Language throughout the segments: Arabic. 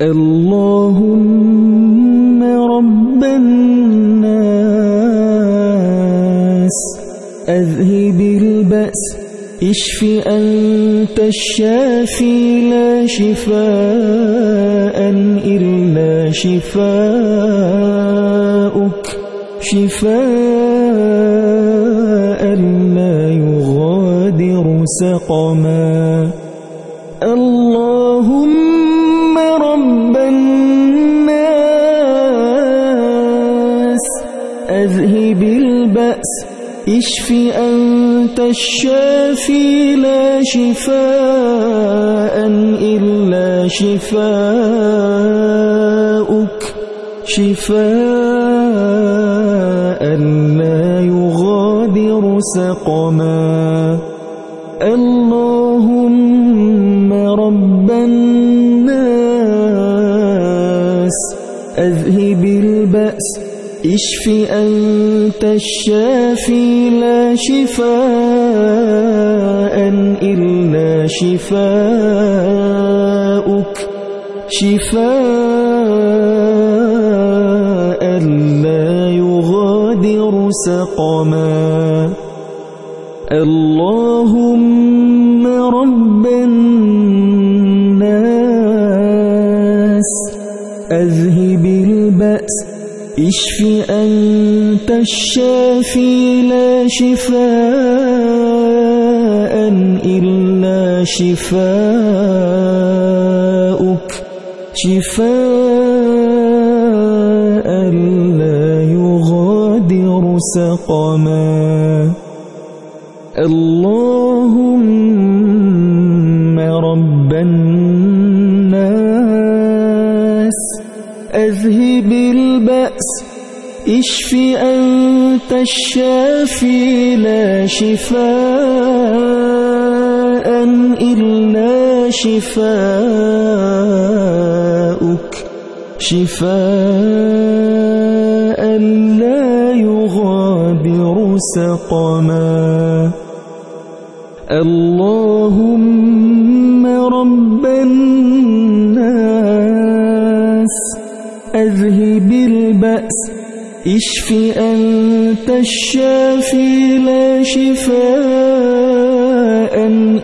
اللهم رب الناس أذهب البأس اشف أنت الشافي لا شفاء إلا شفاءك شفاء لا يغادر سقما. اشف أنت الشافي لا شفاء إلا شفاءك شفاء لا يغادر سقما. اللهم اشف أنت الشافي لا شفاء إلا شفاءك شفاء لا يغادر سقما. اللهم رب اشف أنت الشافي لا شفاء إلا شفاءك شفاء لا يغادر سقما. اللهم اشف أنت الشافي لا شفاء إلا شفاءك شفاء لا يغادر سقما. اللهم رب الناس اشف أنت الشافي لا شفاء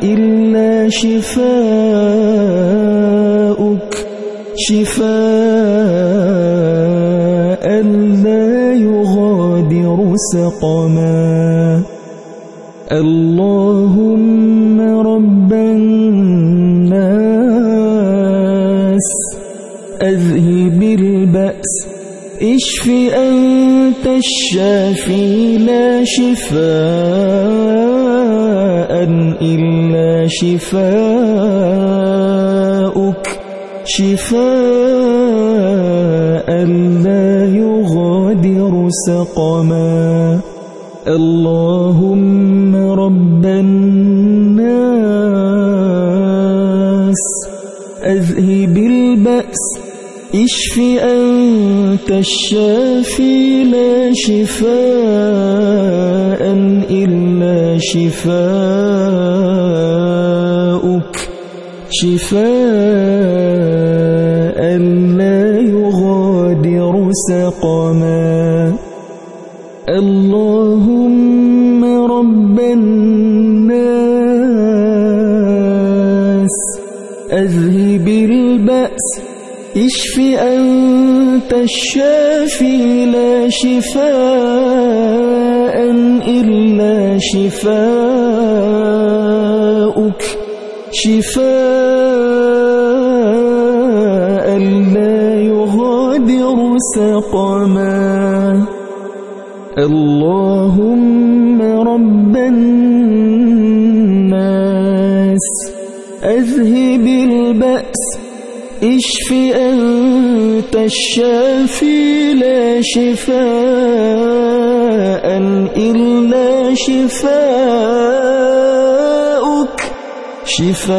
إلا شفاءك شفاء لا يغادر سقما. اللهم اشف أنت الشافي لا شفاء إلا شفاءك شفاء لا يغادر سقما. اللهم رب الناس أذهب البأس. اشف أنت الشافي لا شفاء إلا شفاءك شفاء لا يغادر سقما. اللهم رب الناس أذهب البأس اشف أنت الشافي لا شفاء إلا شفاءك شفاء لا يغادر سقما. اللهم رب الناس. أذهب اشف أنت الشافي لا شفاء إلا شفاءك شفاء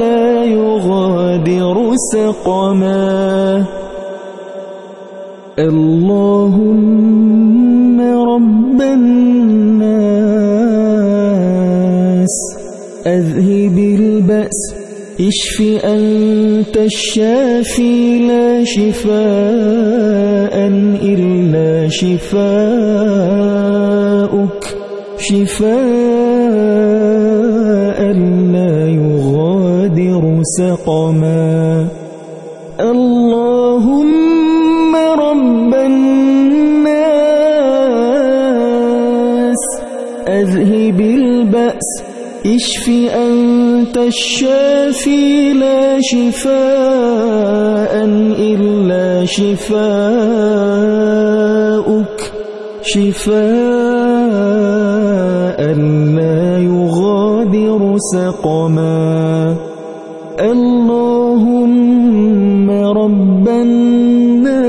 لا يغادر سقما. اللهم رب الناس أذهب البأس. اشف أنت الشافي لا شفاء إلا شفاءك شفاء لا يغادر سقما. اللهم رب الناس أذهب البأس اشف أنت الشافي لا شفاء إلا شفاءك شفاء لا يغادر سقما. اللهم رب الناس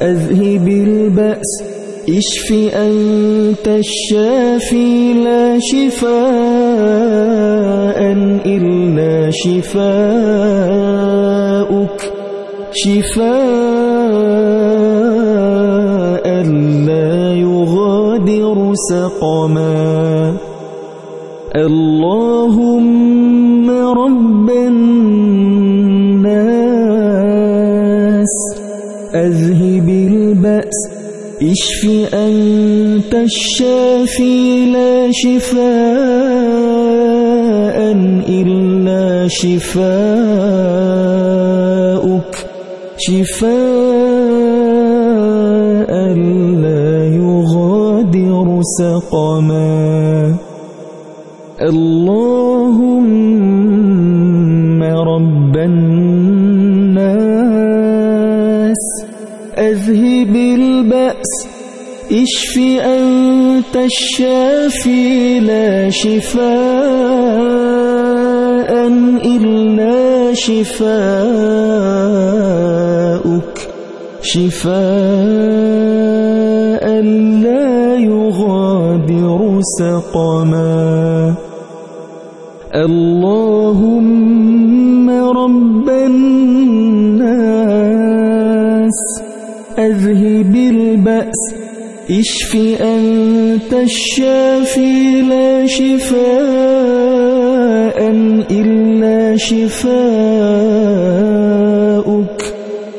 أذهب البأس. اشف أنت الشافي لا شفاء إلا شفاءك شفاء لا يغادر سقما. اللهم اشف أنت الشافي لا شفاء إلا شفاءك شفاء لا يغادر سقما. اللهم رب الناس أذهب البأس. اشف أنت الشافي لا شفاء إلا شفاءك شفاء لا يغادر سقما. اللهم رب الناس أذهب البأس اشف أنت الشافي لا شفاء إلا شفاءك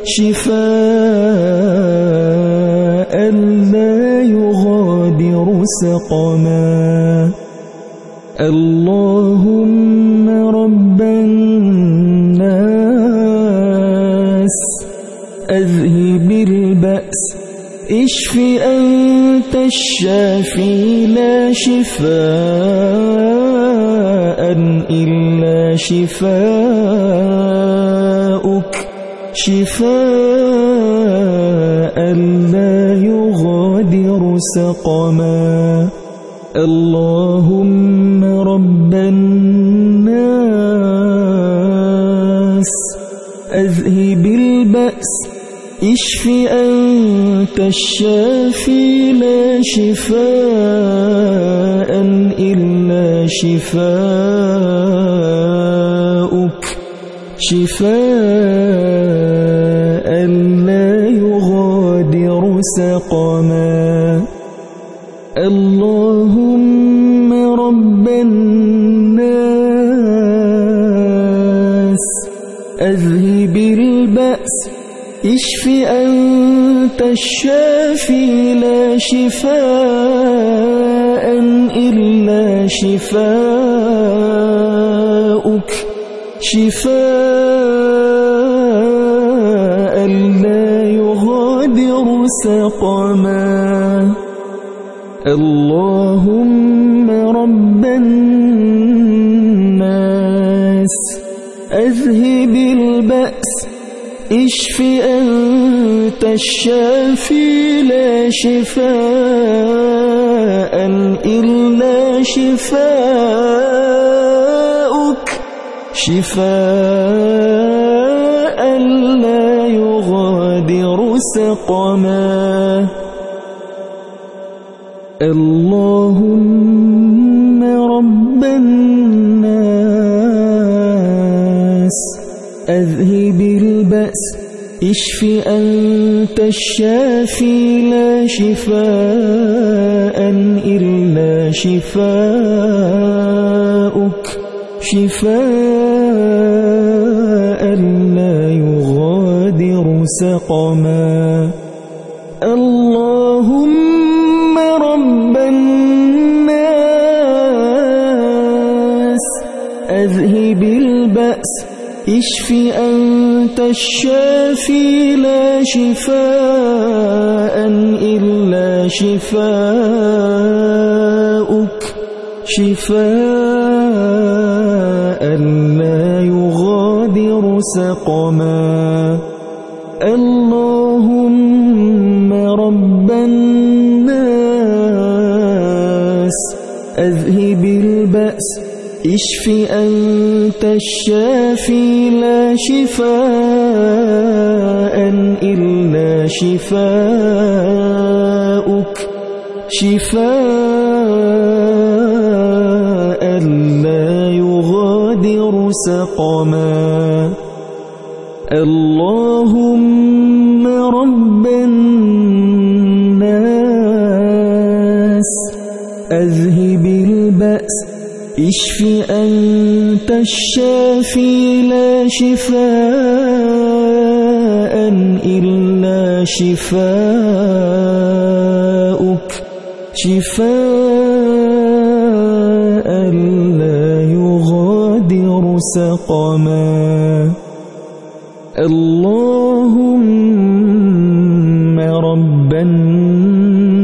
شفاء لا يغادر سقما. اللهم اشف أنت الشافي لا شفاء إلا شفاءك شفاء لا يغادر سقما. اللهم رب الناس أذهب البأس. اشف أنت الشافي لا شفاء إلا شفاءك شفاء لا يغادر سقما. اللهم رب الناس أذهب البأس اشف أنت الشافي لا شفاء إلا شفاءك شفاء لا يغادر سقما. اللهم رب الناس أذهب اشف أنت الشافي لا شفاء إلا شفاءك شفاء لا يغادر سقما. اللهم البأس اشف أنت الشافي لا شفاء إلا شفاءك شفاء لا يغادر سقما. اللهم رب الناس أذهب البأس اشف أنت الشافي لا شفاء إلا شفاءك شفاء لا يغادر سقما. اللهم رب الناس أذهب البأس. إشف أنت الشافي لا شفاء إلا شفاءك شفاء لا يغادر سقما. اللهم رب الناس. البأس اشف أنت الشافي لا شفاء إلا شفاءك شفاء لا يغادر سقما. اللهم رب الناس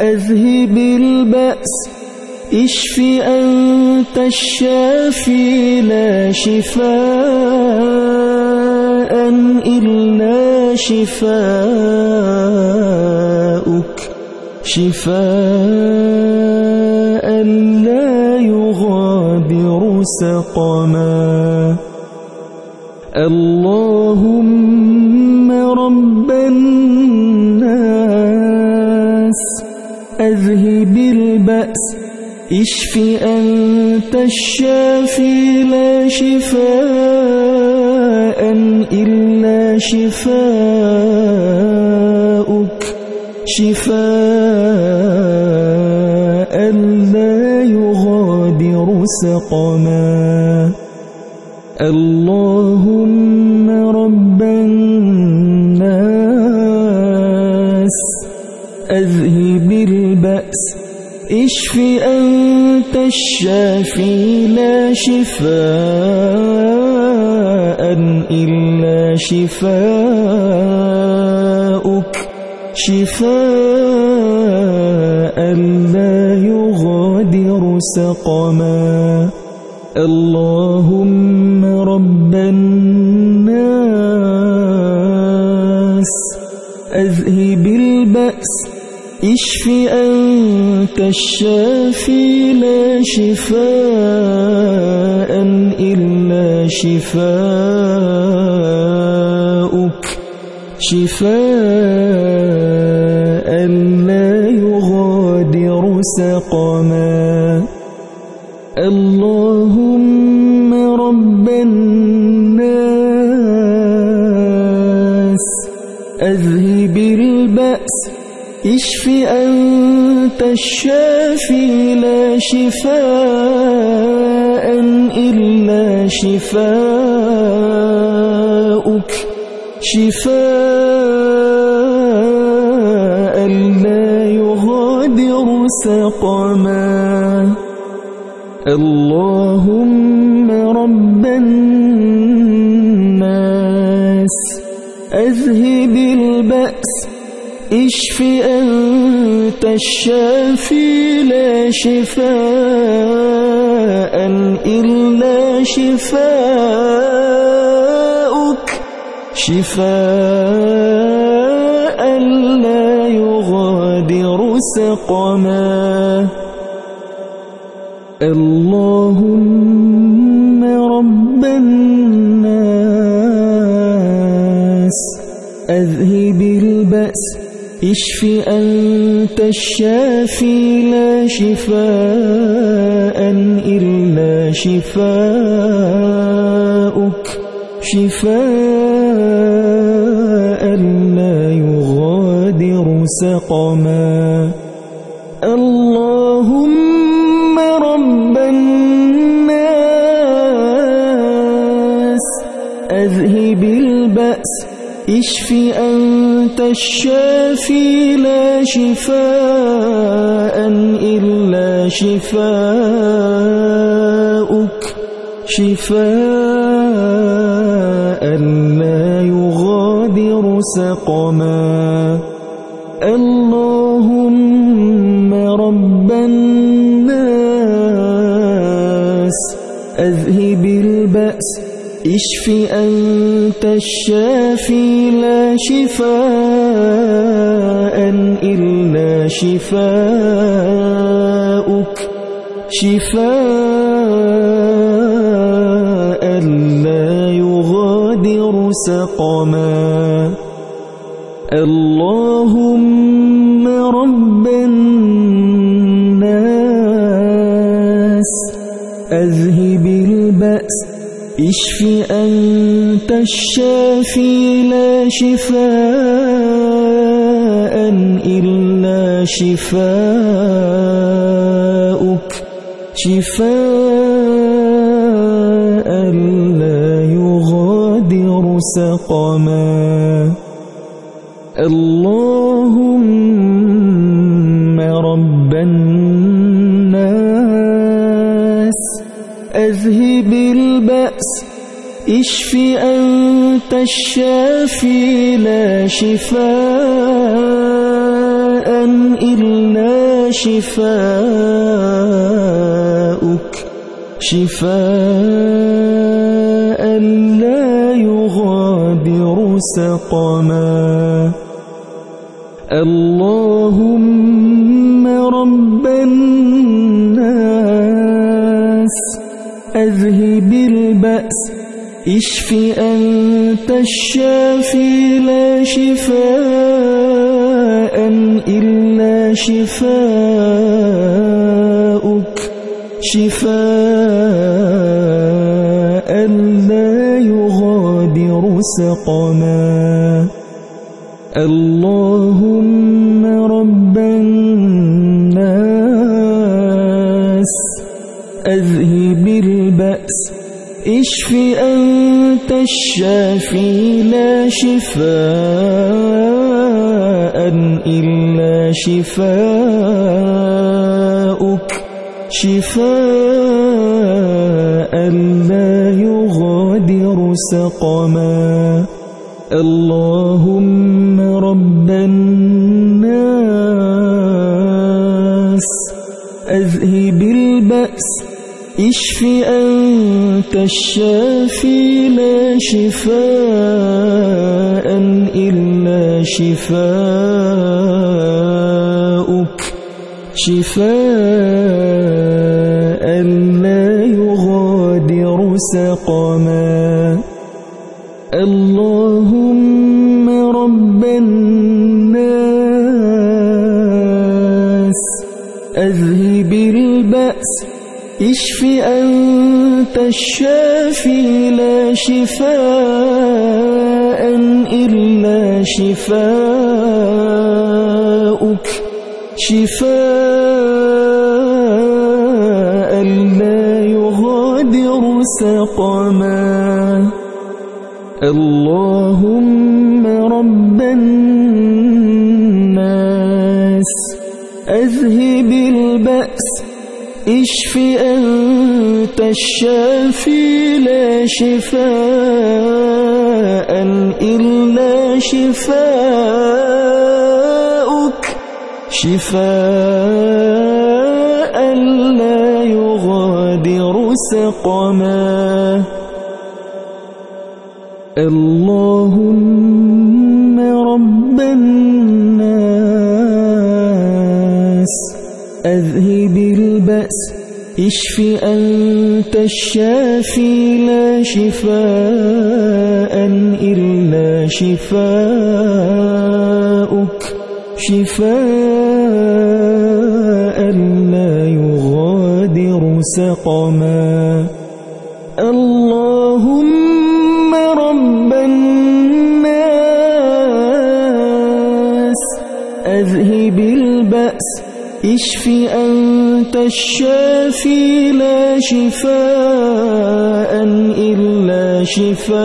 أذهب اشف أنت الشافي لا شفاء إلا شفاءك شفاء لا يغادر سقما. اللهم رب الناس أذهب البأس اشف أنت الشافي لا شفاء إلا شفاءك شفاء لا يغادر سقما. اللهم رب الناس أذهب البأس اشف أنت الشافي لا شفاء إلا شفاءك شفاء لا يغادر سقما. اللهم رب الناس أذهب البأس. اشف أنت الشافي لا شفاء إلا شفاءك شفاء لا يغادر سقما. اللهم اشف أنت الشافي لا شفاء إلا شفاءك شفاء لا يغادر سقما. اللهم رب الناس أذهب اشف أنت الشافي لا شفاء إلا شفاءك شفاء لا يغادر سقما. اللهم رب الناس أذهب البأس. اشف أنت الشافي لا شفاء إلا شفاءك شفاء لا يغادر سقما. اللهم رب الناس أذهب البأس اشف أنت الشافي لا شفاء إلا شفاءك شفاء لا يغادر سقما. اشف أنت الشافي لا شفاء إلا شفاءك شفاء لا يغادر سقما. اللهم رب الناس أذهب البأس اشف أنت الشافي لا شفاء إلا شفاءك شفاء لا يغادر سقما. اللهم رب الناس. أذهب اشف أنت الشافي لا شفاء إلا شفاءك شفاء لا يغادر سقما. اللهم اشف أنت الشافي لا شفاء إلا شفاءك شفاء لا يغادر سقما. اللهم رب الناس أذهب البأس اشف أنت الشافي لا شفاء إلا شفاءك شفاء لا يغادر سقما. اللهم رب الناس أذهب البأس. اشف أنت الشافي لا شفاء إلا شفاءك شفاء لا يغادر سقما. اللهم رب الناس أذهب البأس. اشف أنت الشافي لا شفاء إلا شفاءك شفاء لا يغادر سقما. اللهم رب الناس أذهب اشف أنت الشافي لا شفاء إلا شفاءك شفاء لا يغادر سقما. اللهم رب الناس أذهب البأس اشف أنت الشافي لا شفاء إلا شفاءك شفاء لا يغادر سقما. اللهم رب الناس أذهب البأس. اشف أنت أنت الشافي لا شفاء إلا شفاءك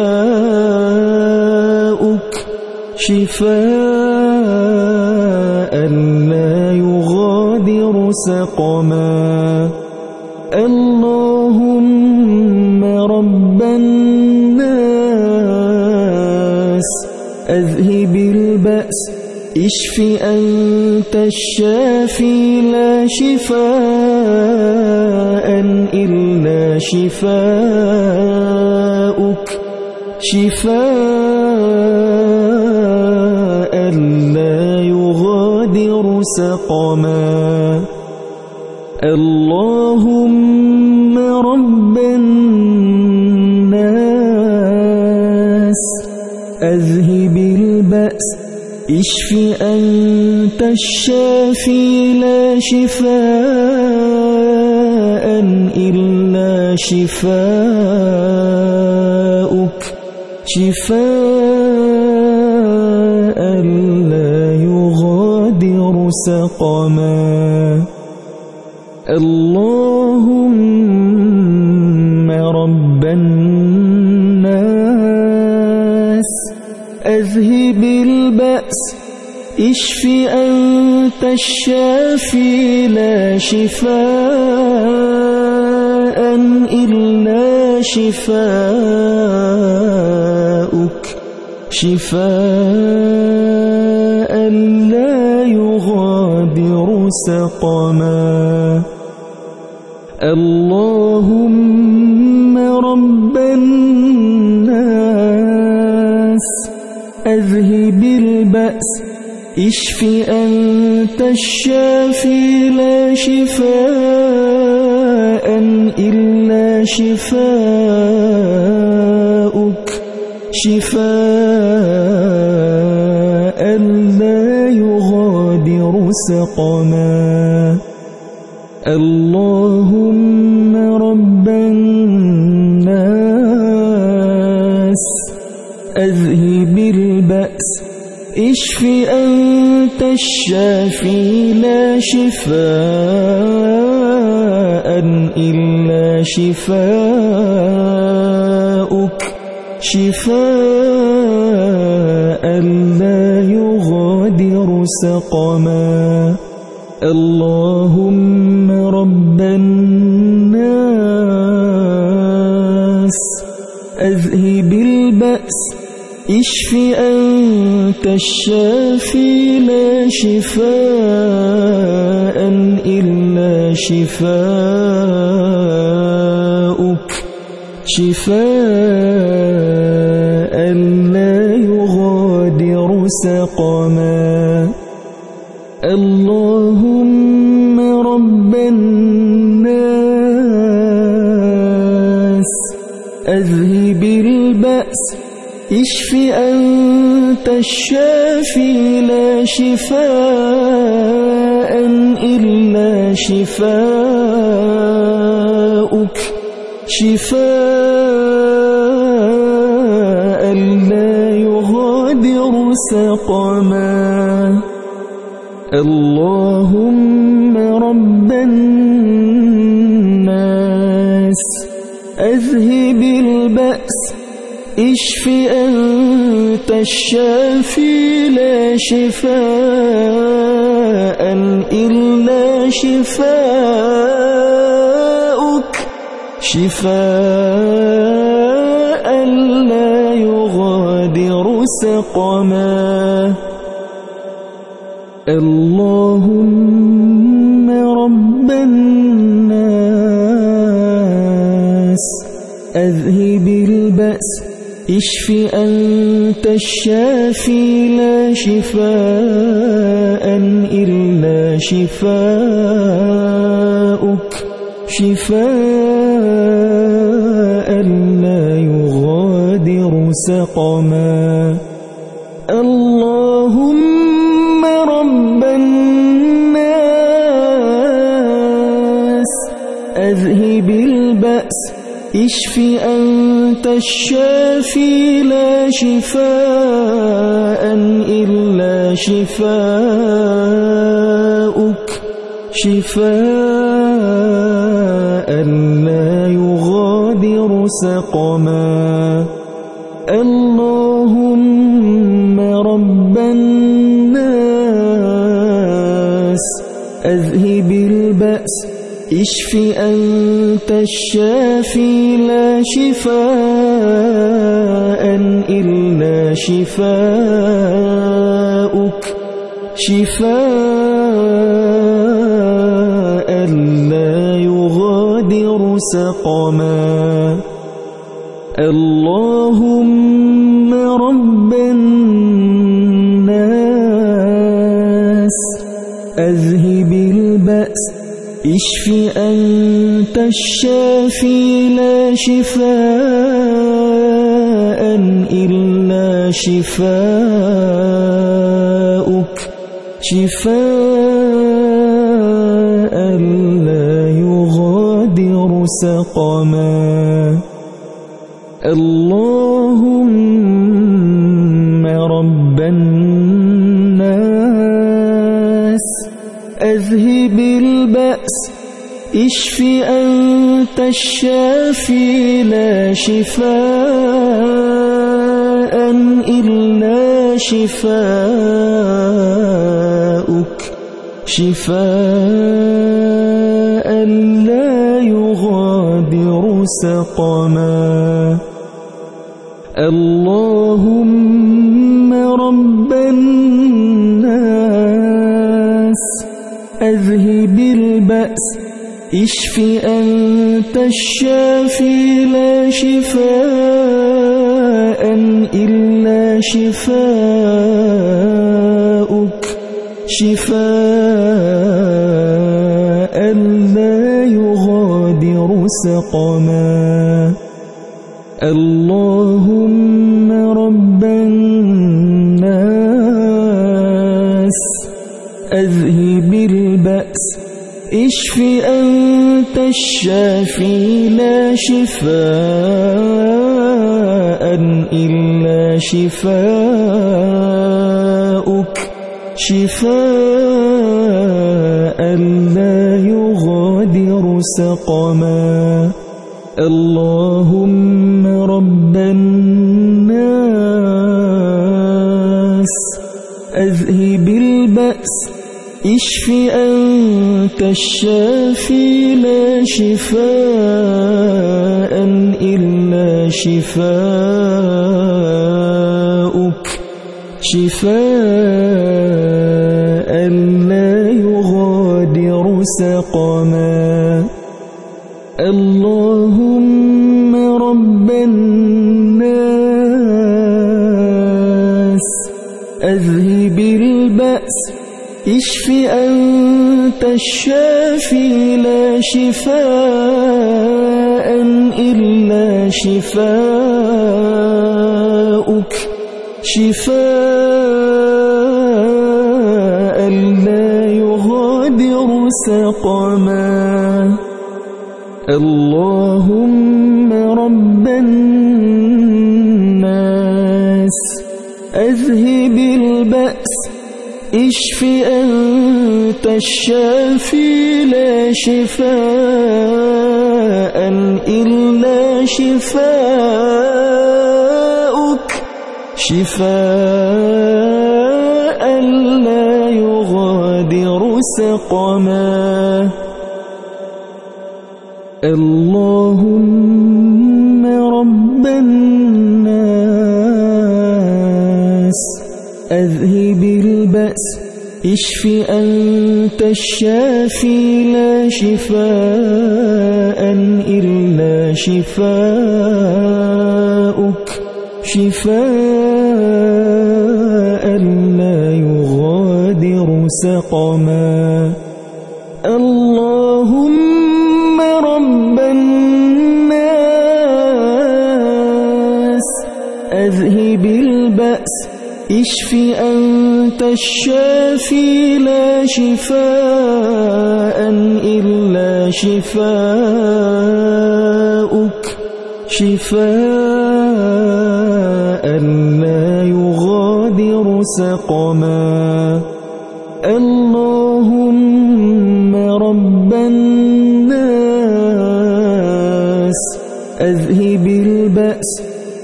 شفاء لا يغادر سقما. اللهم رب الناس أذهب البأس. إشف أنت الشافي لا شفاء إلا شفاءك شفاء لا يغادر سقما. اللهم رب الناس أذهب البأس اشف أنت الشافي لا شفاء إلا شفاءك شفاء لا يغادر سقما. اللهم رب الناس أذهب اشف أنت الشافي لا شفاء إلا شفاءك شفاء لا يغادر سقما. اللهم رب الناس أذهب البأس. اشف أنت الشافي لا شفاء إلا شفاءك شفاء لا يغادر سقما. اللهم رب الناس أذهب البأس اشف أنت الشافي لا شفاء إلا شفاءك شفاء لا يغادر سقما. اللهم رب الناس أذهب البأس. اشف أنت الشافي لا شفاء إلا شفاءك شفاء لا يغادر سقما. اللهم اشف أنت الشافي لا شفاء إلا شفاءك شفاء لا يغادر سقما. اللهم رب الناس. أذهب اشف أنت الشافي لا شفاء إلا شفاءك شفاء لا يغادر سقما. اللهم رب الناس أذهب البأس. اشف أنت الشافي لا شفاء إلا شفاءك شفاء لا يغادر سقما. اشف أنت الشافي لا شفاء إلا شفاءك شفاء لا يغادر سقما. اللهم اشف أنت الشافي لا شفاء إلا شفاءك شفاء لا يغادر سقما. اللهم رب اشف أنت الشافي لا شفاء إلا شفاءك شفاء لا يغادر سقما. اللهم إشف أنت الشافي لا شفاء إلا شفاءك شفاء لا يغادر سقما. اللهم اشف أنت الشافي لا شفاء إلا شفاءك شفاء لا يغادر سقما. اللهم رب الناس البأس اشف أنت الشافي لا شفاء إلا شفاءك شفاء لا يغادر سقما. اللهم رب الناس أذهب البأس. اشف أنت الشافي لا شفاء إلا شفاءك شفاء لا يغادر سقما. اللهم رب الناس أذهب البأس اشف أنت الشافي لا شفاء إلا شفاءك شفاء لا يغادر سقما. اللهم اشف أنت الشافي لا شفاء إلا شفاءك شفاء لا يغادر سقما. اللهم رب الناس أذهب البأس اشف أنت الشافي لا شفاء إلا شفاءك شفاء لا يغادر سقما اللهم رب الناس أذهب البأس اشف أنت الشافي لا شفاء إلا شفاءك شفاء لا يغادر سقما.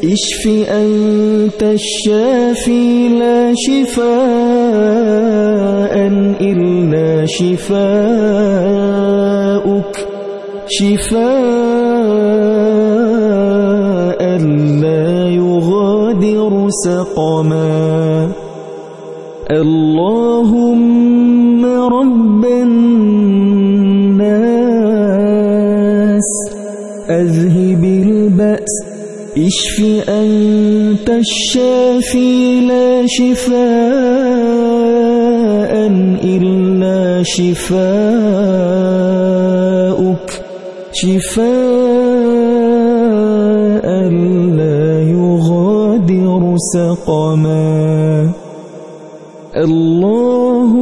اشف أنت الشافي لا شفاء إلا شفاءك شفاء لا يغادر سقما. اللهم رب الناس. البأس اشف أنت الشافي لا شفاء إلا شفاءك شفاء لا يغادر سقما. اللهم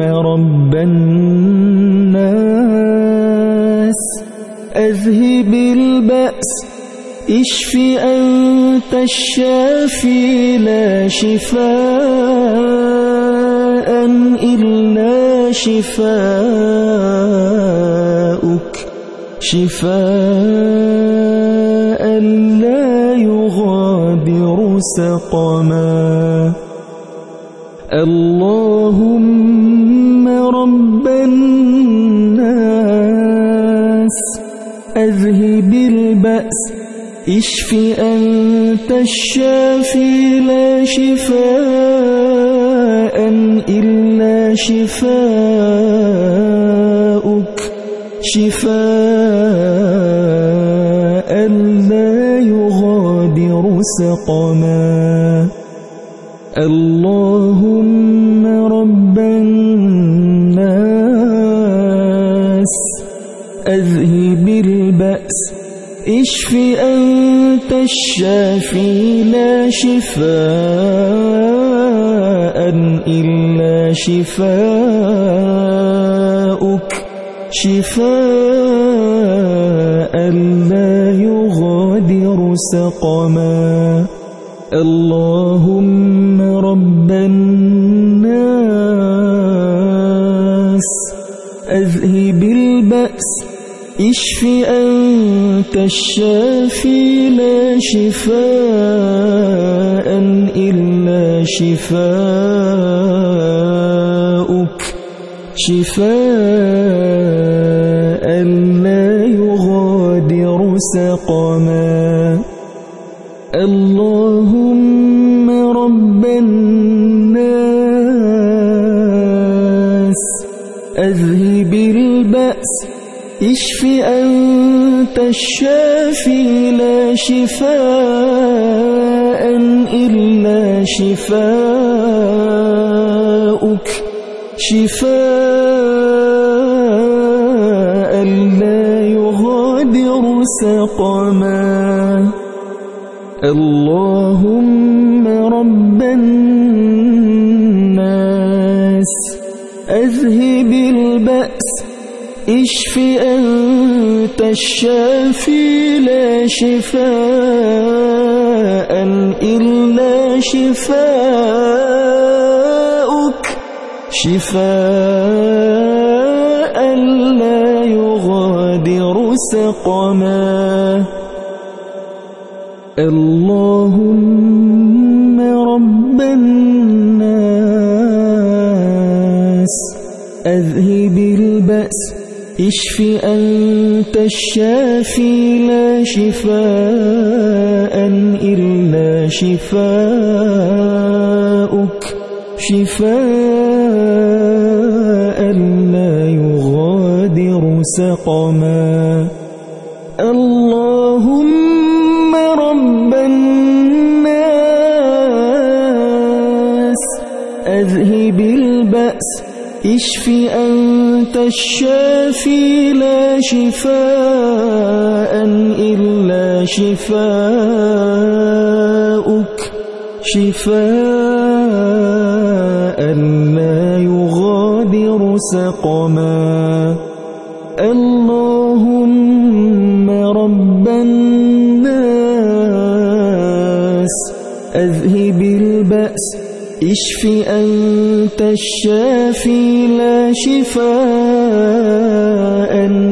رب الناس أذهب البأس اشف أنت الشافي لا شفاء إلا شفاءك شفاء لا يغادر سقما. اللهم رب اشف أنت الشافي لا شفاء إلا شفاءك شفاء لا يغادر سقما. اللهم اشف أنت الشافي لا شفاء إلا شفاءك شفاء لا يغادر سقما. اللهم رب الناس أذهب البأس. اشف أنت الشافي لا شفاء إلا شفاءك شفاء لا يغادر سقما. اللهم رب الناس أذهب البأس. اشف أنت الشافي لا شفاء إلا شفاءك شفاء لا يغادر سقما. اللهم رب الناس. أذهب إشف أنت الشافي لا شفاء إلا شفاءك شفاء لا يغادر سقما. اللهم رب الناس أذهب البأس. اشف أنت الشافي لا شفاء إلا شفاءك شفاء لا يغادر سقما. اللهم اشف أنت الشافي لا شفاء إلا شفاءك شفاء لا يغادر سقما. اللهم رب الناس اشف أنت الشافي لا شفاء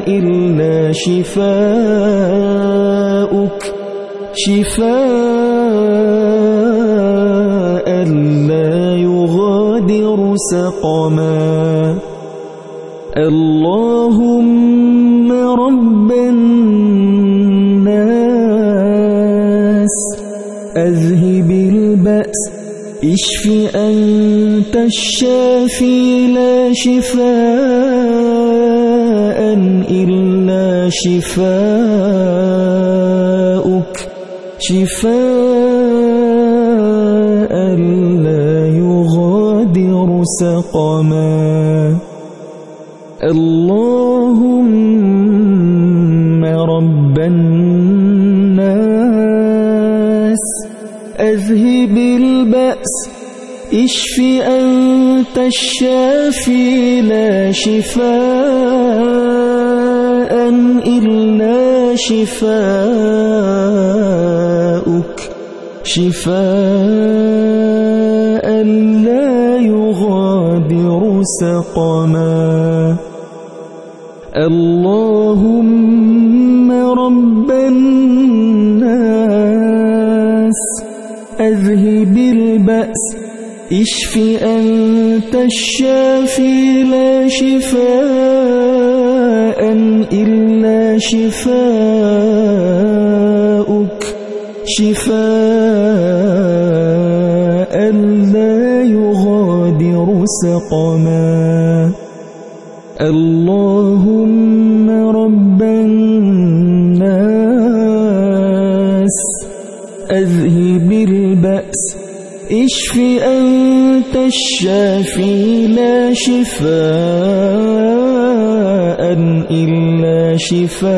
إلا شفاؤك. شفاء لا يغادر سقما. اللهم اشف أنت الشافي لا شفاء إلا شفاؤك. شفاء لا يغادر سقما. اللهم إشف أنت الشافي لا شفاء إلا شفاؤك. شفاء لا يغادر سقما. اللهم رب الناس أذهب البأس اشف أنت الشافي لا شفاء إلا شفاؤك. شفاء لا يغادر سقما. اللهم رب الناس أذهب البأس اشف أنت الشافي لا شفاء إلا شفاؤك.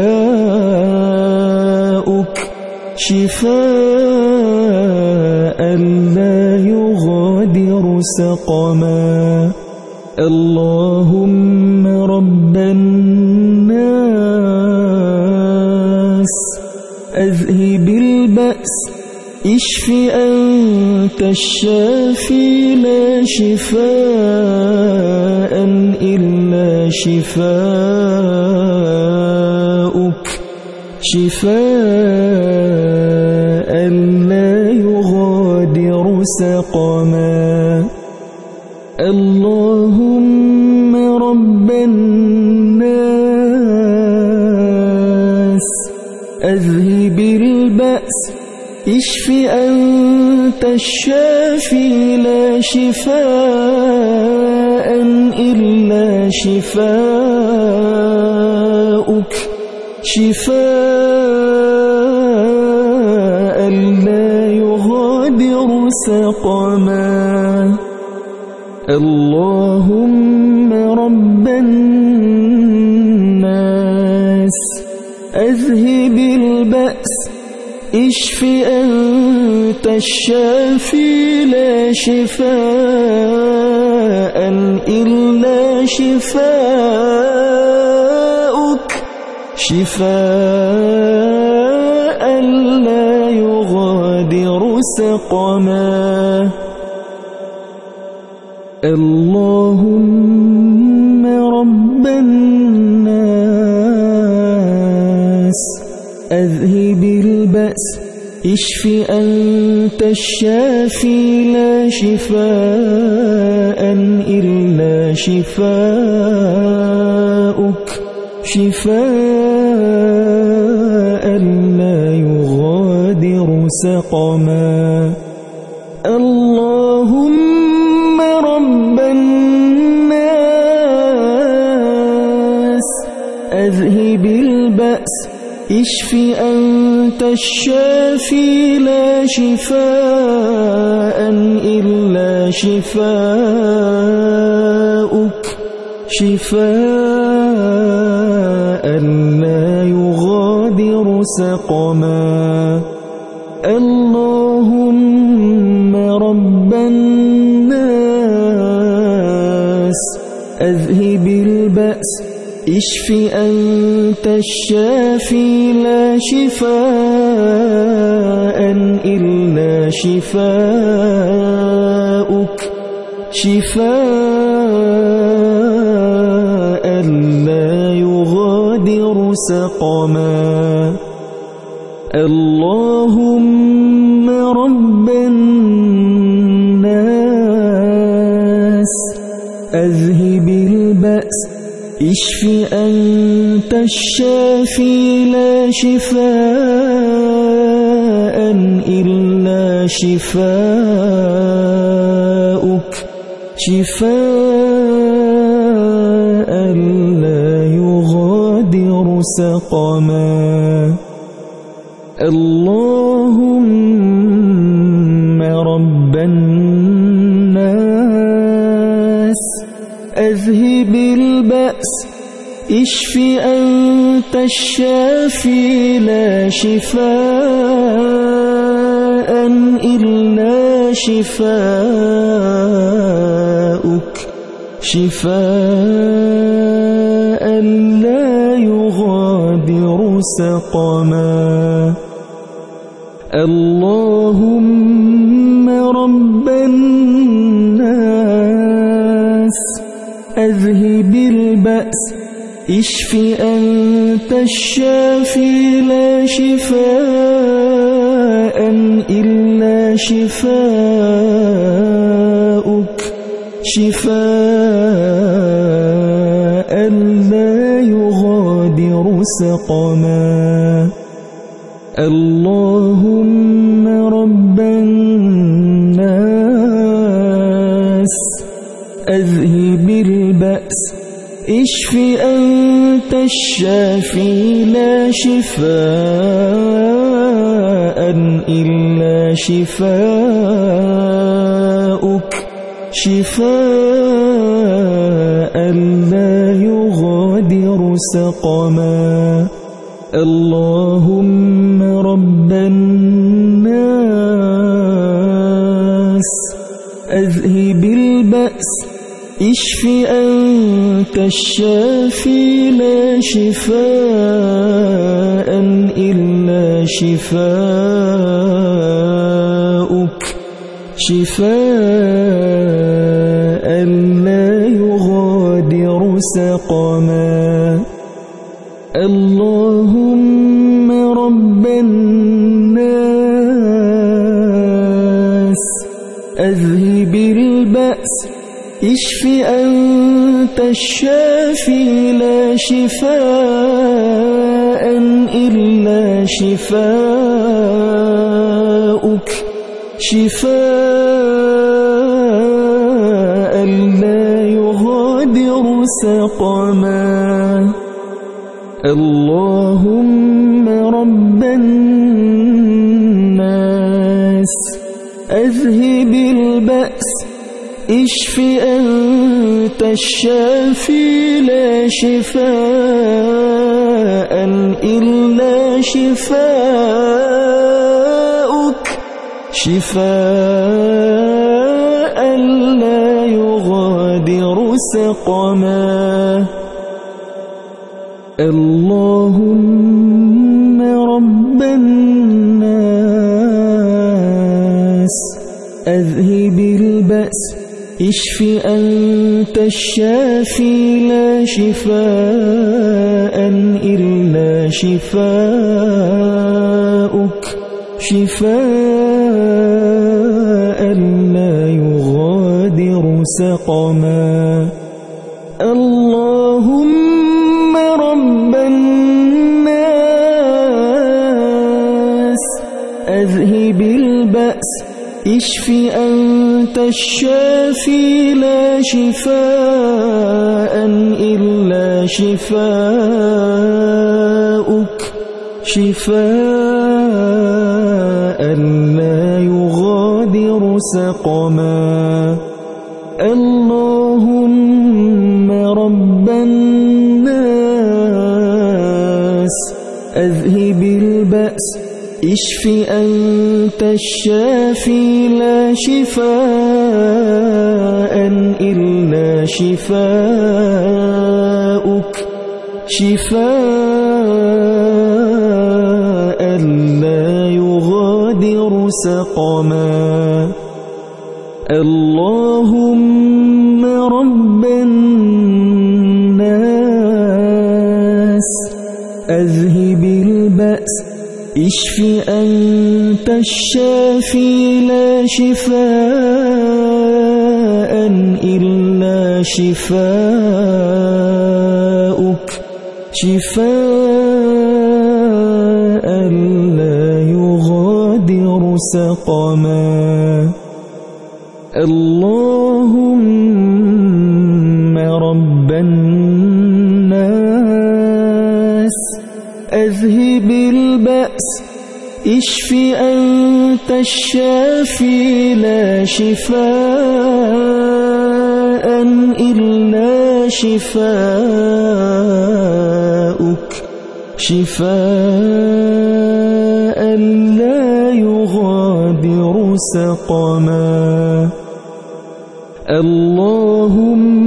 شفاء لا يغادر سقما. اللهم رب الناس أذهب البأس. اشف أنت الشافي لا شفاء إلا شفاؤك. شفاء لا يغادر سقما. اللهم رب الناس. البأس اشف أنت الشافي لا شفاء إلا شفاؤك. شفاء لا يغادر سقما. اللهم رب الناس أذهب اشف أنت الشافي لا شفاء إلا شفاؤك. شفاء لا يغادر سقما. اللهم اشف أنت الشافي لا شفاء إلا شفاؤك. شفاء لا يغادر سقما. اللهم اشف أنت الشافي لا شفاء إلا شفاؤك شفاء لا يغادر سقما اللهم رب اشف أنت الشافي لا شفاء إلا شفاؤك. شفاء لا يغادر سقما. اللهم رب الناس أذهب البأس اشف أنت الشافي لا شفاء إلا شفاءك شفاء لا يغادر سقما. اللهم اشف أنت الشافي لا شفاء إلا شفاءك شفاء لا يغادر سقما. اللهم رب الناس. اشف أنت الشافي لا شفاء إلا شفاءك شفاء لا يغادر سقما. اللهم رب الناس البأس اشف أنت الشافي لا شفاء إلا شفاءك شفاء لا يغادر سقما. اللهم رب الناس. أذهب البأس. اشف أنت الشافي لا شفاء إلا شفاءك شفاء لا يغادر سقما. اللهم رب الناس أذهب البأس. اشف أنت الشافي لا شفاء إلا شفاءك شفاء لا يغادر سقما. اللهم رب الناس أذهب اشف أنت الشافي لا شفاء إلا شفاءك شفاء لا يغادر سقما. اللهم رب الناس. أذهب اشف أنت الشافي لا شفاء إلا شفاءك شفاء لا يغادر سقما اللهم رب الناس أذهب البأس اشف أنت الشافي لا شفاء إلا شفاءك شفاء لا يغادر سقما. إشف أنت الشافي لا شفاء إلا شفاءك شفاء لا يغادر سقما. اللهم اشف أنت الشافي لا شفاء إلا شفاءك شفاء لا يغادر سقما. اللهم رب الناس أذهب البأس اشف أنت الشافي لا شفاء إلا شفاءك شفاء لا يغادر سقما. اللهم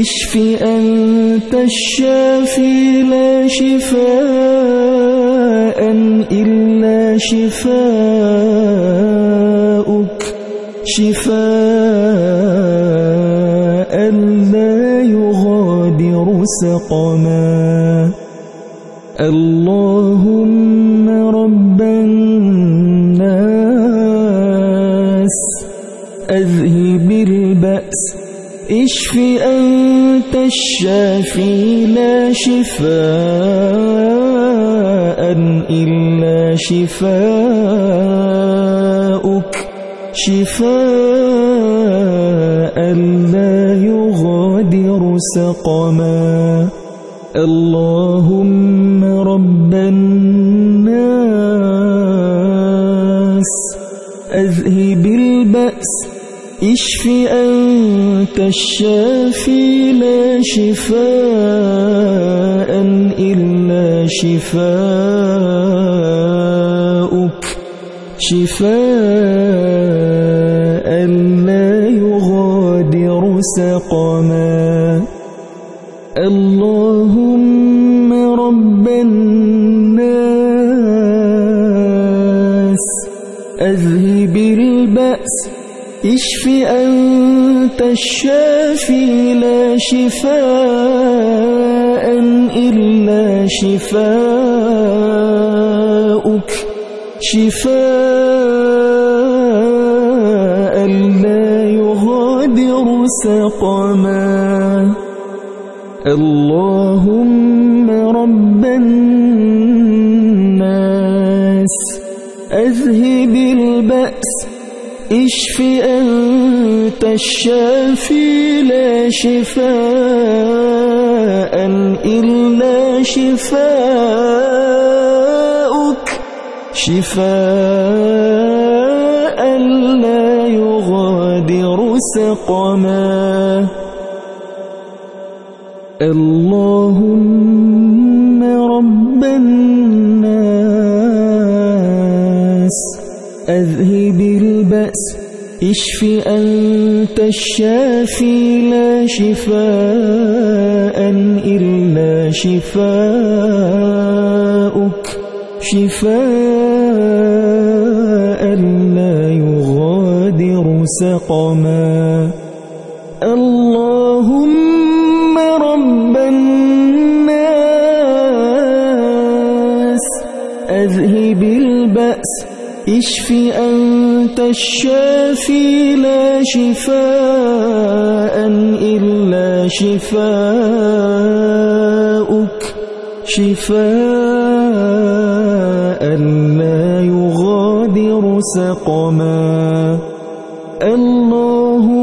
اشف أنت الشافي لا شفاء إلا شفاءك شفاء لا يغادر سقما. الشافي لا شفاء إلا شفاءك شفاء لا يغادر سقما. اللهم رب الناس أذهب البأس. اشف أنت الشافي لا شفاء إلا شفاءك شفاء لا يغادر سقما. اللهم رب الناس أذهب البأس اشف أنت الشافي لا شفاء إلا شفاءك شفاء لا يغادر سقما. اللهم رب الناس أذهب إشف أنت الشافي لا شفاء إلا شفاءك شفاء لا يغادر سقما. اللهم اشف أنت الشافي لا شفاء إلا شفاءك شفاء لا يغادر سقما. اللهم اشف أنت الشافي لا شفاء إلا شفاءك شفاء لا يغادر سقما. اللهم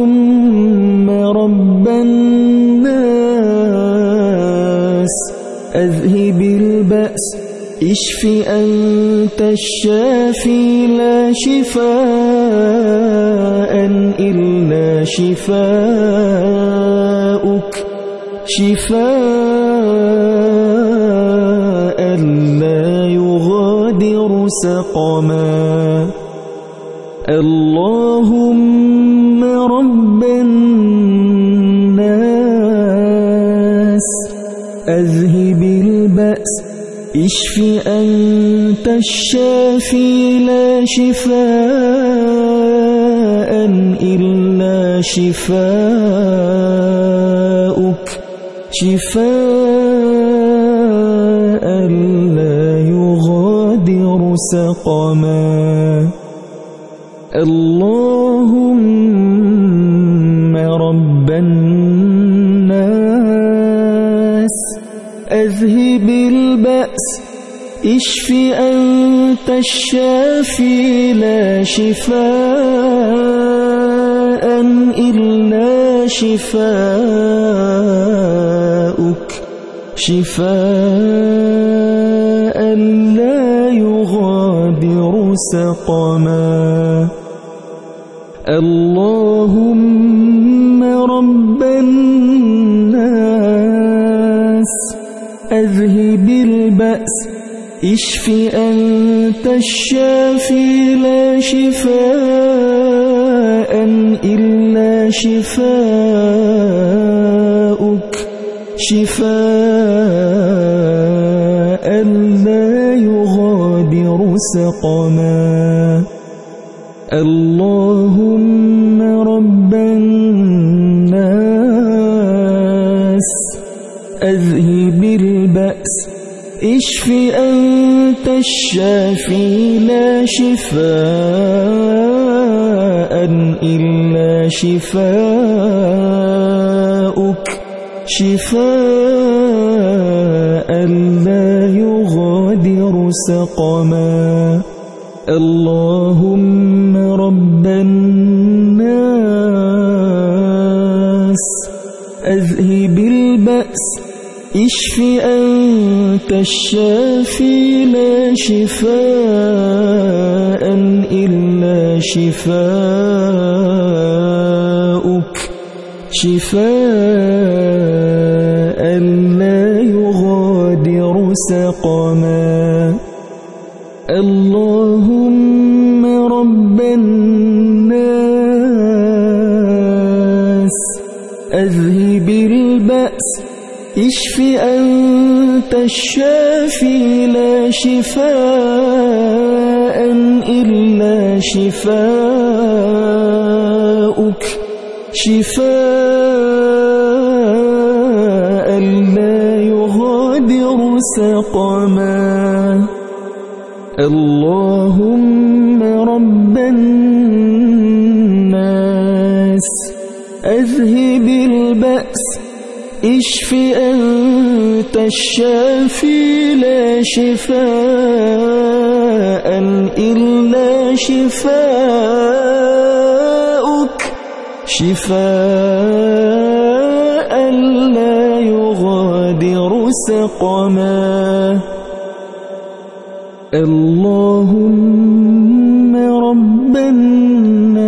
رب الناس أذهب البأس. اشف أنت الشافي لا شفاء إلا شفاءك شفاء لا يغادر سقما. اللهم اشف أنت الشافي لا شفاء إلا شفاؤك. شفاء لا يغادر سقما. اللهم اشف أنت الشافي لا شفاء إلا شفاءك شفاء لا يغادر سقما. اللهم رب الناس أذهب البأس اشف أنت الشافي لا شفاء إلا شفاءك شفاء لا يغادر سقما. اللهم رب الناس. البأس اشف أنت الشافي لا شفاء إلا شفاءك شفاء لا يغادر سقما. اللهم رب الناس أذهب البأس. اشف أنت الشافي لا شفاء إلا شفاءك شفاء لا يغادر سقما. اللهم اشف أنت الشافي لا شفاء إلا شفاءك شفاء لا يغادر سقما. اللهم رب الناس أذهب اشف أنت الشافي لا شفاء إلا شفاءك شفاء لا يغادر سقما. اللهم رب الناس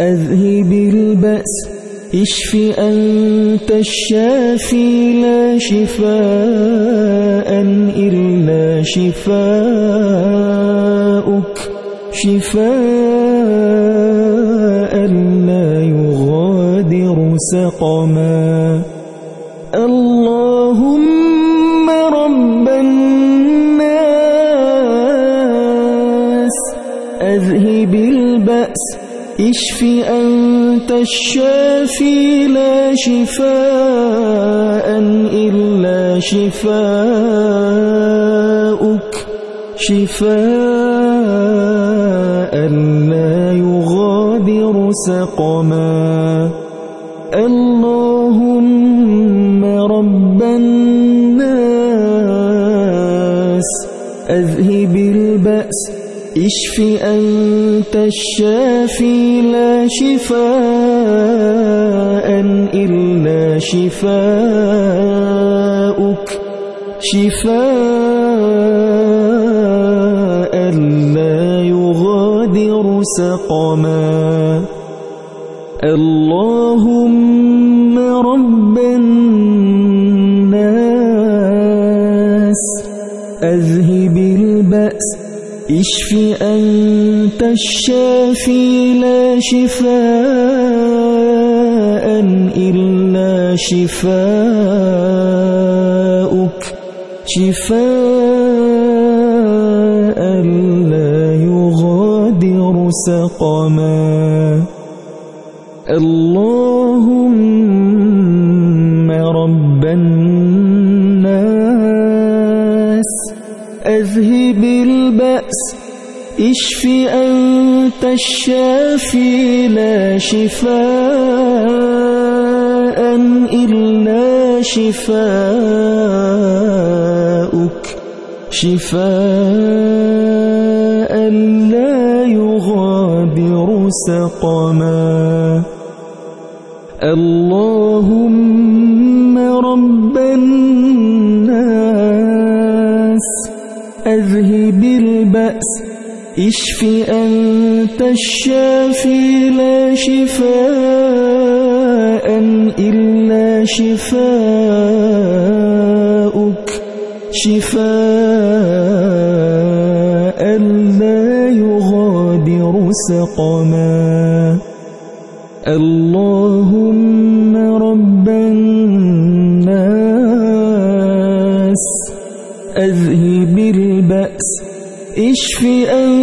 أذهب البأس. اشف أنت الشافي لا شفاء إلا شفاءك شفاء لا يغادر سقما. اللهم رب الناس أذهب البأس اشف أنت الشافي لا شفاء إلا شفاءك شفاء لا يغادر سقما. اللهم رب الناس أذهب البأس. اشف أنت الشافي لا شفاء إلا شفاءك شفاء لا يغادر سقما. اللهم رب الناس أذهب اشف أنت الشافي لا شفاء إلا شفاءك شفاء لا يغادر سقما. اللهم رب الناس. أذهب البأس اشف أنت الشافي لا شفاء إلا شفاءك شفاء لا يغادر سقما. اللهم اشف أنت الشافي لا شفاء إلا شفاءك شفاء لا يغادر سقما. اللهم رب الناس أذهب البأس اشف أنت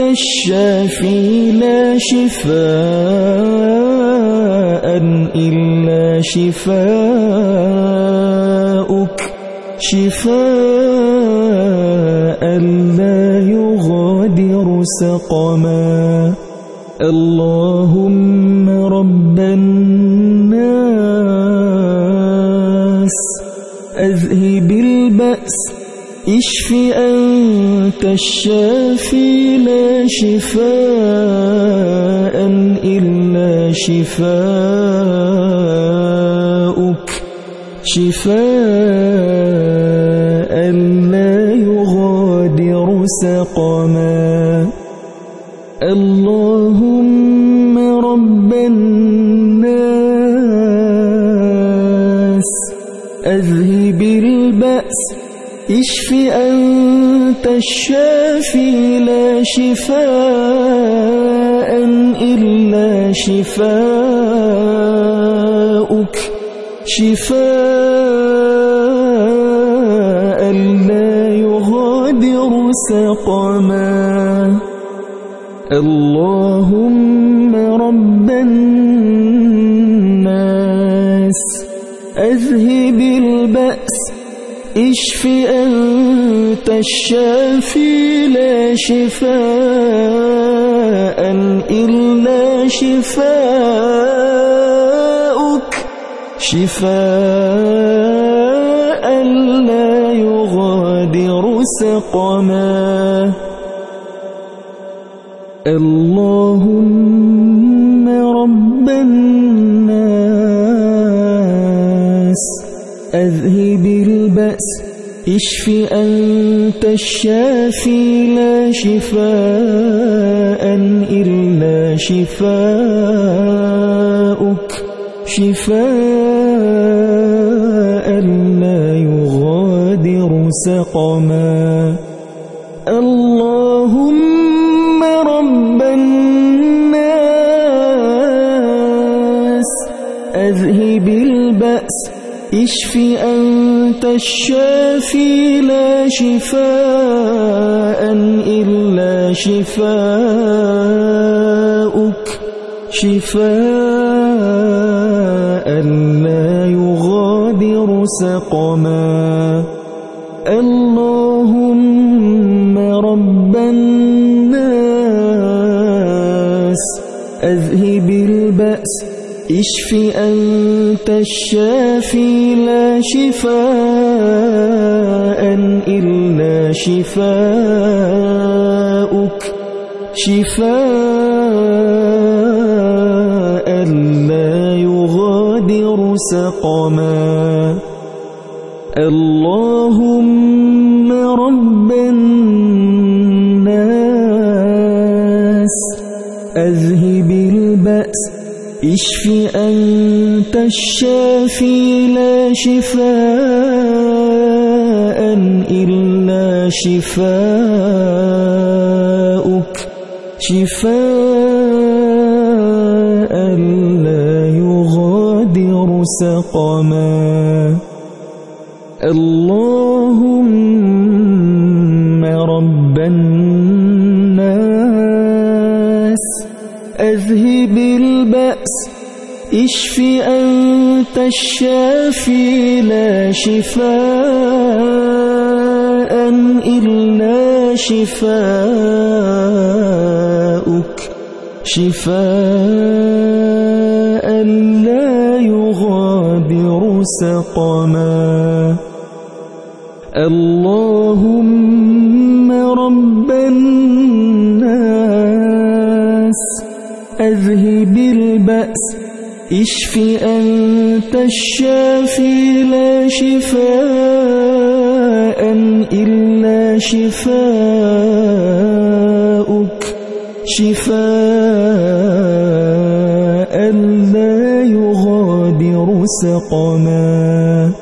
الشافي لا شفاء إلا شفاءك شفاء لا يغادر سقما. اللهم رب الناس أذهب البأس. اشف أنت الشافي لا شفاء إلا شفاءك شفاء لا يغادر سقما. اللهم رب الناس أذهب البأس. اشف أنت الشافي لا شفاء إلا شفاءك شفاء لا يغادر سقما. اللهم اشف أنت الشافي لا شفاء إلا شفاءك شفاء لا يغادر سقما. اللهم رب الناس أذهب البأس اشف أنت الشافي لا شفاء إلا شفاءك شفاء لا يغادر سقما اللهم رب الناس أذهب البأس اشف أنت الشافي لا شفاء إلا شفاءك شفاء لا يغادر سقما. اشف أنت الشافي لا شفاء إلا شفاءك شفاء لا يغادر سقما. اللهم رب الناس أذهب البأس. اشف أنت الشافي لا شفاء إلا شفاءك شفاء لا يغادر سقما. اللهم رب الناس بالبأس اشف أنت الشافي لا شفاء إلا شفاءك شفاء لا يغادر سقما. اللهم رب الناس أذهب البأس اشف أنت الشافي لا شفاء إلا شفاءك شفاء لا يغادر سقما.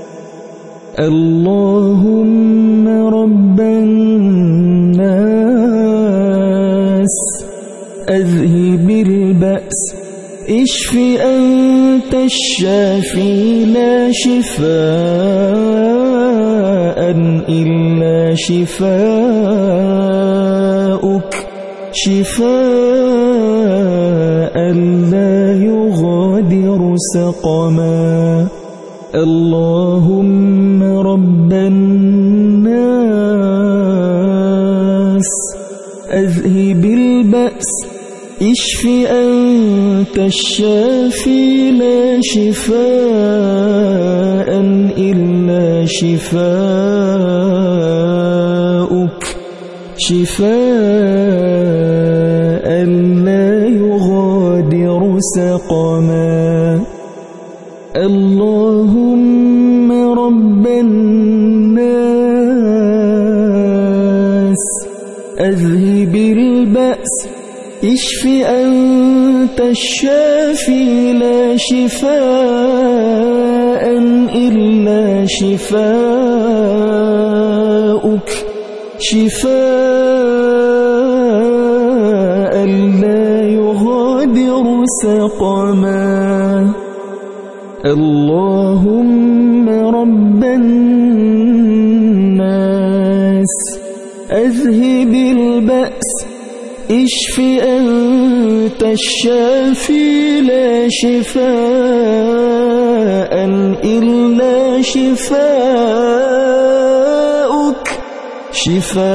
اللهم رب الناس أذهب البأس اشف أنت الشافي لا شفاء إلا شفاءك شفاء لا يغادر سقما. اللهم رب الناس أذهب البأس. اشف أنت الشافي لا شفاء إلا شفاءك شفاء لا يغادر سقما. اللهم اشف أنت الشافي لا شفاء إلا شفاءك شفاء لا يغادر سقما. اللهم اشف أنت الشافي لا شفاء إلا شفاءك شفاء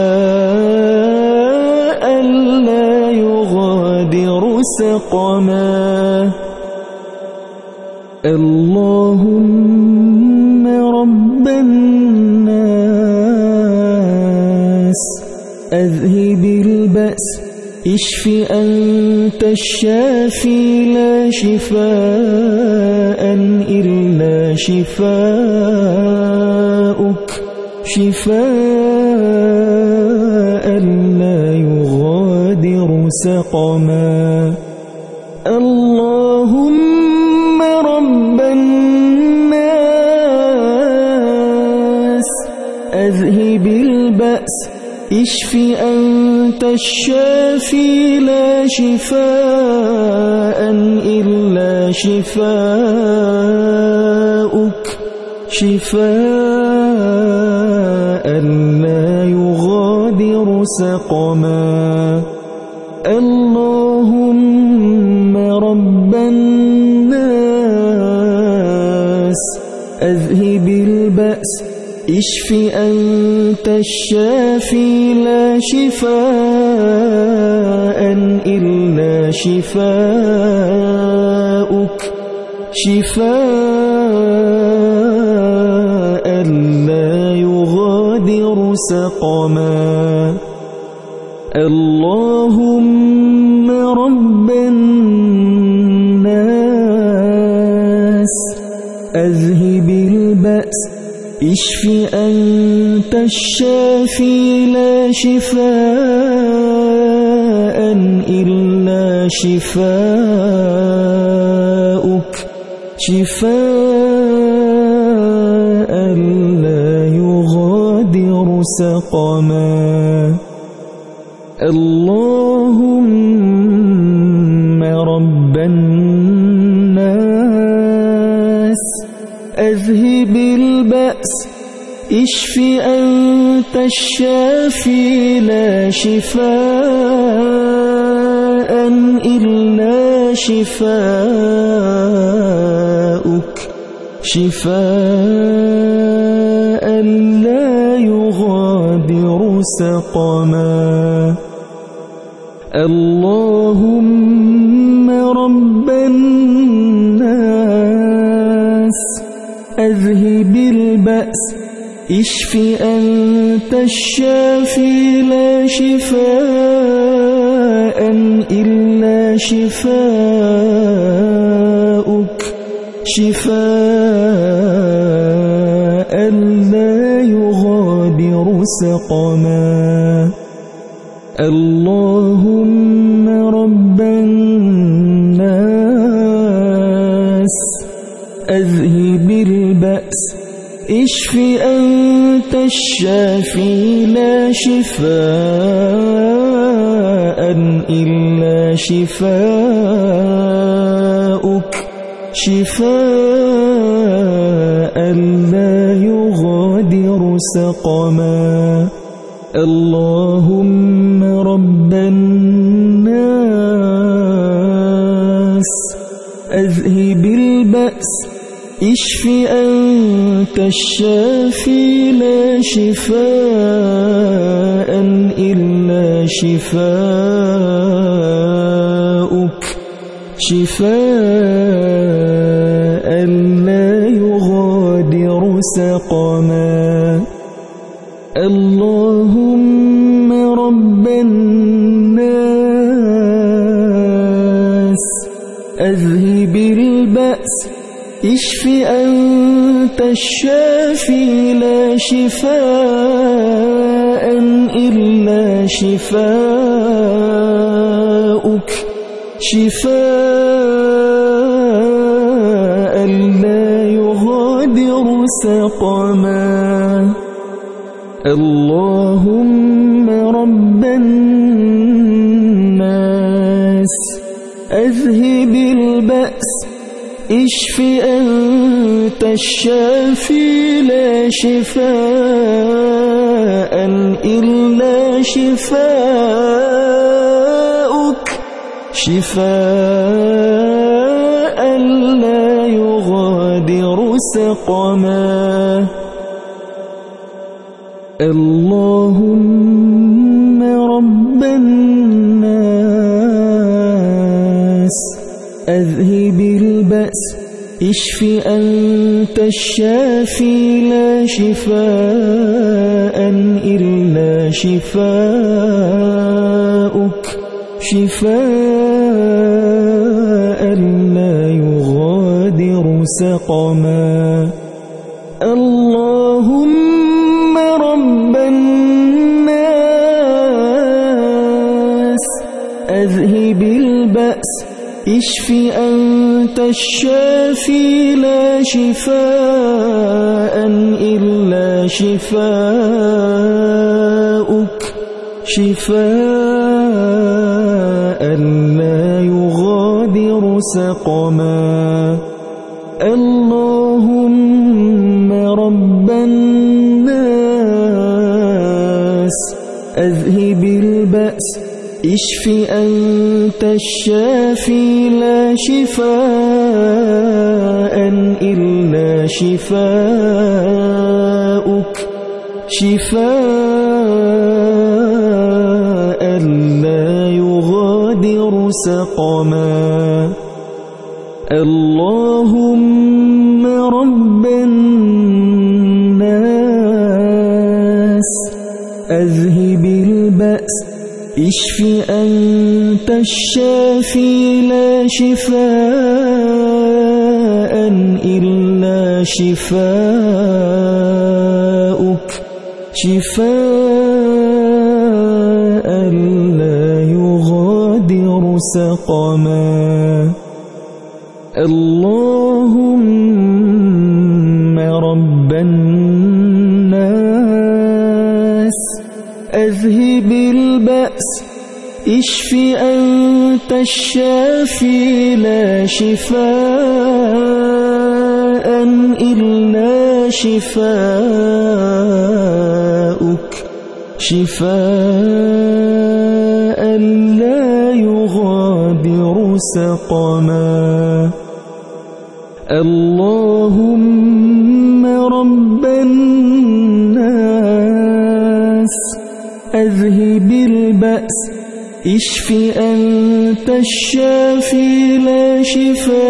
لا يغادر سقما. اللهم رب الناس أذهب البأس. اشف أنت الشافي لا شفاء إلا شفاءك شفاء لا يغادر سقما. اللهم اشف أنت الشافي لا شفاء إلا شفاءك شفاء لا يغادر سقما اللهم إشف أنت الشافي لا شفاء إلا شفاءك شفاء لا يغادر سقما. اللهم رب اشف أنت الشافي لا شفاء إلا شفاءك شفاء لا يغادر سقما. اللهم إشف أنت الشافي لا شفاء إلا شفاؤك. شفاء لا يغادر سقما. اللهم اشف أنت الشافي لا شفاء إلا شفاؤك. شفاء لا يغادر سقما. اللهم رب الناس أذهب البأس. اشف أنت الشافي لا شفاء إلا شفاؤك. شفاء لا يغادر سقما. اللهم رب الناس أذهب البأس. اشف أنت الشافي لا شفاء إلا شفاؤك. شفاء لا يغادر سقما. اللهم رب الناس أذهب البأس اشف أنت الشافي لا شفاء إلا شفاؤك. شفاء لا يغادر سقما. اللهم رب الناس أذهب البأس إشف أنت الشافي لا شفاء إلا شفاؤك. شفاء لا يغادر سقما. اللهم رب الناس. البأس اشف أنت الشافي لا شفاء إلا شفاؤك. شفاء لا يغادر سقما. اللهم رب الناس أذهب البأس. اشف أنت الشافي لا شفاء إلا شفاؤك. شفاء لا يغادر سقما. اشف أنت الشافي لا شفاء إلا شفاؤك. شفاء لا يغادر سقما. اللهم رب الناس أذهب البأس. اشف أنت الشافي لا شفاء إلا شفاؤك. شفاء لا يغادر سقما. اللهم رب البأس اشف أنت الشافي لا شفاء إلا شفاؤك شفاء لا يغادر سقما. اللهم اشف أنت الشافي لا شفاء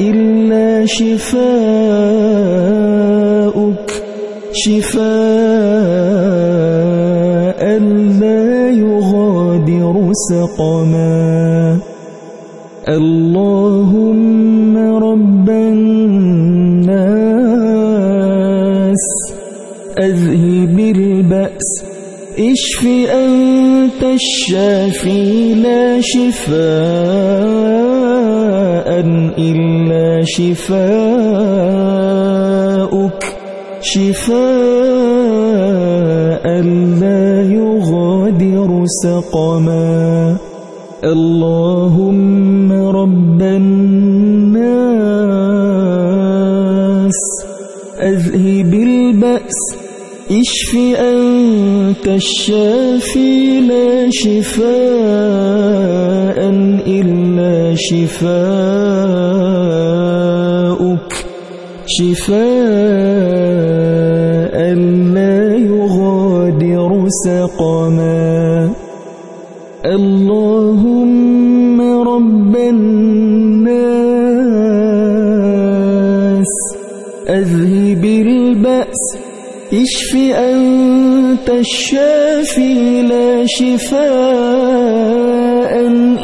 إلا شفاءك شفاء لا يغادر سقما. اللهم اشف أنت الشافي لا شفاء إلا شفاءك شفاء لا يغادر سقما. اللهم رب الناس أذهب البأس. اشف أنت الشافي لا شفاء إلا شفاءك شفاء لا يغادر سقما. اللهم رب الناس أذهب البأس. اشف أنت الشافي لا شفاء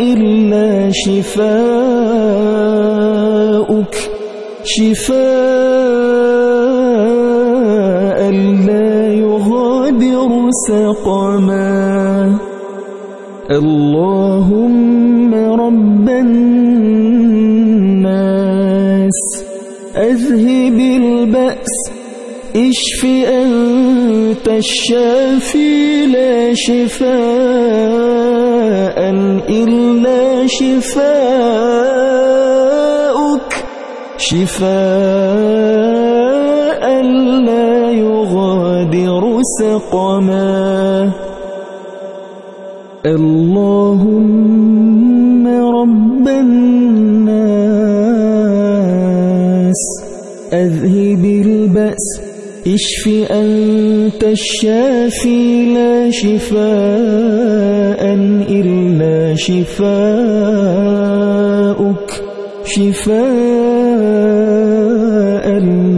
إلا شفاءك شفاء لا يغادر سقما. اللهم رب الناس أذهب اشف أنت الشافي لا شفاء إلا شفاءك شفاء لا يغادر سقما. اللهم رب الناس أذهب البأس. اشف أنت الشافي لا شفاء إلا شفاءك شفاء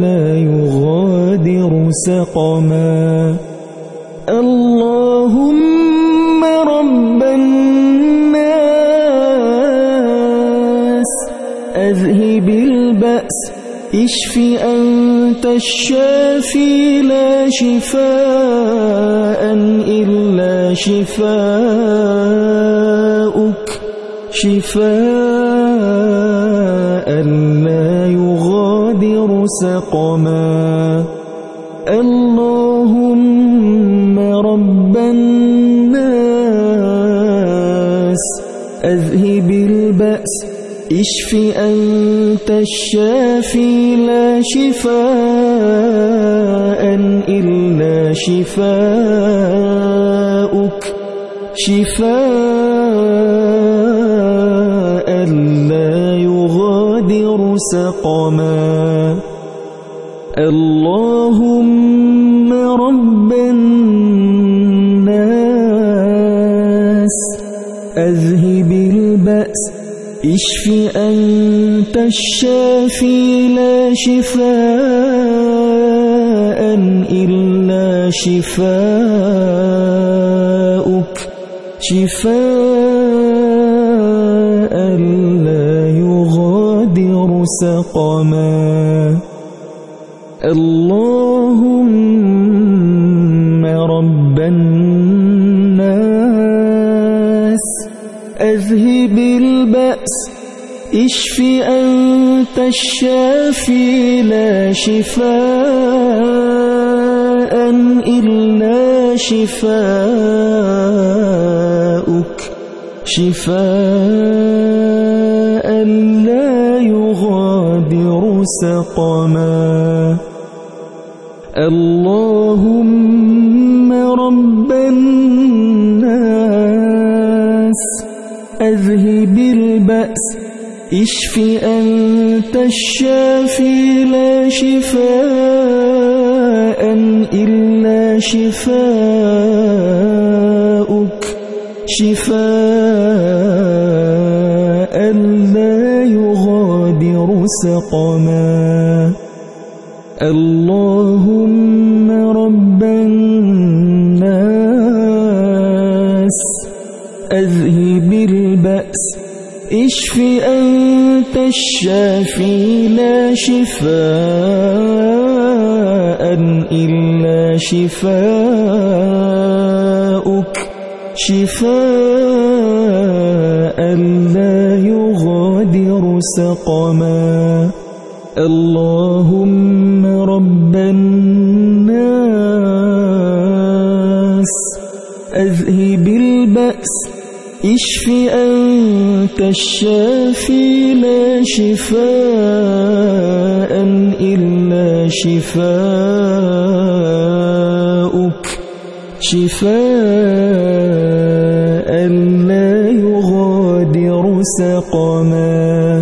لا يغادر سقما. اللهم رب الناس أذهب البأس اشف أنت الشافي لا شفاء إلا شفاءك شفاء لا يغادر سقما. اللهم رب إشف أنت الشافي لا شفاء إلا شفاءك شفاء لا يغادر سقما. اللهم رب اشف أنت الشافي لا شفاء إلا شفاءك شفاء لا يغادر سقما. اللهم إشف أنت الشافي لا شفاء إلا شفاءك شفاء لا يغادر سقما. اللهم رب الناس أذهب البأس اشف أنت الشافي لا شفاء إلا شفاءك شفاء لا يغادر سقما. اللهم رب الناس أذهب البأس. اشف أنت الشافي لا شفاء إلا شفاءك شفاء لا يغادر سقما. اللهم رب اشف أنت الشافي لا شفاء إلا شفاءك شفاء لا يغادر سقما.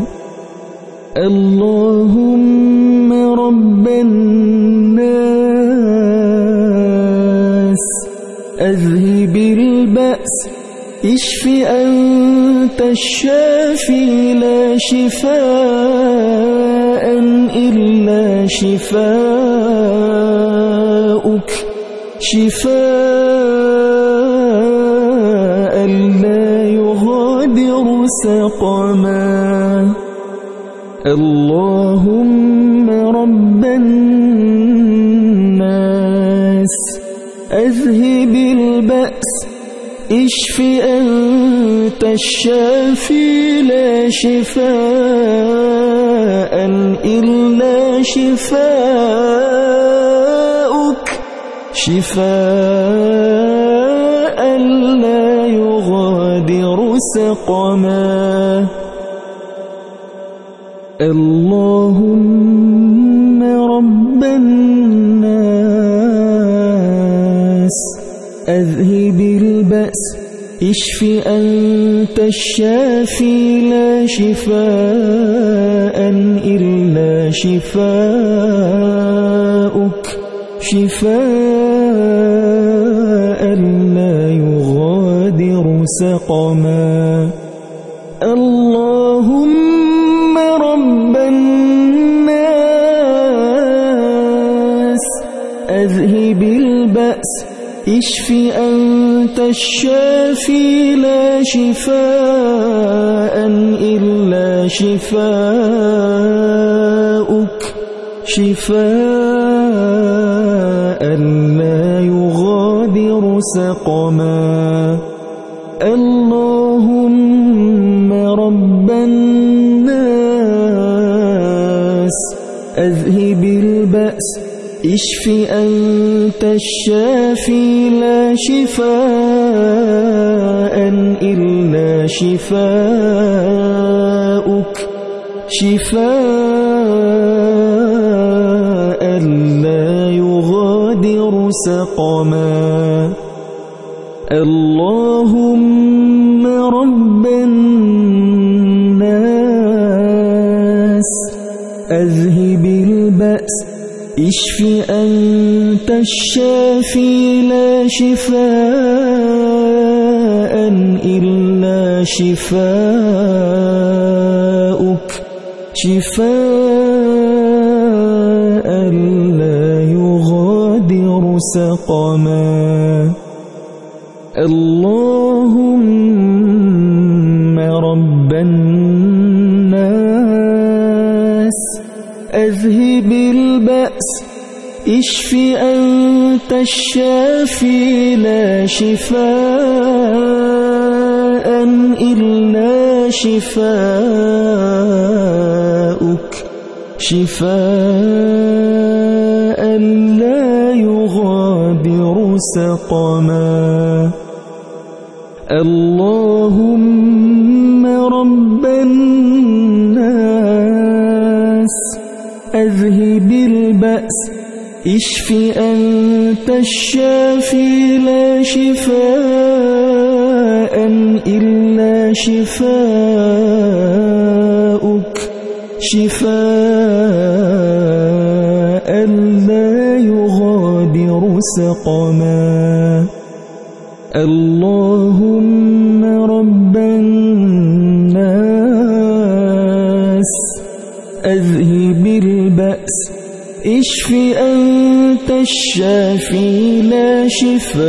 اشف أنت الشافي لا شفاء إلا شفاءك شفاء لا يغادر سقما. اللهم رب الناس. أذهب اشف أنت الشافي لا شفاء إلا شفاءك شفاء لا يغادر سقما. اللهم اشف أنت الشافي لا شفاء إلا شفاءك شفاء لا يغادر سقما. اللهم اشف أنت الشافي لا شفاء إلا شفاءك شفاء لا يغادر سقما اللهم رب إشف أنت الشافي لا شفاء إلا شفاءك شفاء لا يغادر سقما. اللهم رب الناس اشف أنت الشافي لا شفاء إلا شفاءك شفاء لا يغادر سقما. اللهم اشف أنت الشافي لا شفاء إلا شفاءك شفاء لا يغادر سقما. اللهم اشف أنت الشافي لا شفاء إلا شفاؤك. شفاء لا يغادر سقما. اللهم رب الناس أذهب البأس اشف أنت الشافي لا شفاء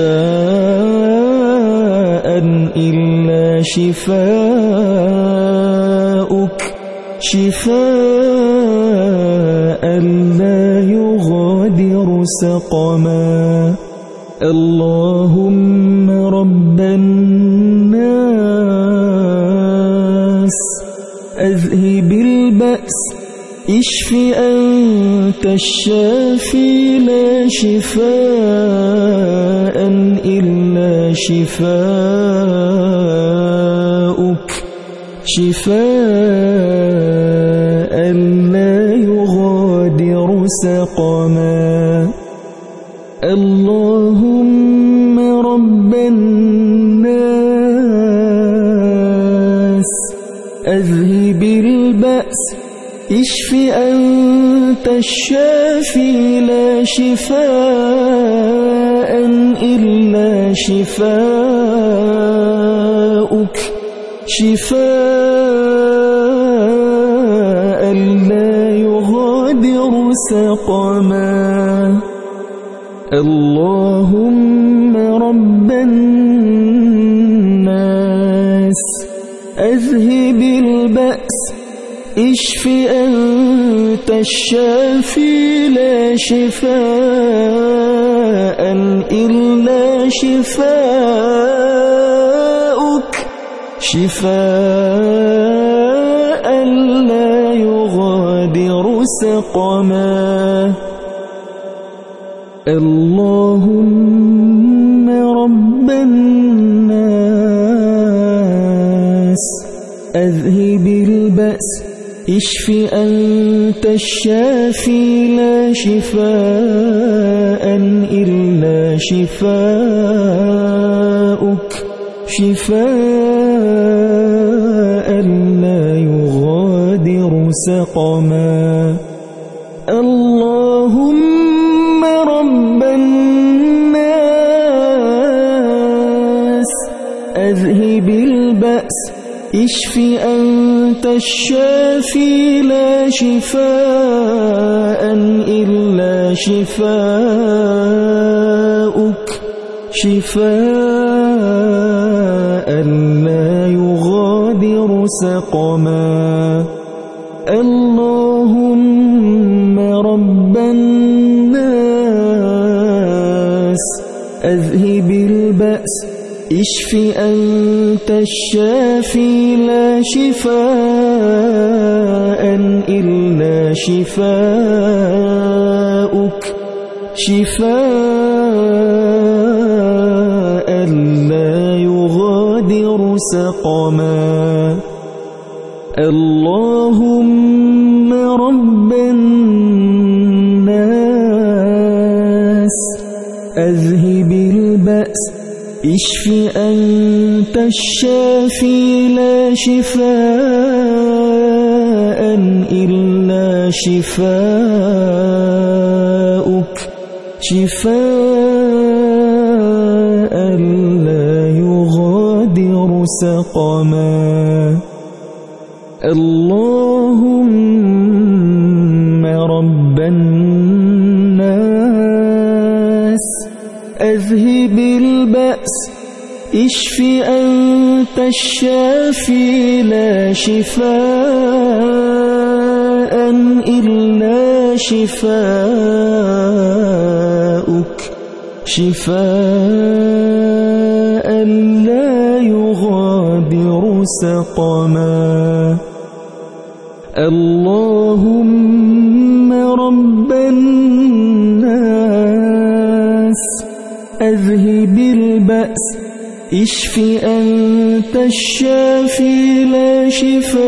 إلا شفاؤك. شفاء لا يغادر سقما. اللهم رب الناس أذهب البأس. اشف أنت الشافي لا شفاء إلا شفاؤك. شفاء لا يغادر سقما. اللهم رب الناس أذهب البأس. اشف أنت الشافي لا شفاء إلا شفاؤك. شفاء لا يغادر سقما. اللهم رب الناس أذهب البأس اشف أنت الشافي لا شفاء إلا شفاؤك. شفاء لا يغادر سقما. اللهم رب الناس أذهب البأس. اشف أنت الشافي لا شفاء إلا شفاؤك. شفاء لا يغادر سقما. اللهم رب الناس أذهب البأس اشف أنت الشافي لا شفاء إلا شفاؤك. شفاء لا يغادر سقما. اشف أنت الشافي لا شفاء إلا شفاؤك. شفاء لا يغادر سقما. اللهم اشف أنت الشافي لا شفاء إلا شفاؤك. شفاء لا يغادر سقما. اللهم البأس اشف أنت الشافي لا شفاء إلا شفاؤك. شفاء لا يغادر سقما. اللهم رب الناس. أذهب البأس اشف أنت الشافي لا شفاء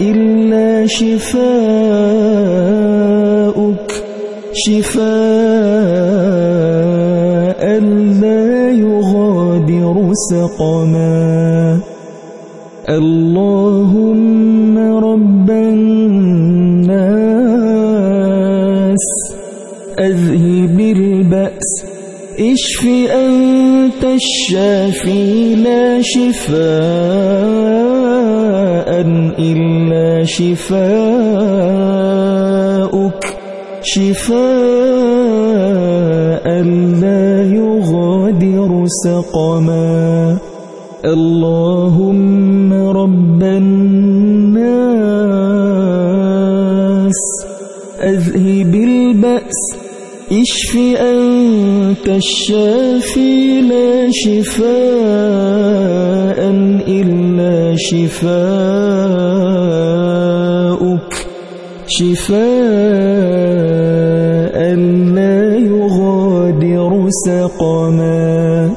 إلا شفاؤك. شفاء لا يغادر سقما. اللهم اشف أنت الشافي لا شفاء إلا شفاءك شفاء لا يغادر سقما. اللهم رب الناس أذهب البأس. اشف أنت الشافي لا شفاء إلا شفاءك شفاء لا يغادر سقما.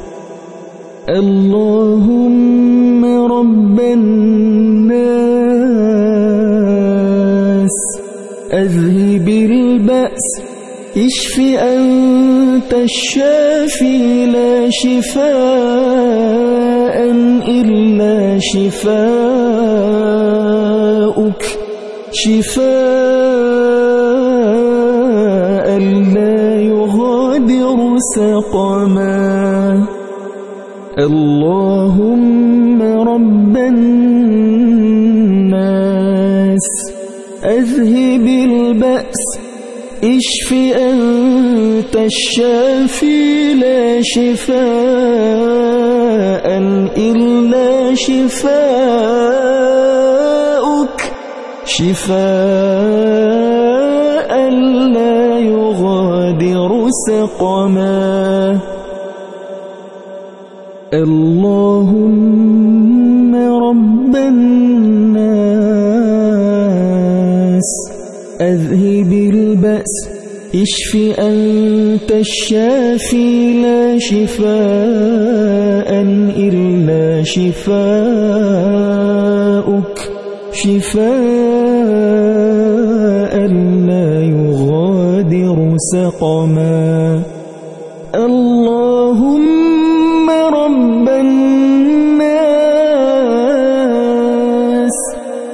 اللهم رب الناس أذهب البأس. اشف أنت الشافي لا شفاء إلا شفاءك شفاء لا يغادر سقما. اللهم رب الناس أذهب البأس. اشف أنت الشافي لا شفاء إلا شفاءك شفاء لا يغادر سقما. اللهم رب الناس. البأس اشف أنت الشافي لا شفاء إلا شفاءك شفاء لا يغادر سقما. اللهم رب الناس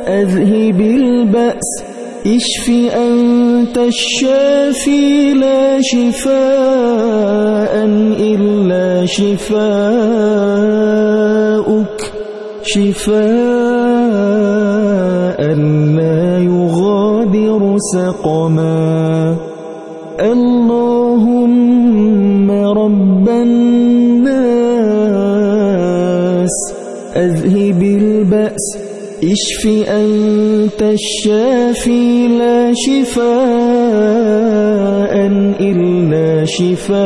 أذهب البأس. اشف أنت الشافي لا شفاء إلا شفاءك شفاء لا يغادر سقما. اللهم إشف أنت الشافي لا شفاء إلا شفاءك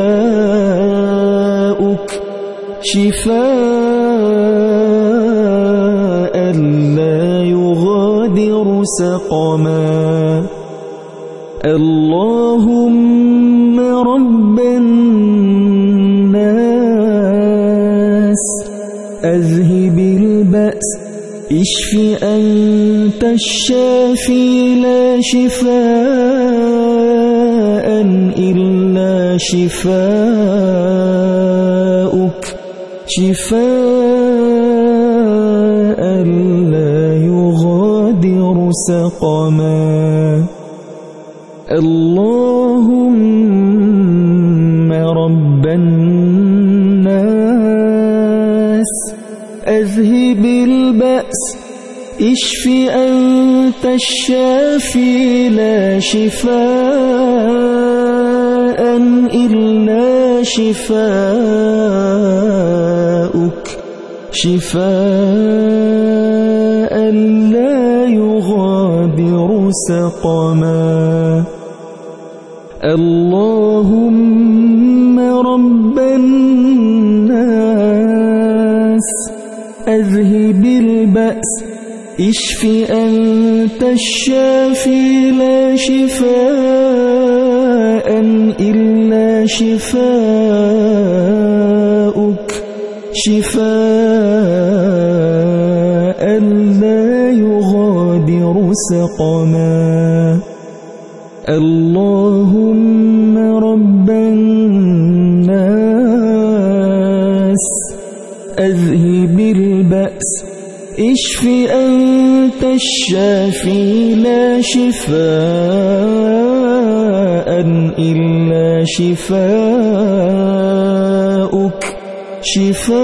شفاء لا يغادر سقما. اللهم اشف أنت الشافي لا شفاء إلا شفاءك شفاء لا يغادر سقما. اللهم اشف أنت الشافي لا شفاء إلا شفاءك شفاء لا يغادر سقما. اللهم رب الناس أذهب البأس. اشف أنت الشافي لا شفاء إلا شفاءك شفاء لا يغادر سقما. اللهم رب الناس أذهب البأس. اشف أنت الشافي لا شفاء إلا شفاءك شفاء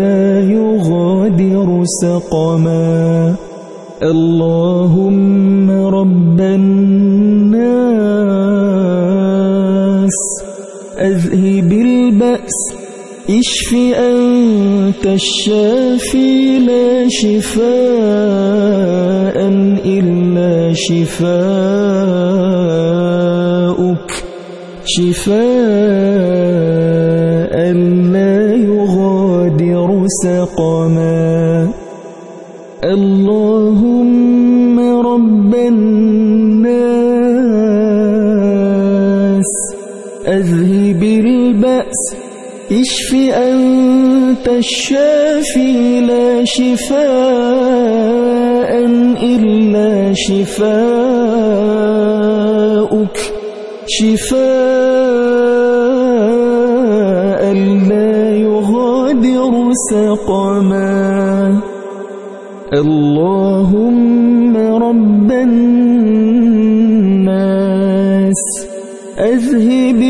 لا يغادر سقما. اللهم رب الناس أذهب البأس. اشف أنت الشافي لا شفاء إلا شفاءك شفاء لا يغادر سقما. اللهم اشف أنت الشافي لا شفاء إلا شفاءك شفاء لا يغادر سقما. اللهم رب الناس أذهب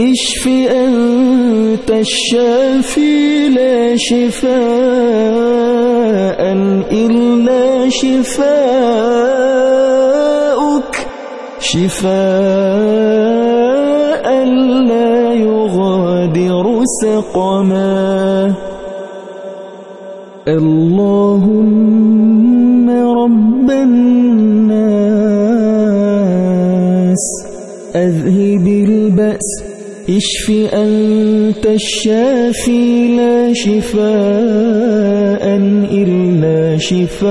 اشف أنت الشافي لا شفاء إلا شفاءك شفاء لا يغادر سقما. اللهم رب الناس أذهب اشف أنت الشافي لا شفاء إلا شفاءك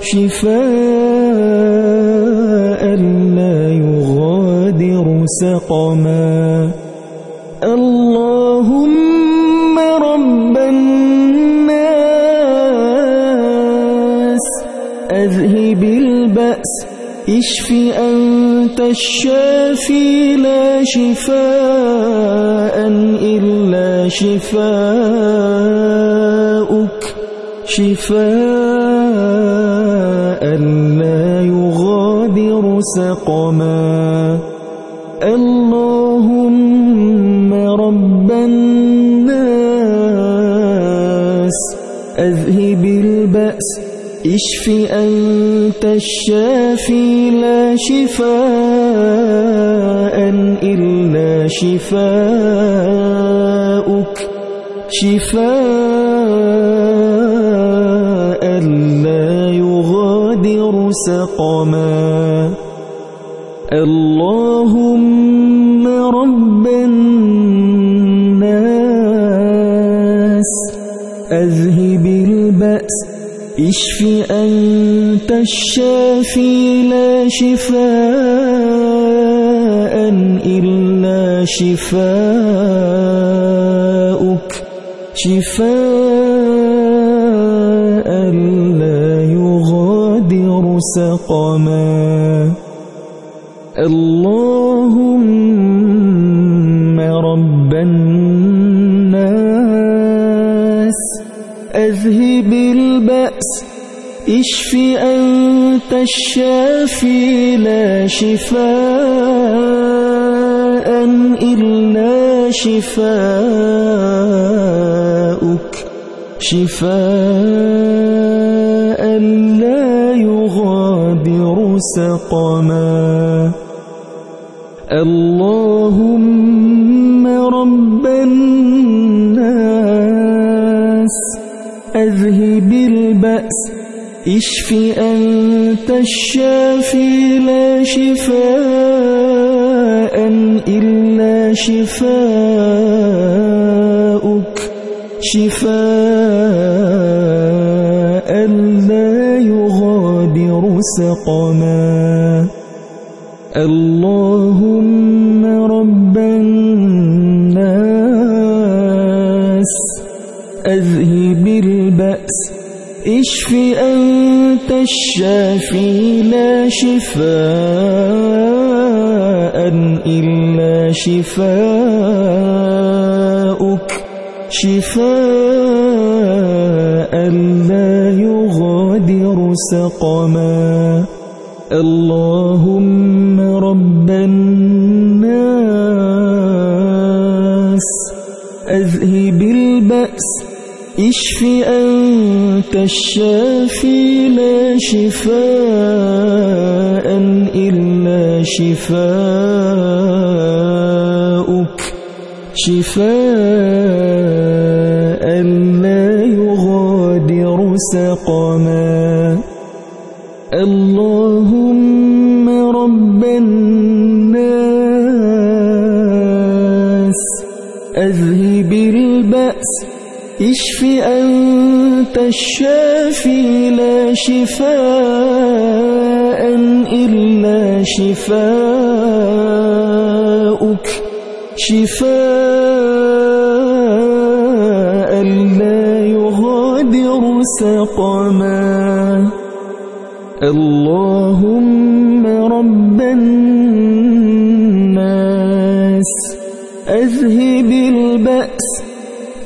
شفاء لا يغادر سقما. اللهم رب الناس أذهب البأس اشف أنت الشافي لا شفاء إلا شفاءك شفاء لا يغادر سقما. اللهم رب الناس أذهب البأس. اشف أنت الشافي لا شفاء إلا شفاءك شفاء لا يغادر سقما. اللهم رب الناس. أذهب اشف أنت الشافي لا شفاء إلا شفاءك شفاء لا يغادر سقما. اللهم رب الناس. أذهب اشف أنت الشافي لا شفاء إلا شفاءك شفاء لا يغادر سقما. اللهم رب الناس أذهب البأس اشف أنت الشافي لا شفاء إلا شفاءك شفاء لا يغادر سقما. اللهم رب الناس أذهب البأس اشف أنت الشافي لا شفاء إلا شفاؤك. شفاء لا يغادر سقما. اللهم رب الناس أذهب البأس. اشف أنت الشافي لا شفاء إلا شفاؤك. شفاء لا يغادر سقما. اللهم اشف أنت الشافي لا شفاء إلا شفاؤك. شفاء لا يغادر سقما. اللهم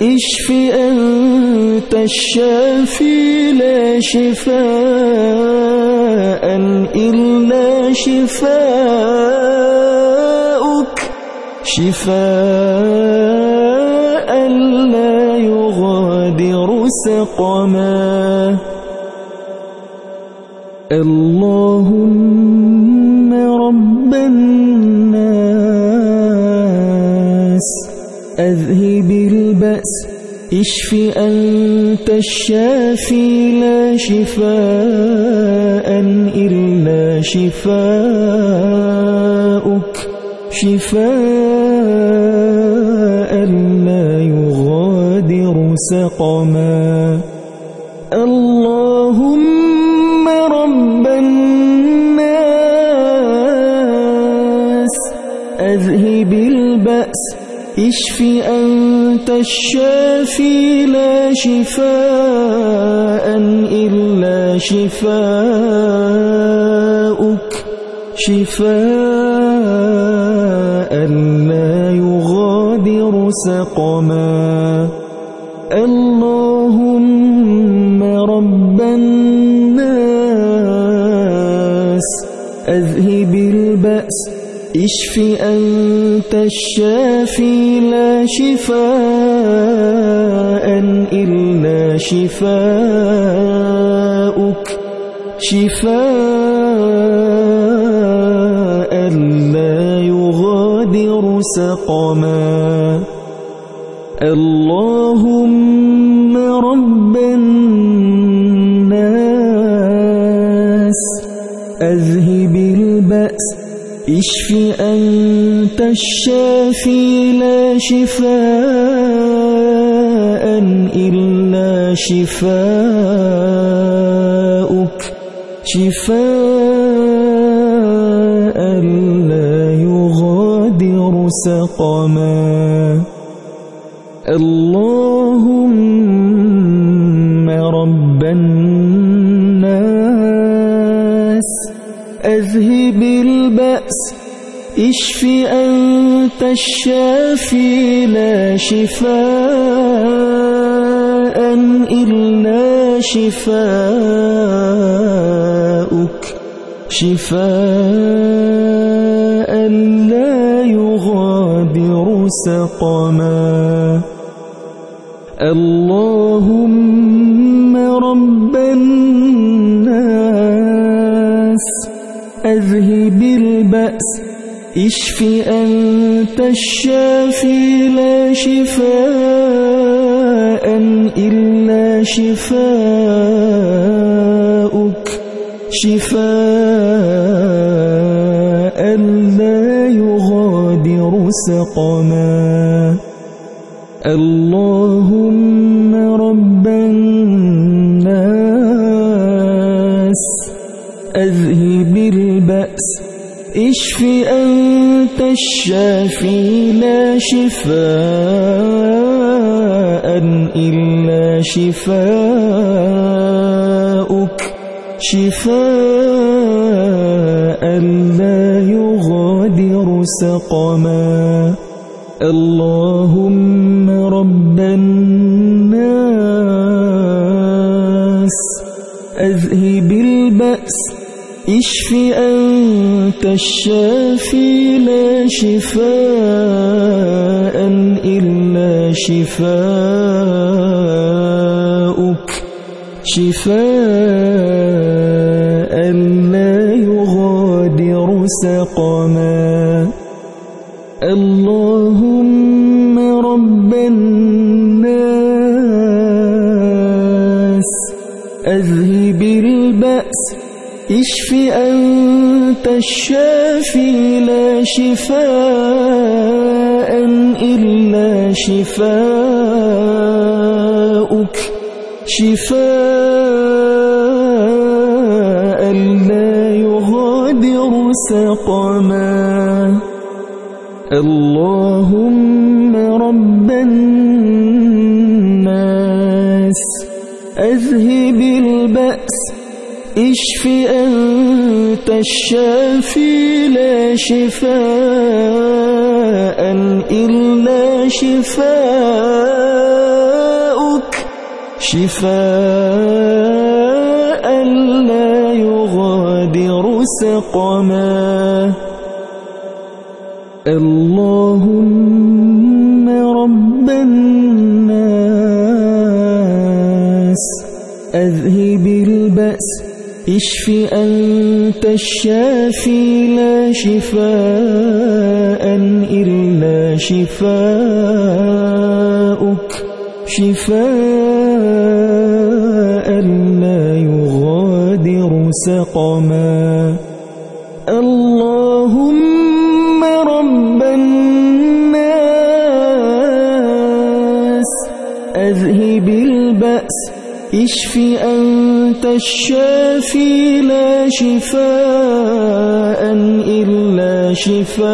اشف أنت الشافي لا شفاء إلا شفاؤك. شفاء لا يغادر سقما. اللهم رب الناس أذهب البأس اشف أنت الشافي لا شفاء إلا شفاؤك شفاء لا يغادر سقما. اللهم رب الناس أذهب البأس اشف أنت الشافي لا شفاء إلا شفاؤك. شفاء لا يغادر سقما. اللهم رب الناس أذهب البأس. إشف أنت الشافي لا شفاء إلا شفاؤك. شفاء لا يغادر سقما. اللهم رب الناس أذهب البأس اشف أنت الشافي لا شفاء إلا شفاؤك. شفاء لا يغادر سقما. اللهم إشف أنت الشافي لا شفاء إلا شفاؤك. شفاء لا يغادر سقما. اللهم رب الناس أذهب البأس اشف أنت الشافي لا شفاء إلا شفاؤك. شفاء لا يغادر سقما. اللهم رب الناس أذهب البأس اشف أنت الشافي لا شفاء إلا شفاؤك. شفاء لا يغادر سقما. اللهم رب الناس أذهب البأس. اشف أنت الشافي لا شفاء إلا شفاءك شفاء لا يغادر سقما. اللهم اشف أنت الشافي لا شفاء إلا شفاءك شفاء لا يغادر سقما. اللهم رب الناس أذهب البأس. اشف أنت الشافي لا شفاء إلا شفاءك شفاء لا يغادر سقما. اللهم رب الناس أذهب البأس. اشف أنت الشافي لا شفاء إلا شفاءك شفاء لا يغادر سقما اللهم رب الناس أذهب البأس اشف أنت الشافي لا شفاء إلا شفاءك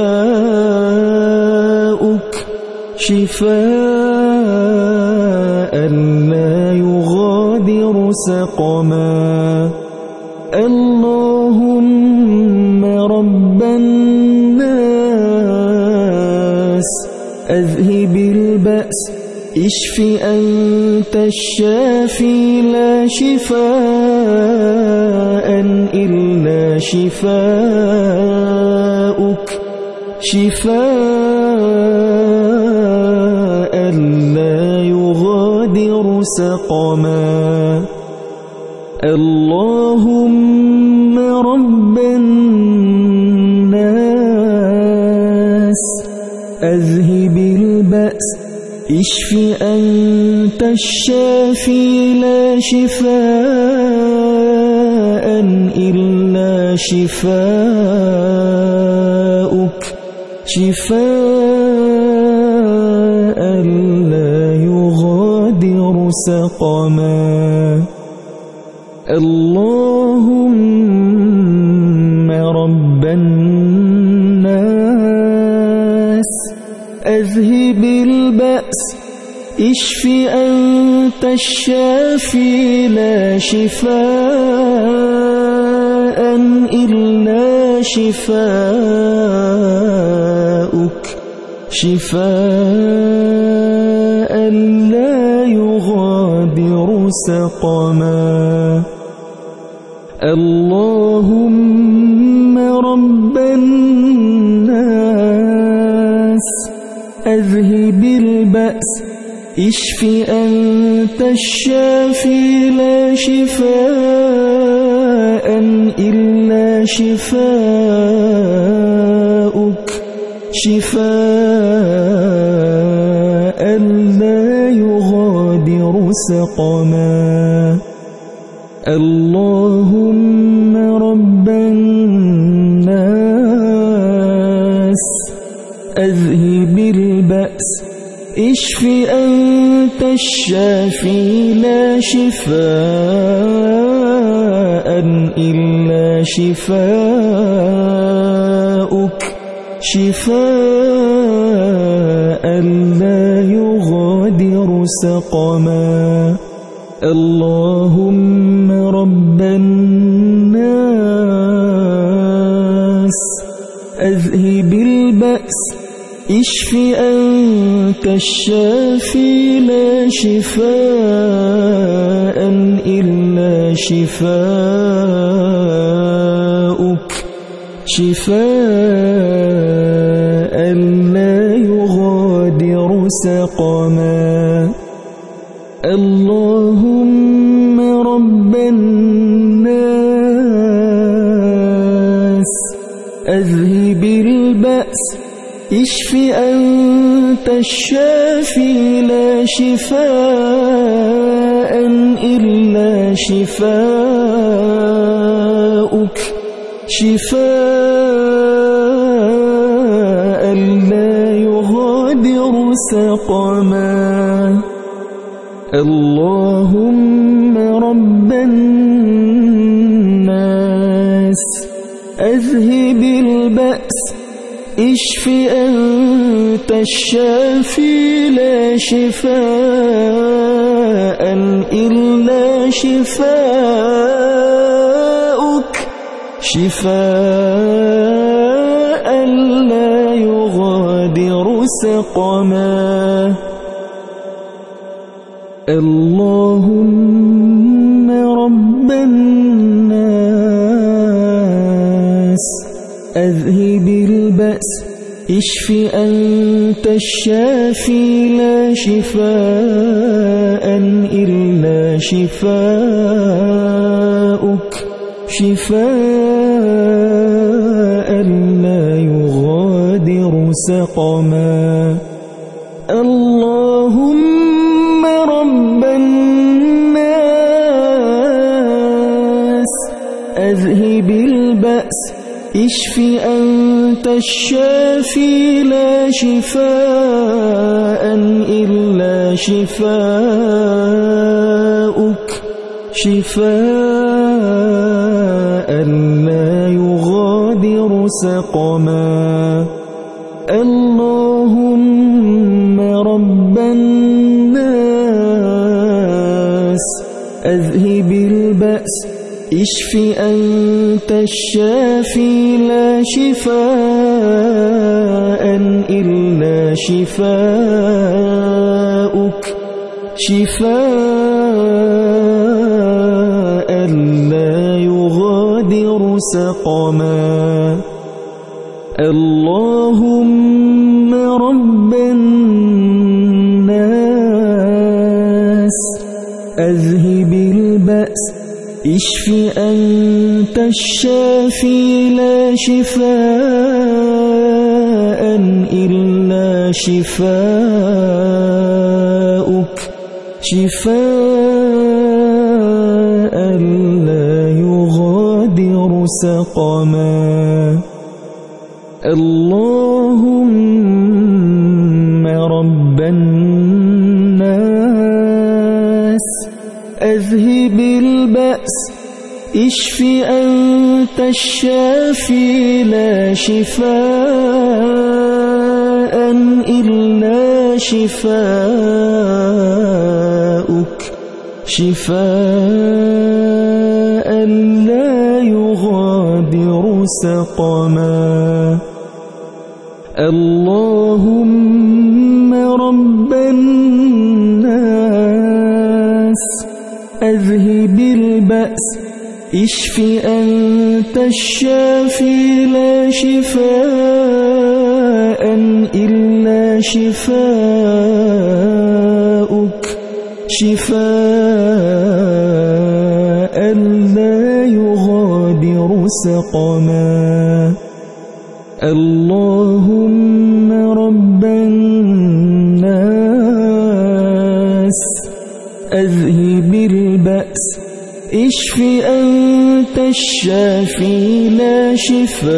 شفاء لا يغادر سقما. اللهم رب الناس أذهب البأس. اشف أنت الشافي لا شفاء إلا شفاءك شفاء لا يغادر سقما. اللهم رب اشف أنت الشافي لا شفاء إلا شفاءك شفاء لا يغادر سقما. اللهم رب الناس أذهب البأس اشف أنت الشافي لا شفاء إلا شفاءك شفاء لا يغادر سقما. اللهم رب اشف أنت الشافي لا شفاء إلا شفاءك شفاء لا يغادر سقما. اللهم رب الناس اشف أنت الشافي لا شفاء إلا شفاءك شفاء لا يغادر سقما. اللهم رب الناس أذهب البأس. اشف أنت الشافي لا شفاء إلا شفاءك شفاء لا يغادر سقما. اللهم رب الناس. البأس اشف أنت الشافي لا شفاء إلا شفاءك شفاء لا يغادر سقما. اللهم رب الناس. أذهب اشف أنت الشافي لا شفاء إلا شفاءك شفاء لا يغادر سقما. اللهم رب الناس أذهب البأس اشف أنت الشافي لا شفاء إلا شفاءك شفاء لا يغادر سقما اللهم رب الناس أذهب البأس اشف أنت الشافي لا شفاء إلا شفاءك شفاء لا يغادر سقما. إشف أنت الشافي لا شفاء إلا شفاءك شفاء لا يغادر سقما. اللهم رب الناس. أذهب اشف أنت الشافي لا شفاء إلا شفاءك شفاء لا يغادر سقما. اللهم اشف أنت الشافي لا شفاء إلا شفاءك شفاء لا يغادر سقما. اللهم اشف أنت الشافي لا شفاء إلا شفاءك شفاء لا يغادر سقما. اللهم اشف أنت الشافي لا شفاء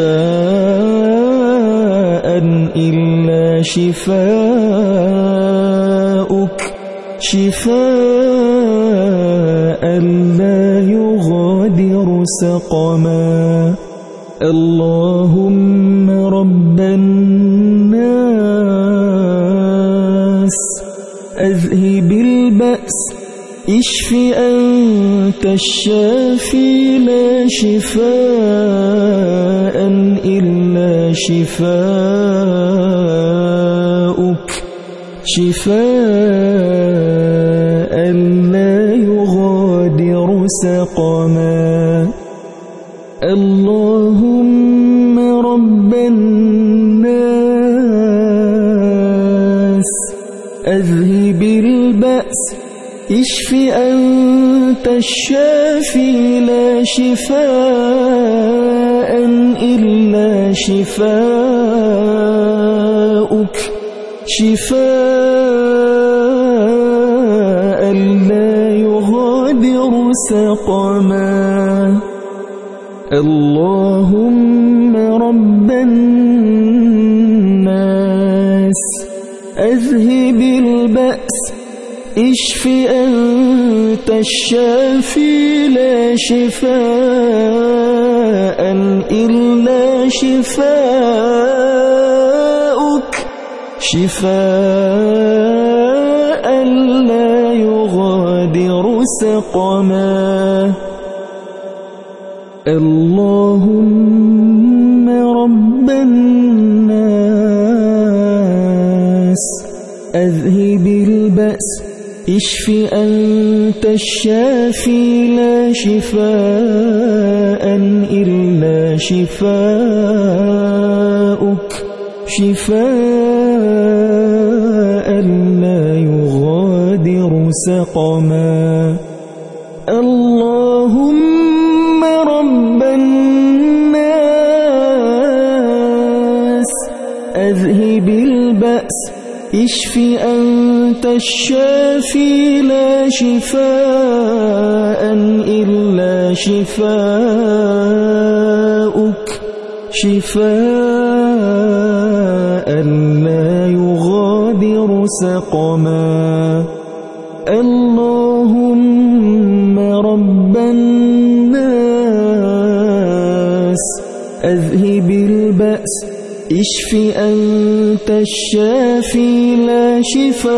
إلا شفاءك شفاء لا يغادر سقما. اللهم رب الناس أذهب البأس. اشف أنت الشافي لا شفاء إلا شفاءك شفاء لا يغادر سقما. اللهم رب الناس أذهب البأس. اشف أنت الشافي لا شفاء إلا شفاءك شفاء لا يغادر سقما. اللهم رب الناس أذهب البأس اشف أنت الشافي لا شفاء إلا شفاءك شفاء لا يغادر سقما. اللهم رب الناس أذهب البأس. اشف أنت الشافي لا شفاء إلا شفاءك شفاء لا يغادر سقما اللهم رب الناس أذهب البأس اشف أنت الشافي لا شفاء إلا شفاءك شفاء لا يغادر سقما. اللهم رب اشف أنت الشافي لا شفاء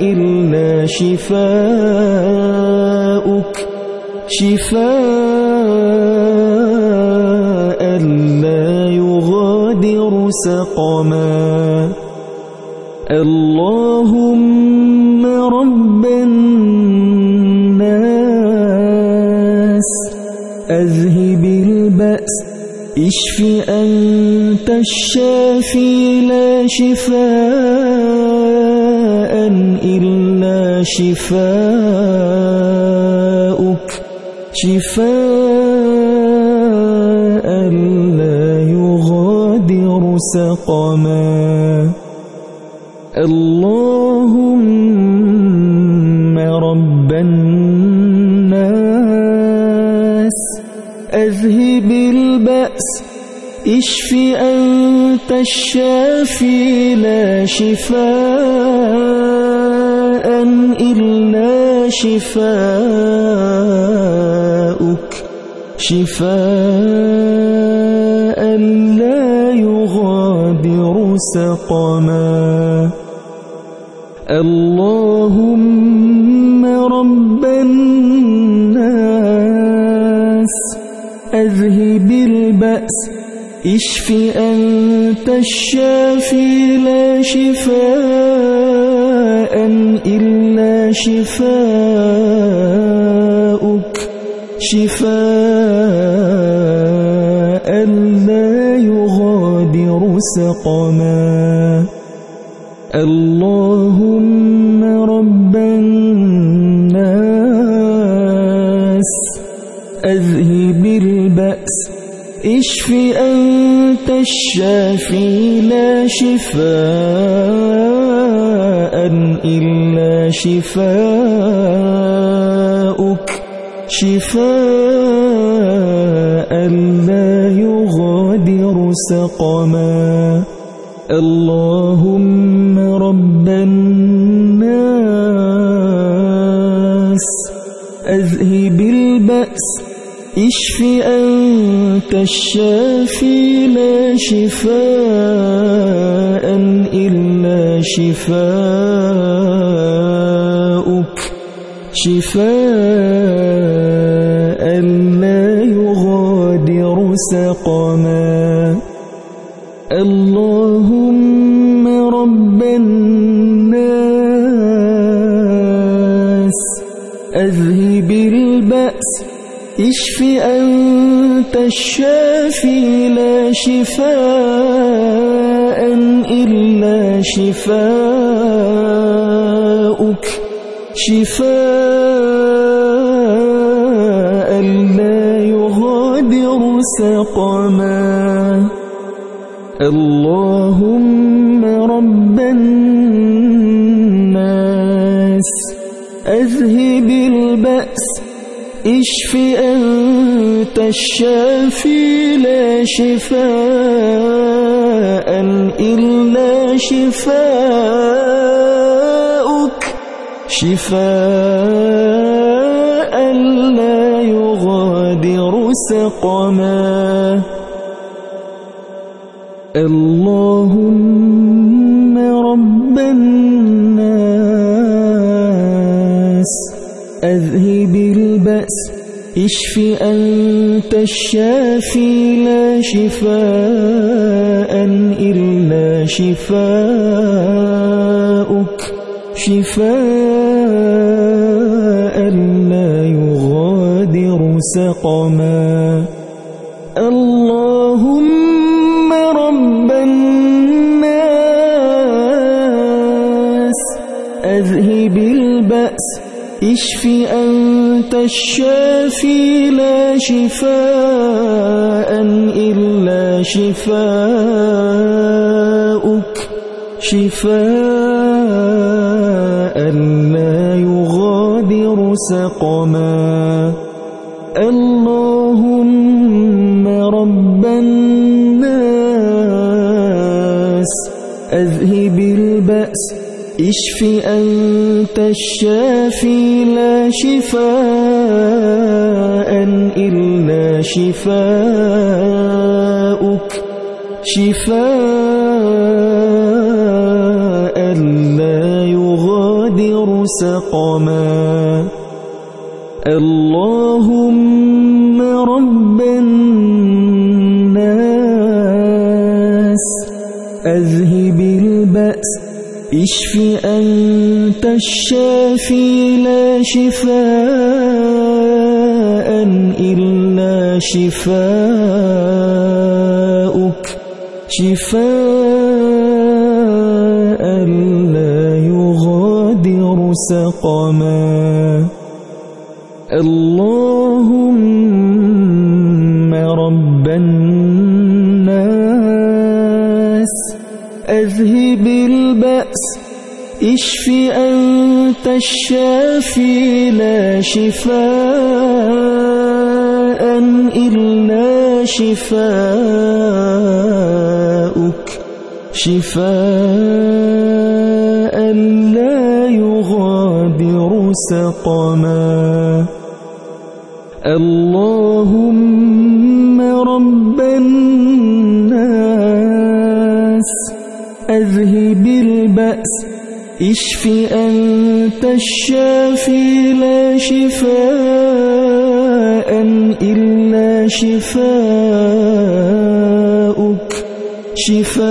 إلا شفاءك شفاء لا يغادر سقما. اللهم رب اشف أنت الشافي لا شفاء إلا شفاءك شفاء لا يغادر سقما. اللهم اشف أنت الشافي لا شفاء إلا شفاءك شفاء لا يغادر سقما. اللهم رب الناس. اشف أنت الشافي لا شفاء إلا شفاءك شفاء لا يغادر سقما. اللهم رب الناس أذهب البأس. اشف أنت الشافي لا شفاء إلا شفاءك شفاء لا يغادر سقما. اللهم رب الناس أذهب البأس. اشف أنت الشافي لا شفاء إلا شفاءك شفاء لا يغادر سقما الشافي لا شفاء إلا شفاءك شفاء لا يغادر سقما. اللهم الشافي لا شفاء إلا شفاءك شفاء لا يغادر سقما. اللهم رب الناس أذهب البأس. اشف أنت الشافي لا شفاء إلا شفاءك شفاء لا يغادر سقما. اللهم اشف أنت الشافي لا شفاء إلا شفاءك شفاء لا يغادر سقما. اللهم رب اشف أنت الشافي لا شفاء إلا شفاءك شفاء لا يغادر سقما. اللهم رب اشف أنت الشافي لا شفاء إلا شفاءك شفاء لا يغادر سقما. اللهم اشف أنت الشافي لا شفاء إلا شفاءك شفاء لا يغادر سقما. اللهم رب الناس أذهب البأس اشف أنت الشافي لا شفاء إلا شفاءك شفاء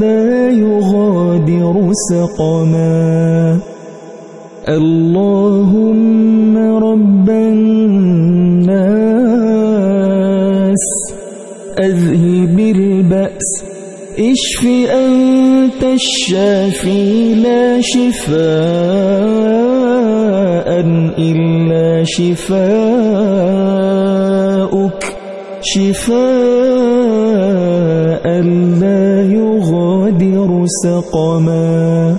لا يغادر سقما. اللهم رب الناس أذهب البأس اشف أنت الشافي لا شفاء إلا شفاءك شفاء لا يغادر سقما.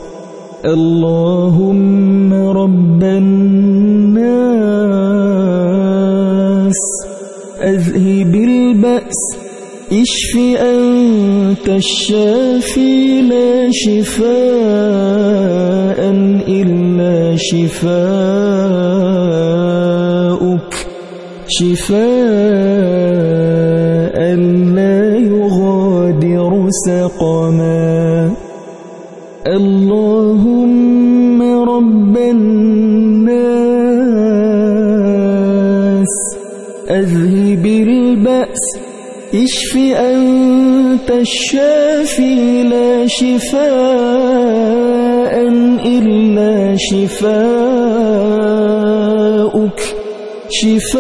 اللهم رب الناس. أذهب البأس. اشف أنت الشافي لا شفاء إلا شفاءك شفاء لا يغادر سقما. اللهم رب الناس أذهب البأس. اشف أنت الشافي لا شفاء إلا شفاءك شفاء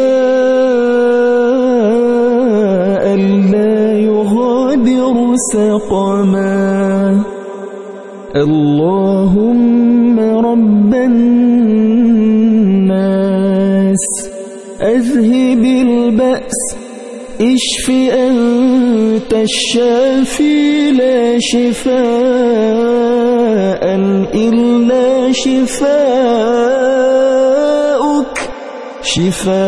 لا يغادر سقما. اللهم رب الناس أذهب البأس اشف أنت الشافي لا شفاء إلا شفاءك شفاء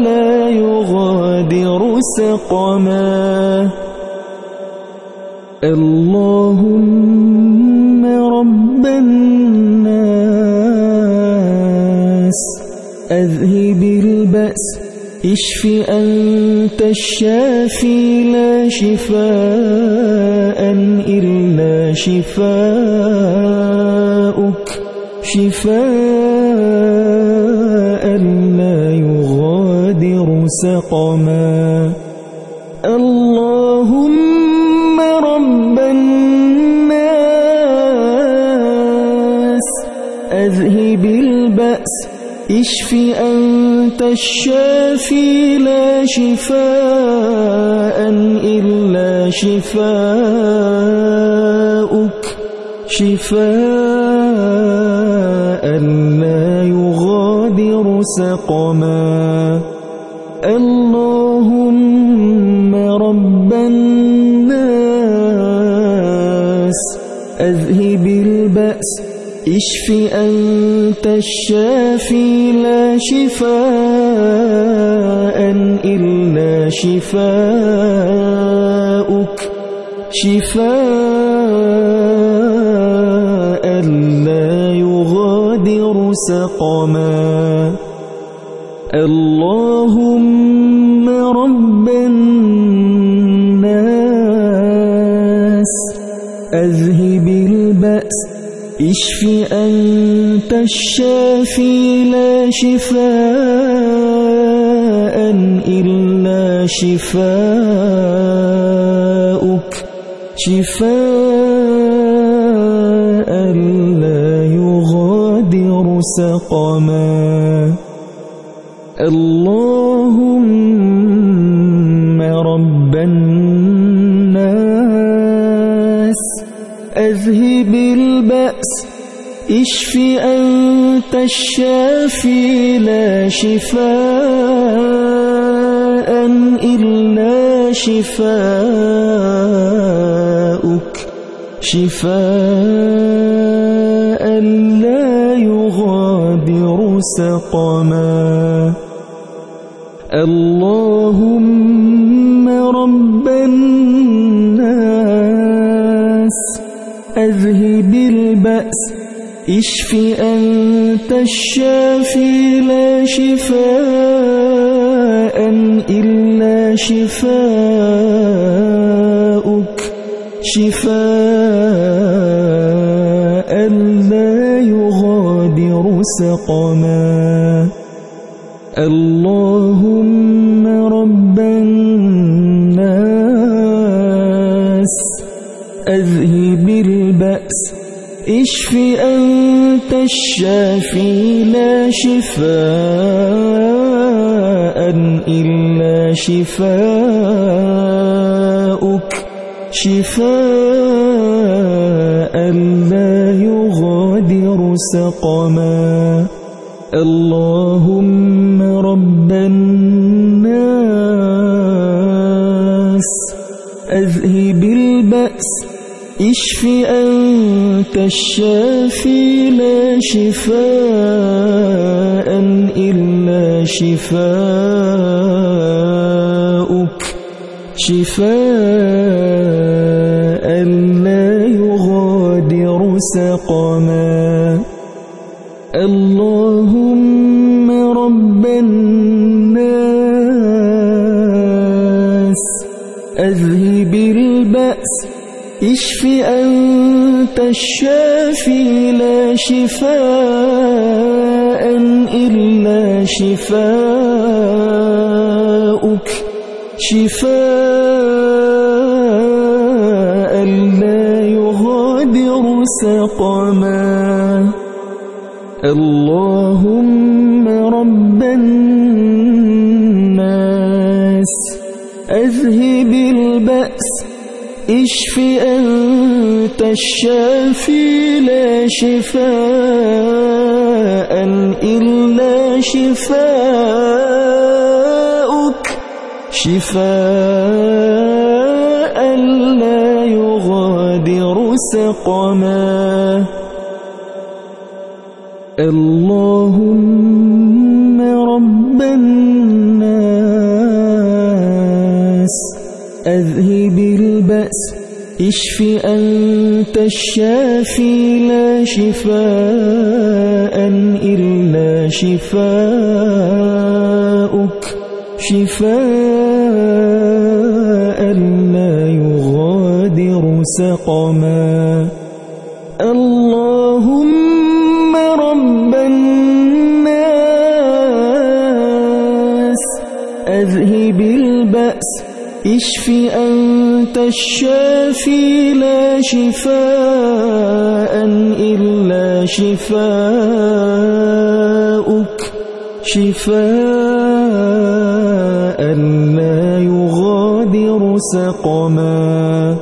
لا يغادر سقما. اشف أنت الشافي لا شفاء إلا شفاءك شفاء لا يغادر سقما. اللهم رب الناس أذهب البأس اشف أنت الشافي لا شفاء إلا شفاءك شفاء لا يغادر سقما. إشف أنت الشافي لا شفاء إلا شفاءك شفاء لا يغادر سقما. اللهم اشف أنت الشافي لا شفاء إلا شفاءك شفاء لا يغادر سقما. اللهم اشف أنت الشافي لا شفاء إلا شفاءك شفاء لا يغادر سقما. اللهم رب الناس أذهب البأس. اشف أنت الشافي لا شفاء إلا شفاءك شفاء لا يغادر سقما. اللهم اشف أنت الشافي لا شفاء إلا شفاءك شفاء لا يغادر سقما. اللهم رب الناس أذهب البأس. اشف أنت الشافي لا شفاء إلا شفاءك شفاء لا يغادر سقما. اللهم اشف أنت الشافي لا شفاء إلا شفاءك شفاء لا يغادر سقما. اللهم رب الناس. أذهب إشف أنت الشافي لا شفاء إلا شفاءك شفاء لا يغادر سقما. اللهم رب الناس. البأس اشف أنت الشافي لا شفاء إلا شفاءك شفاء لا يغادر سقما اللهم اشف أنت الشافي لا شفاء إلا شفاءك شفاء لا يغادر سقما.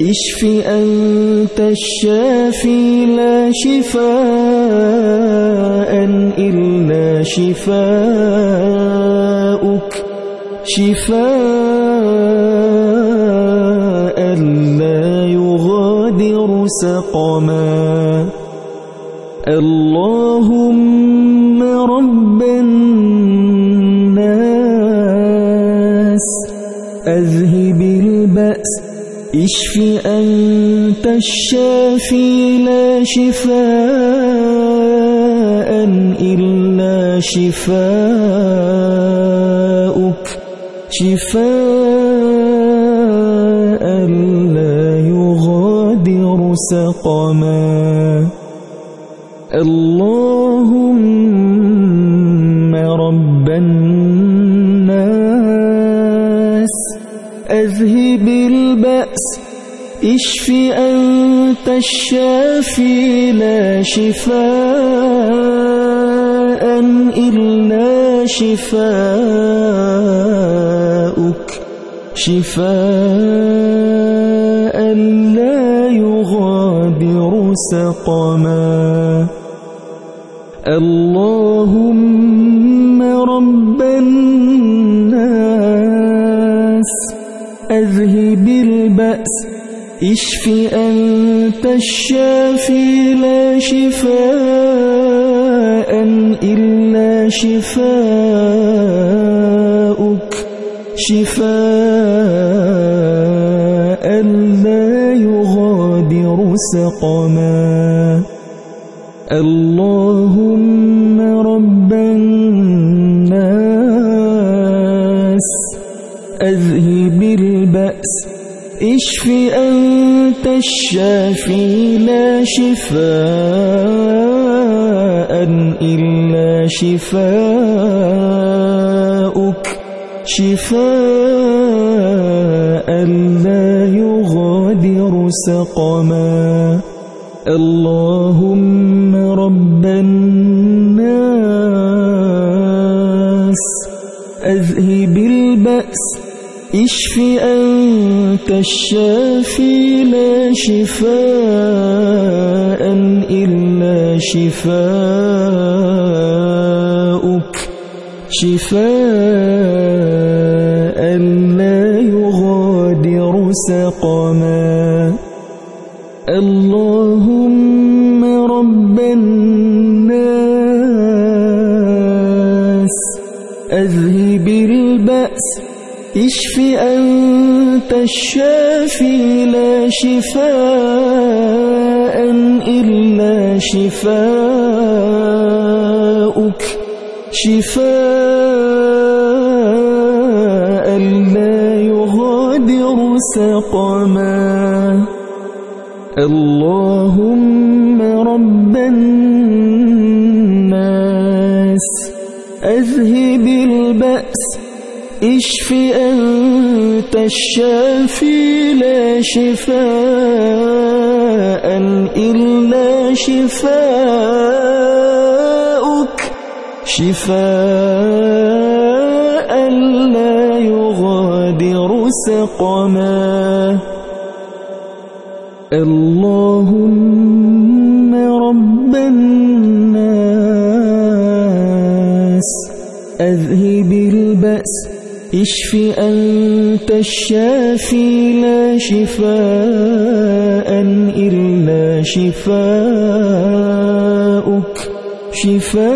اشف أنت الشافي لا شفاء إلا شفاءك شفاء لا يغادر سقما. اللهم اشف أنت الشافي لا شفاء إلا شفاءك شفاء لا يغادر سقما. اللهم إشف أنت الشافي لا شفاء إلا شفاءك شفاء لا يغادر سقما. اللهم رب الناس أذهب البأس اشف أنت الشافي لا شفاء إلا شفاءك شفاء لا يغادر سقما. اللهم رب الناس أذهب البأس. اشف أنت الشافي لا شفاء إلا شفاءك شفاء لا يغادر سقما. اللهم رب اشف أنت الشافي لا شفاء إلا شفاءك شفاء لا يغادر سقما. اللهم اشف أنت الشافي لا شفاء إلا شفاءك شفاء لا يغادر سقما. اللهم رب الناس أذهب اشف أنت الشافي لا شفاء إلا شفاءك شفاء لا يغادر سقما. اللهم رب الناس أذهب البأس. اشف أنت الشافي لا شفاء إلا شفاءك شفاء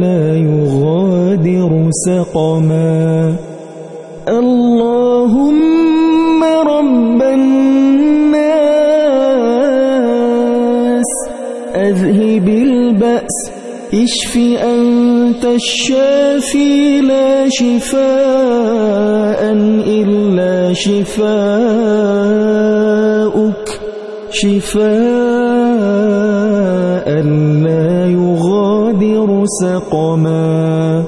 لا يغادر سقما. اللهم رب الناس أذهب البأس اشف أنت الشافي لا شفاء إلا شفاءك شفاء لا يغادر سقما.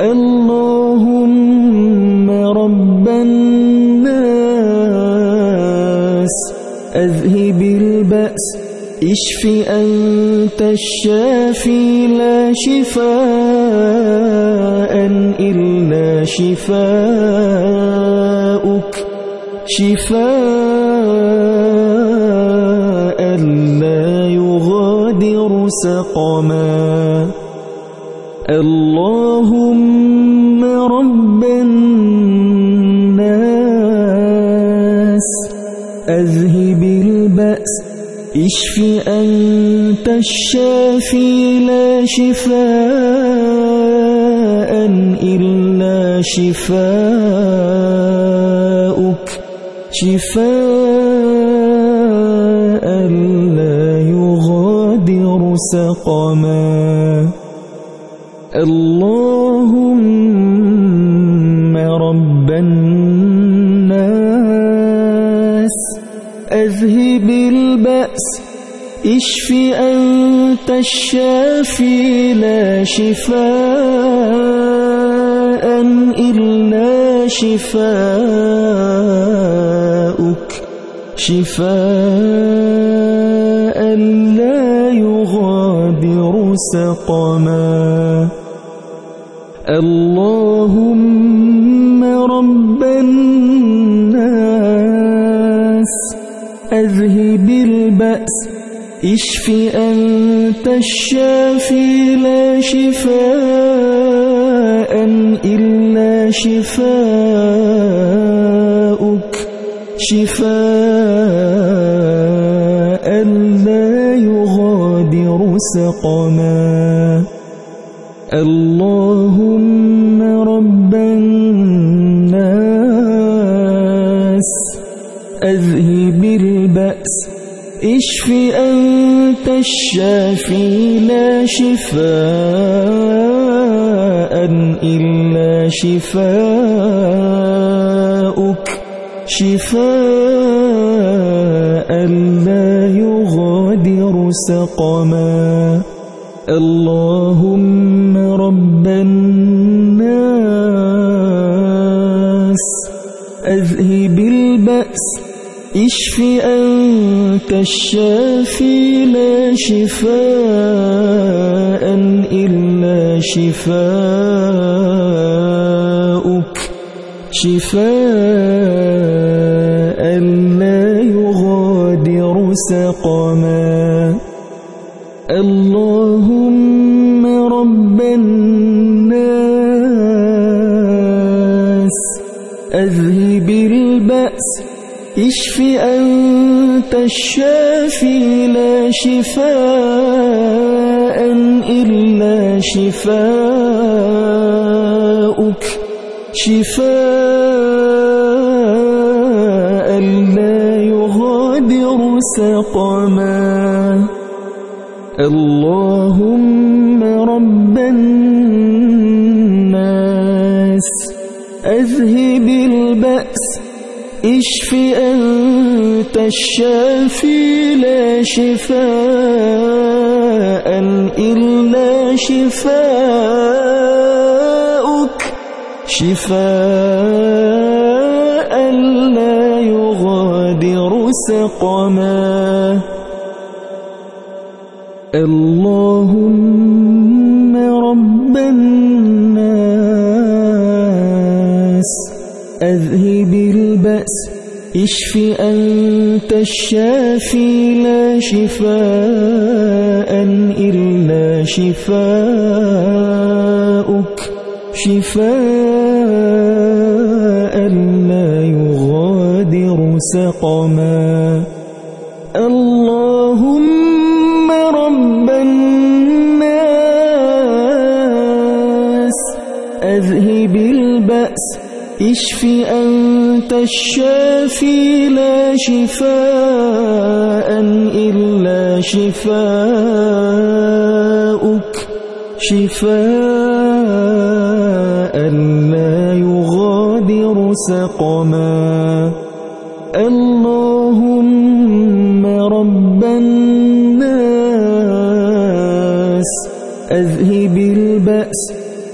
اللهم رب الناس أذهب البأس. إشف أنت الشافي لا شفاء إلا شفاءك شفاء لا يغادر سقما. اللهم رب الناس أذهب البأس اشف أنت الشافي لا شفاء إلا شفاءك شفاء لا يغادر سقما. اللهم اشف أنت الشافي لا شفاء إلا شفاءك شفاء لا يغادر سقما. اللهم رب الناس أذهب البأس اشف أنت الشافي لا شفاء إلا شفاءك شفاء لا يغادر سقما. اللهم رب الناس أذهب البأس اشف أنت الشافي لا شفاء إلا شفاءك شفاء لا يغادر سقما. اللهم رب الناس أذهب البأس. اشف أنت الشافي لا شفاء إلا شفاءك شفاء لا يغادر سقما. اللهم اشف أنت الشافي لا شفاء إلا شفاءك شفاء لا يغادر سقما. الله اللهم رب الناس أذهب البأس اشف أنت الشافي لا شفاء إلا شفاءك شفاء لا يغادر سقما. اللهم رب الناس أذهب البأس اشف أنت الشافي لا شفاء إلا شفاءك شفاء لا يغادر سقما اللهم رب الناس أذهب البأس اشف أنت الشافي لا شفاء إلا شفاءك شفاء لا يغادر سقما.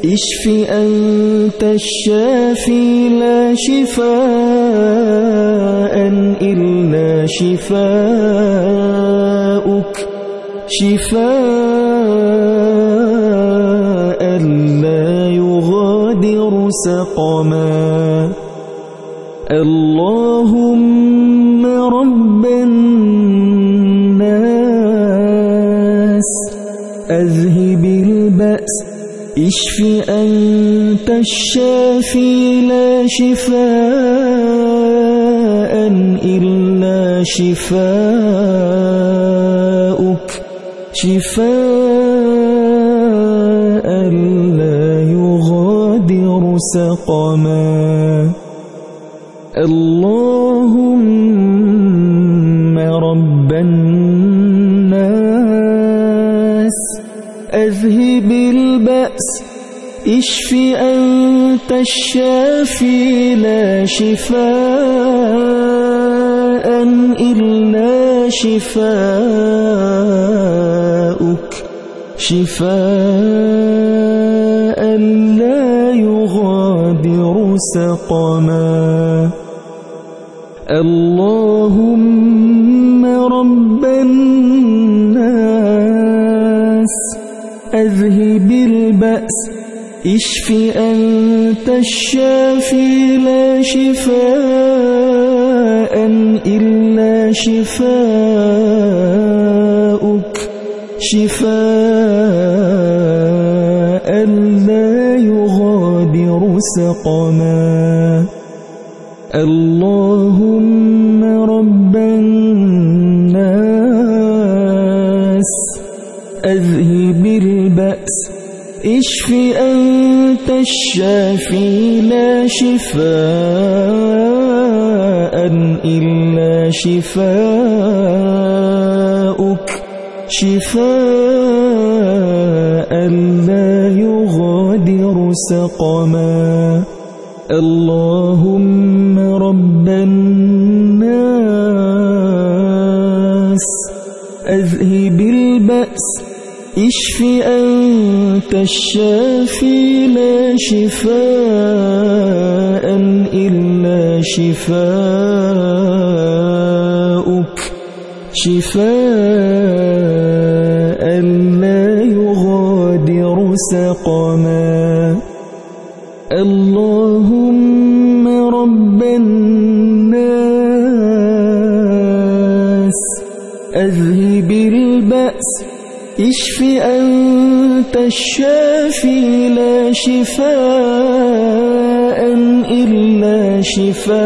اشف أنت الشافي لا شفاء إلا شفاءك شفاء لا يغادر سقما. اللهم اشف أنت الشافي لا شفاء إلا شفاءك شفاء لا يغادر سقما. اللهم رب الناس أذهب البأس اشف أنت الشافي لا شفاء إلا شفاءك شفاء لا يغادر سقما اللهم رب الناس أذهب اشف أنت الشافي لا شفاء إلا شفاءك شفاء لا يغادر سقما. الشافي لا شفاء إلا شفاءك شفاء لا يغادر سقما. اللهم رب الناس أذهب البأس اشف أنت الشافي لا شفاء إلا شفاءك شفاء لا يغادر سقما. اللهم اشف أنت الشافي لا شفاء إلا شفاءك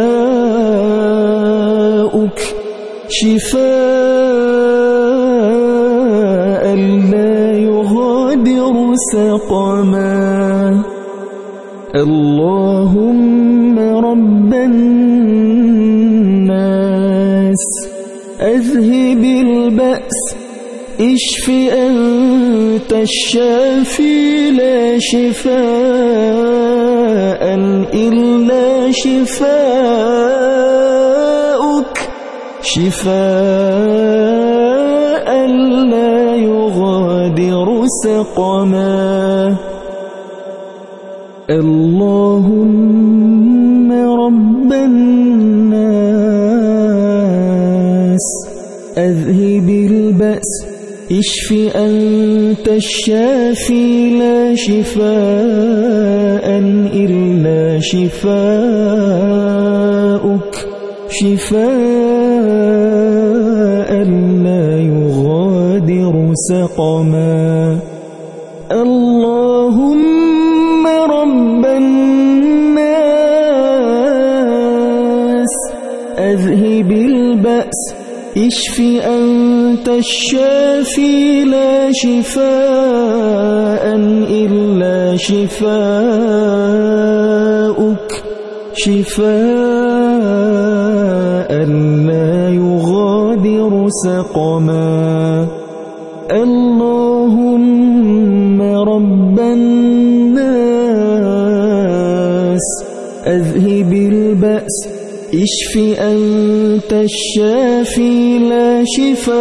شفاء لا يغادر سقما. اللهم رب الناس أذهب البأس اشف أنت الشافي لا شفاء إلا شفاءك شفاء لا يغادر سقما. اللهم رب الناس أذهب البأس. اشف أنت الشافي لا شفاء إلا شفاءك شفاء لا يغادر سقما. اللهم رب الناس أذهب البأس اشف أنت الشافي لا شفاء إلا شفاءك شفاء لا يغادر سقما. اللهم رب الناس أذهب البأس. إشف أنت الشافي لا شفاء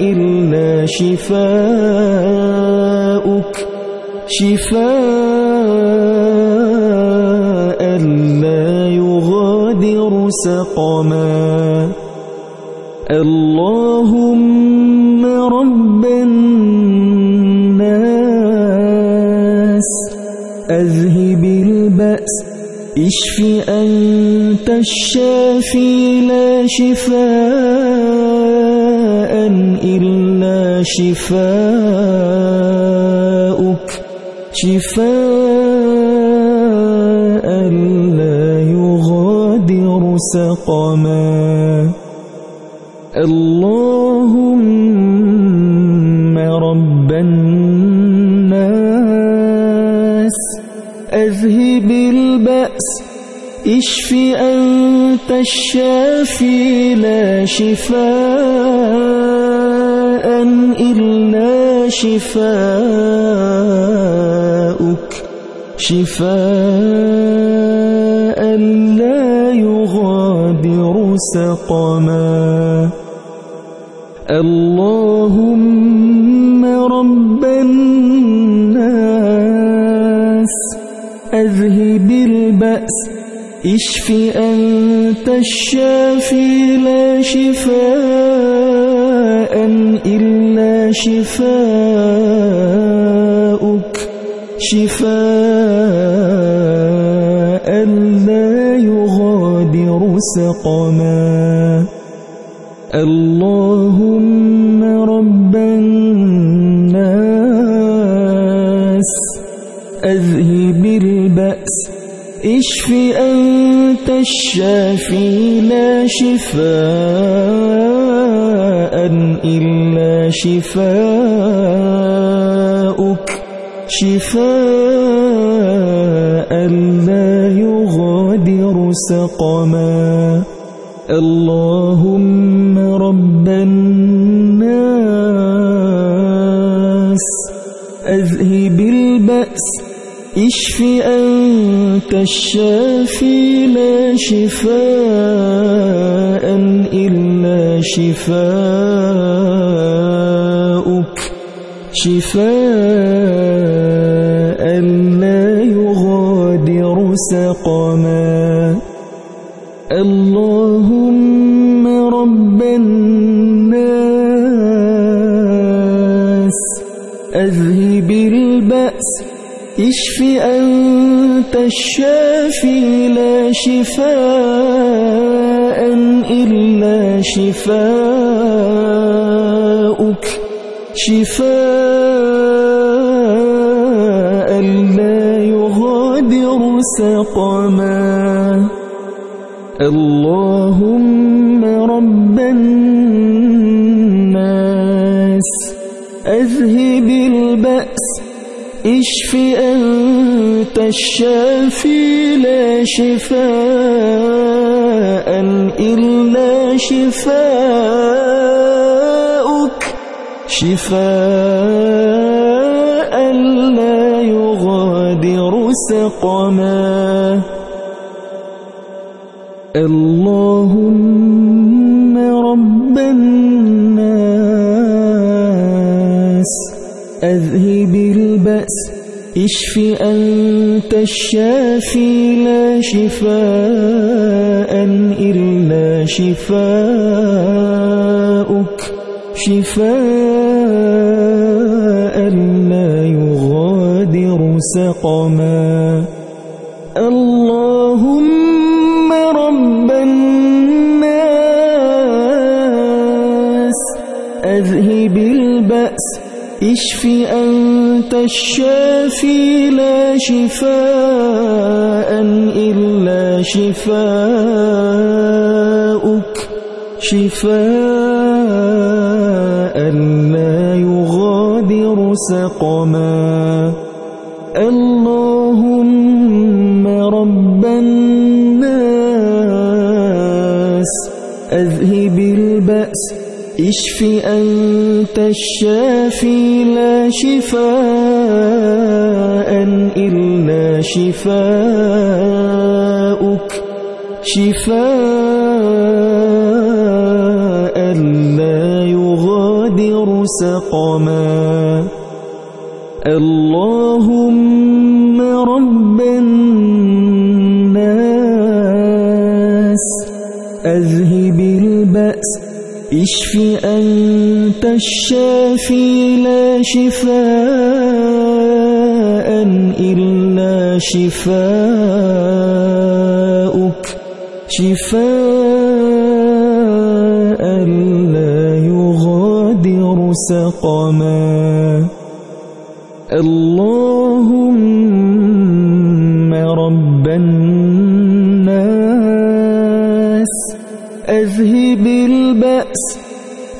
إلا شفاءك شفاء لا يغادر سقما. اللهم رب الناس أذهب البأس. اشف أنت الشافي لا شفاء إلا شفاءك شفاء لا يغادر سقما. اللهم رب البأس اشف أنت الشافي لا شفاء إلا شفاءك شفاء لا يغادر سقما. اللهم رب اشف أنت الشافي لا شفاء إلا شفاءك شفاء لا يغادر سقما. اللهم اشف أنت الشافي لا شفاء إلا شفاءك شفاء لا يغادر سقما. اللهم رب الناس. أذهب اشف أنت الشافي لا شفاء إلا شفاءك شفاء لا يغادر سقما. اللهم رب الناس. اشف أنت الشافي لا شفاء إلا شفاءك شفاء لا يغادر سقما. اللهم رب الناس. اشف أنت الشافي لا شفاء إلا شفاء شفاء لا يغادر سقما. اللهم أذهب البأس اشف أنت الشافي لا شفاء إلا شفاءك شفاء لا يغادر سقما. اللهم اشف أنت الشافي لا شفاء إلا شفاءك شفاء لا يغادر سقما. اللهم اشف أنت الشافي لا شفاء إلا شفاءك شفاء لا يغادر سقما. اللهم رب الناس أذهب اشف أنت الشافي لا شفاء إلا شفاءك شفاء لا يغادر سقما. اللهم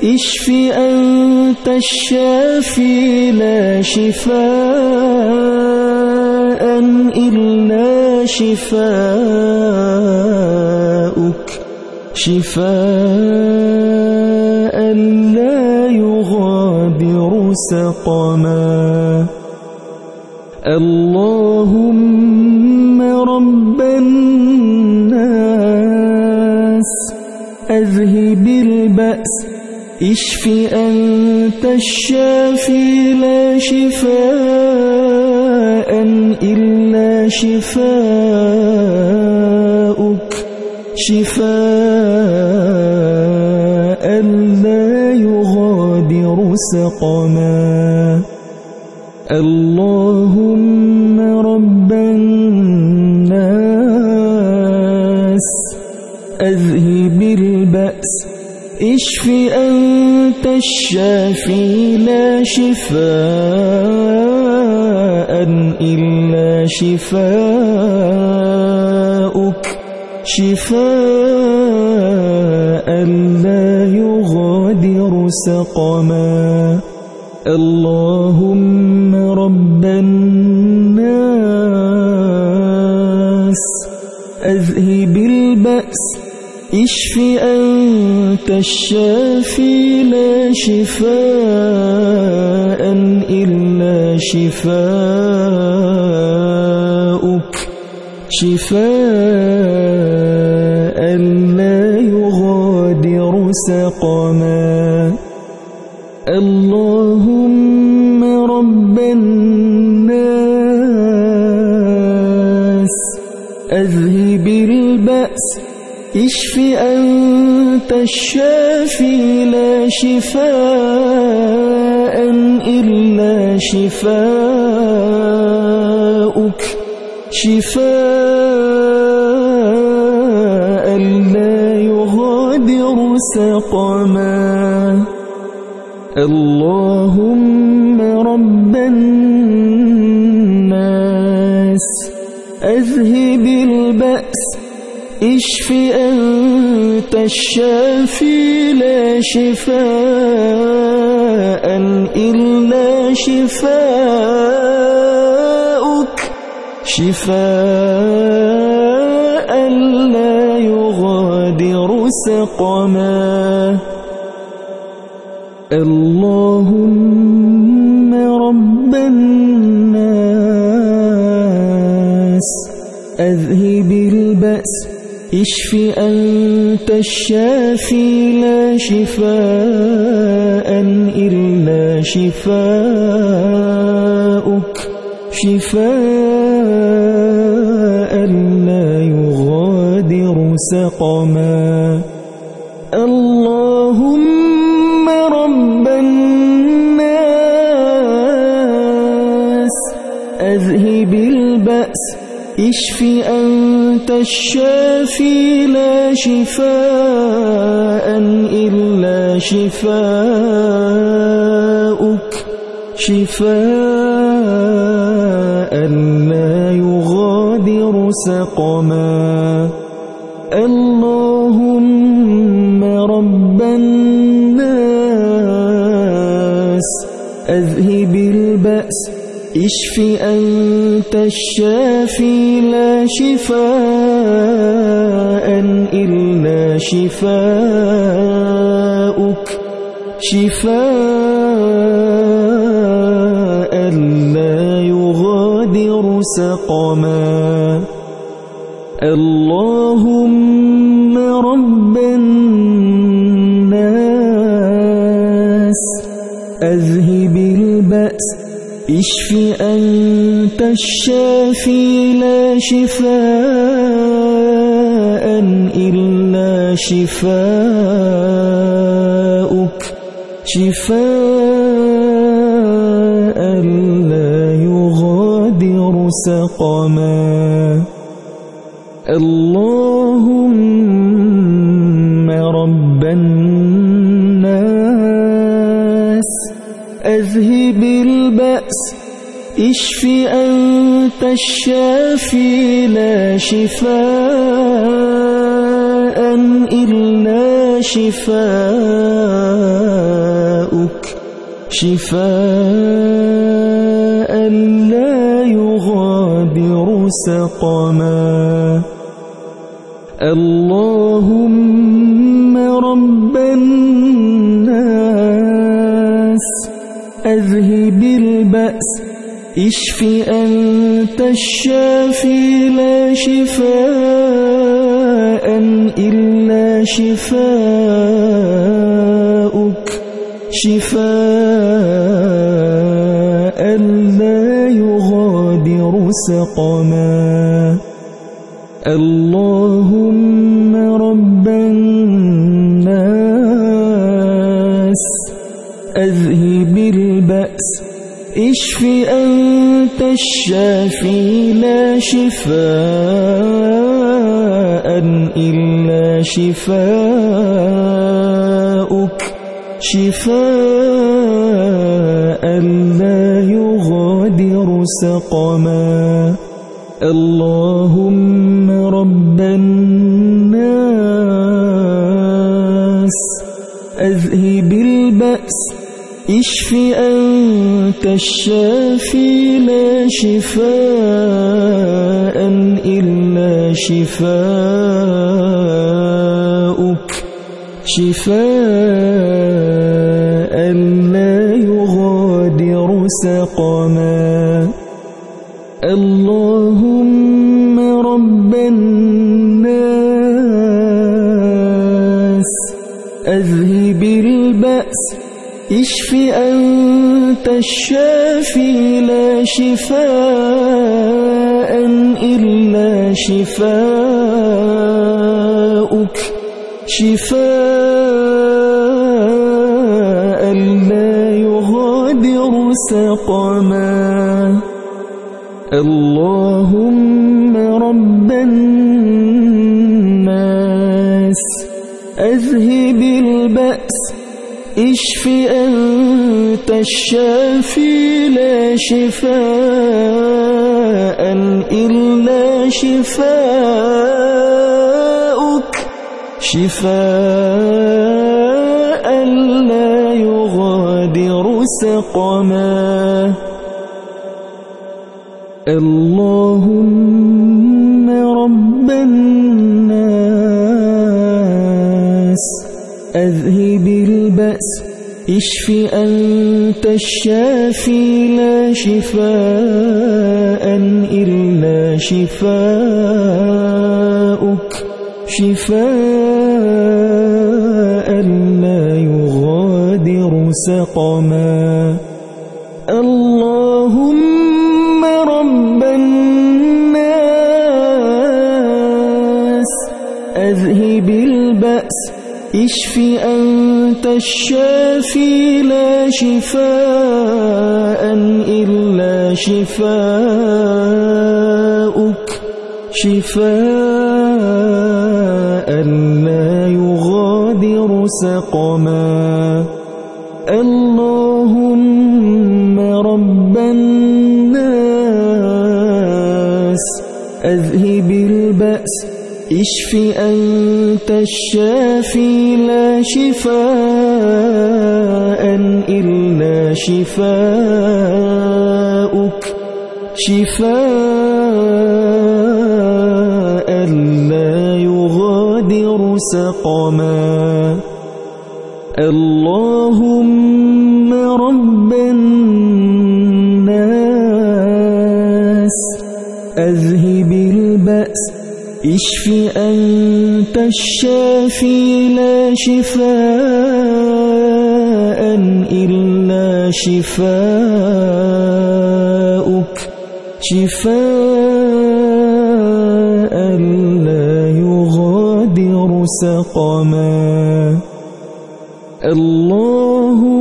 اشف أنت الشافي لا شفاء إلا شفاءك شفاء لا يغادر سقما. اللهم اشف أنت الشافي لا شفاء إلا شفاءك شفاء لا يغادر سقما. اللهم اشف أنت الشافي لا شفاء إلا شفاءك شفاء لا يغادر سقما. اللهم رب الناس أذهب البأس. اشف أنت الشافي لا شفاء إلا شفاءك شفاء لا يغادر سقما. اللهم رب الناس أذهب البأس اشف أنت الشافي لا شفاء إلا شفاءك شفاء لا يغادر سقما. اللهم رب الناس أذهب البأس اشف أنت الشافي لا شفاء إلا شفاءك شفاء لا يغادر سقما. اللهم رب الناس أذهب البأس. اشف أنت الشافي لا شفاء إلا شفاءك شفاء لا يغادر سقما. اشف أنت الشافي لا شفاء إلا شفاءك شفاء لا يغادر سقما اللهم رب اشف أنت الشافي لا شفاء إلا شفاءك شفاء لا يغادر سقما. اللهم رب اشف أنت الشافي لا شفاء إلا شفاءك شفاء لا يغادر سقما. اللهم إشف أنت الشافي لا شفاء إلا شفاءك شفاء لا يغادر سقما. اللهم رب الناس اشف أنت الشافي لا شفاء إلا شفاءك شفاء لا يغادر سقما. اللهم اشف أنت الشافي لا شفاء إلا شفاءك شفاء لا يغادر سقما. اللهم رب الناس أذهب البأس. اشف أنت الشافي لا شفاء إلا شفاءك شفاء لا يغادر سقما. اللهم رب الناس أذهب البأس. اشف أنت الشافي لا شفاء إلا شفاءك شفاء لا يغادر سقما. اللهم اشف أنت الشافي لا شفاء إلا شفاءك شفاء لا يغادر سقما. اللهم البأس اشف أنت الشافي لا شفاء إلا شفاءك شفاء لا يغادر سقما. اللهم رب الناس أذهب البأس اشف أنت الشافي لا شفاء إلا شفاءك شفاء لا يغادر سقما. اللهم اشف أنت الشافي لا شفاء إلا شفاءك شفاء لا يغادر سقما. اللهم رب اشف أنت الشافي لا شفاء إلا شفاءك شفاء لا يغادر سقما. اللهم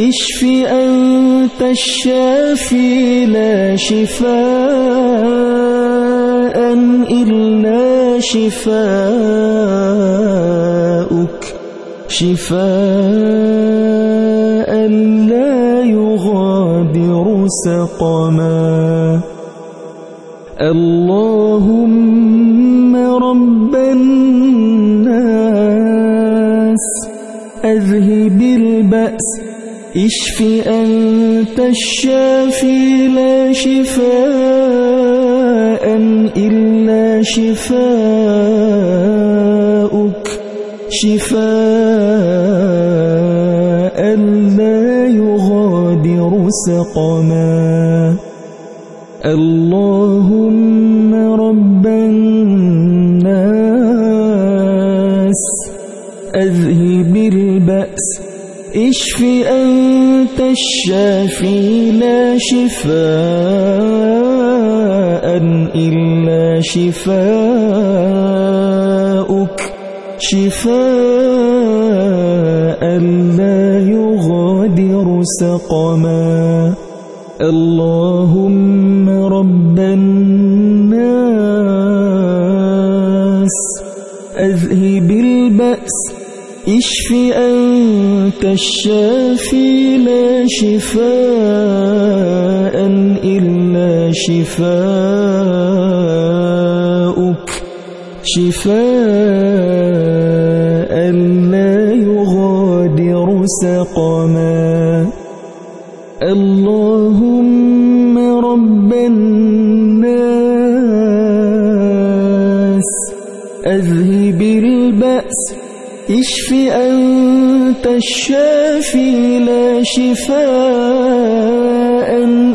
اشف أنت الشافي لا شفاء إلا شفاءك شفاء لا يغادر سقما. اللهم اشف أنت الشافي لا شفاء إلا شفاءك شفاء لا يغادر سقما. اللهم رب الناس أذهب البأس اشف أنت الشافي لا شفاء إلا شفاءك شفاء لا يغادر سقما. اللهم رب الناس أذهب البأس. اشف أنت الشافي لا شفاء إلا شفاءك شفاء لا يغادر سقما. اللهم رب الناس أذهب البأس اشف أنت الشافي لا شفاء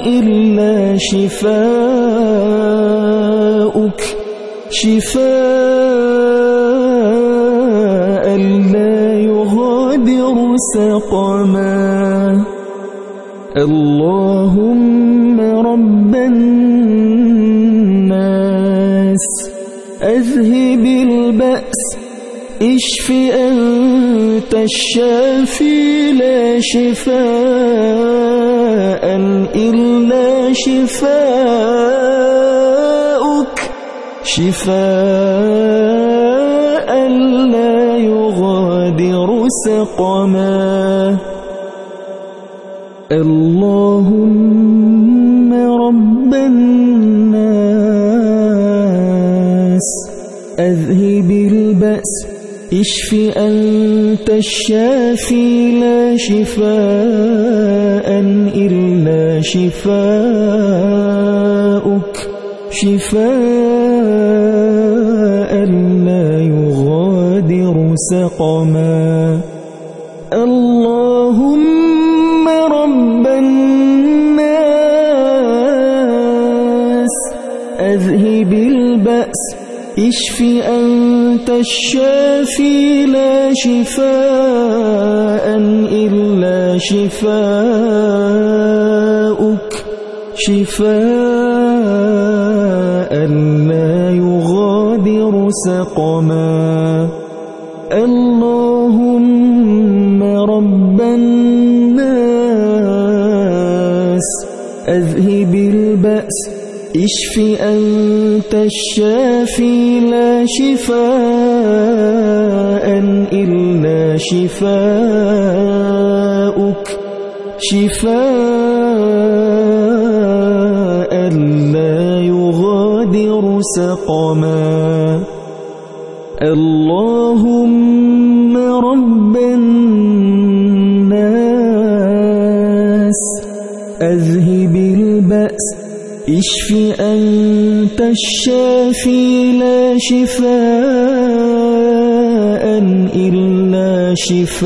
إلا شفاءك شفاء لا يغادر سقما. اللهم رب الناس. أذهب اشف أنت الشافي لا شفاء إلا شفاءك شفاء لا يغادر سقما. اللهم رب الناس أذهب البأس. اشف أنت الشافي لا شفاء إلا شفاءك شفاء لا يغادر سقما. اللهم اشف أنت الشافي لا شفاء إلا شفاءك شفاء لا يغادر سقما. اشف أنت الشافي لا شفاء إلا شفاءك شفاء لا يغادر سقما. اللهم رب اشف أنت الشافي لا شفاء إلا شفاءك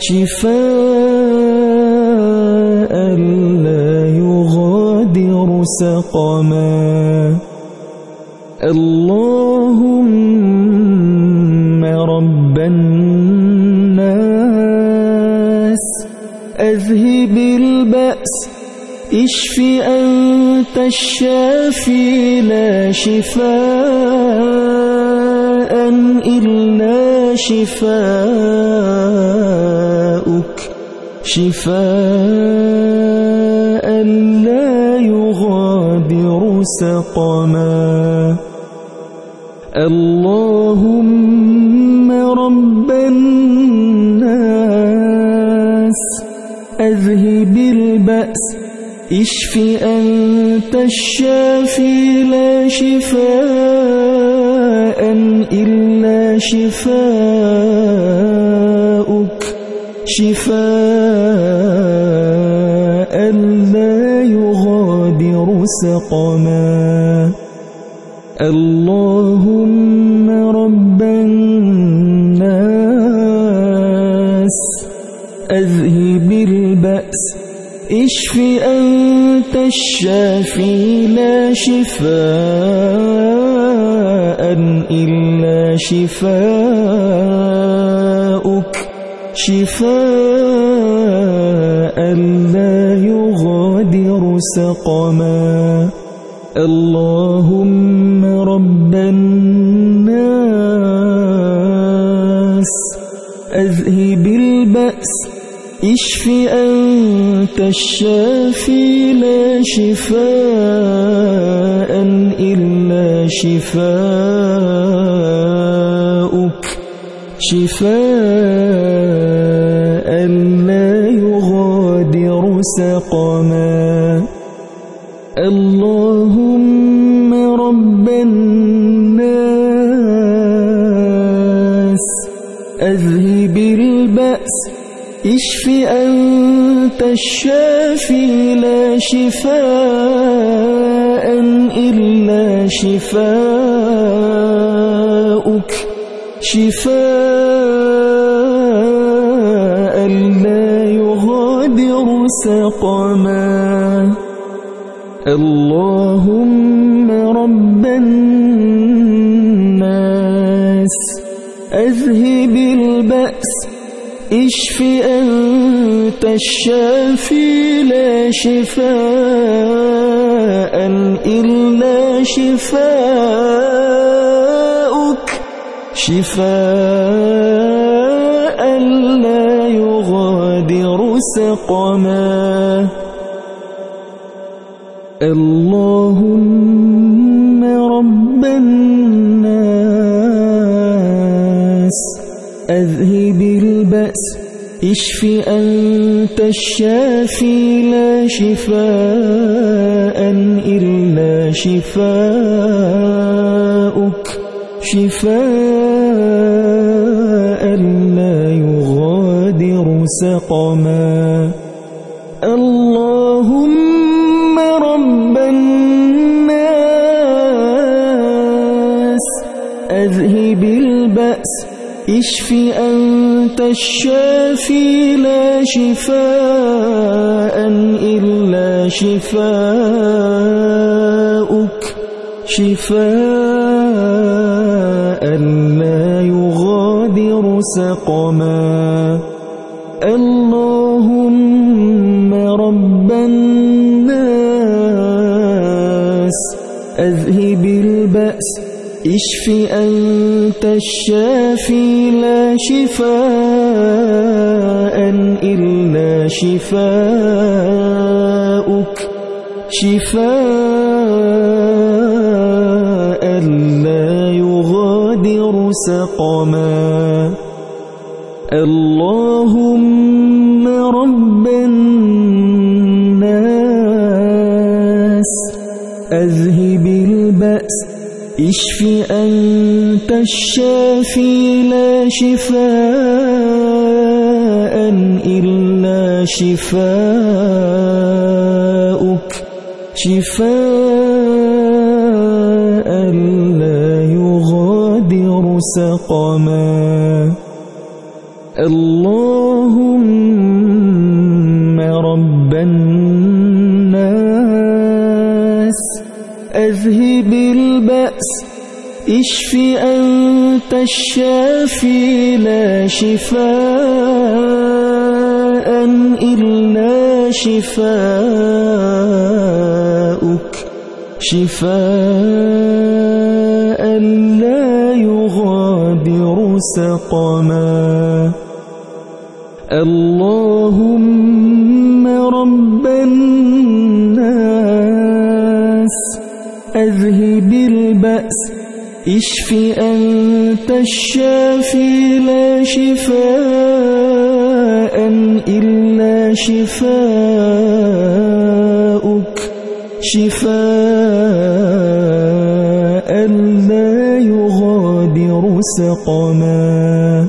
شفاء لا يغادر سقما. اللهم اشف أنت الشافي لا شفاء إلا شفاءك شفاء لا يغادر سقما. اللهم رب الناس أذهب البأس اشف أنت الشافي لا شفاء إلا شفاءك شفاء لا يغادر سقما. اللهم رب الناس أذهب البأس اشف أنت الشافي لا شفاء إلا شفاءك شفاء لا يغادر سقما. اللهم رب الناس أذهب البأس. اشف أنت الشافي لا شفاء إلا شفاءك شفاء لا يغادر سقما. اللهم رب الناس أذهب البأس. اشف أنت الشافي لا شفاء إلا شفاءك شفاء لا يغادر سقما. اللهم رب الناس أذهب اشف أنت الشافي لا شفاء إلا شفاءك شفاء لا يغادر سقما. اللهم رب الناس أذهب البأس اشف أنت الشافي لا شفاء إلا شفاءك شفاء لا يغادر سقما. إشف أنت الشافي لا شفاء إلا شفاءك شفاء لا يغادر سقما. اللهم رب الناس إشف أنت الشافي لا شفاء إلا شفاءك شفاء لا يغادر سقما. اللهم رب اشف أنت الشافي لا شفاء إلا شفاءك شفاء لا يغادر سقما. اللهم اشف أنت الشافي لا شفاء إلا شفاءك شفاء لا يغادر سقما. اللهم رب الناس أذهب البأس اشف أنت الشافي لا شفاء إلا شفاءك شفاء لا يغادر سقما.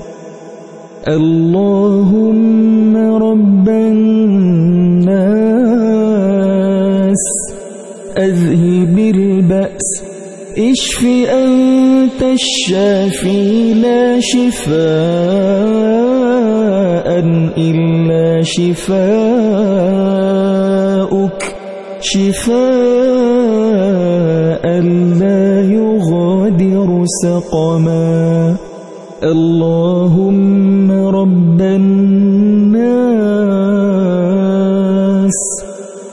اللهم رب الناس أذهب اشف أنت الشافي لا شفاء إلا شفاءك شفاء لا يغادر سقما. اللهم رب الناس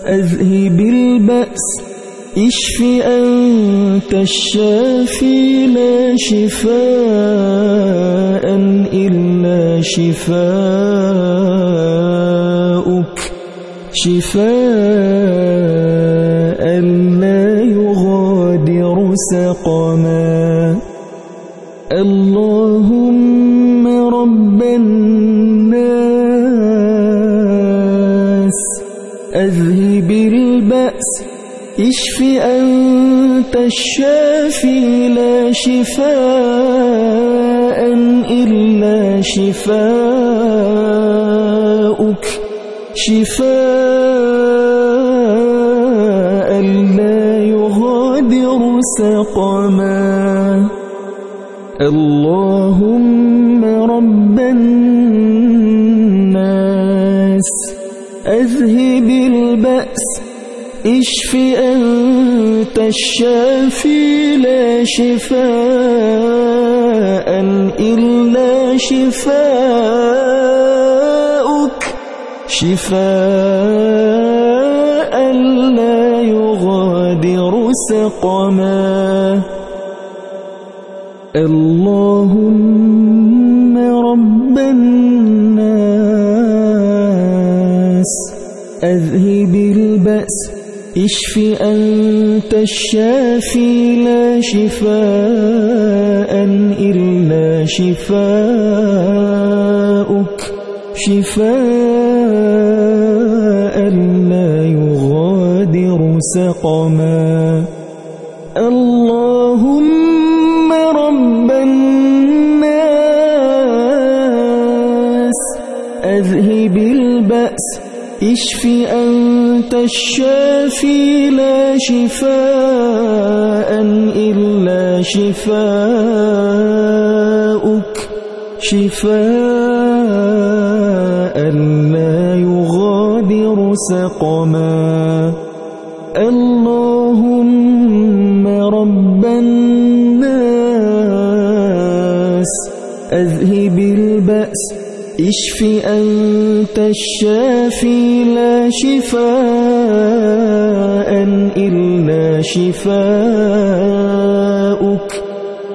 أذهب البأس. اشف أنت الشافي لا شفاء إلا شفاءك شفاء لا يغادر سقما. اللهم رب الناس. البأس اشف أنت الشافي لا شفاء إلا شفاءك شفاء لا يغادر سقما. اللهم رب الناس أذهب اشف أنت الشافي لا شفاء إلا شفاءك شفاء لا يغادر سقما. اللهم رب الناس أذهب البأس. اشف أنت الشافي لا شفاء إلا شفاءك شفاء لا يغادر سقما. اللهم رب الناس أذهب البأس اشف أنت الشافي لا شفاء إلا شفاؤك. شفاء لا يغادر سقما. اللهم رب الناس أذهب البأس. اشف أنت الشافي لا شفاء إلا شفاؤك.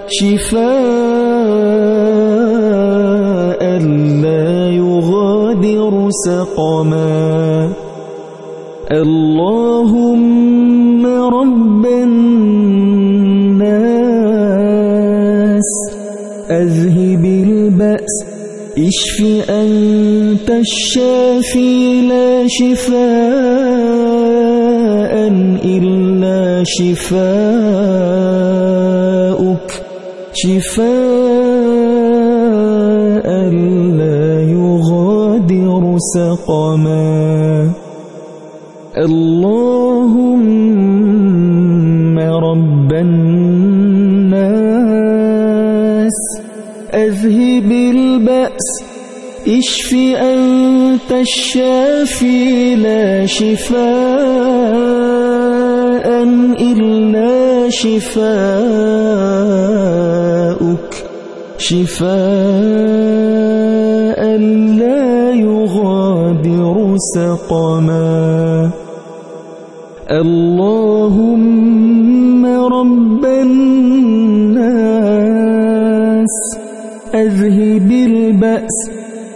شفاء لا يغادر سقما. اللهم رب الناس أذهب البأس. اشف أنت الشافي لا شفاء إلا شفاؤك. شفاء لا يغادر سقما. اللهم اشف أنت الشافي لا شفاء إلا شفاؤك. شفاء لا يغادر سقما. اللهم رب الناس أذهب البأس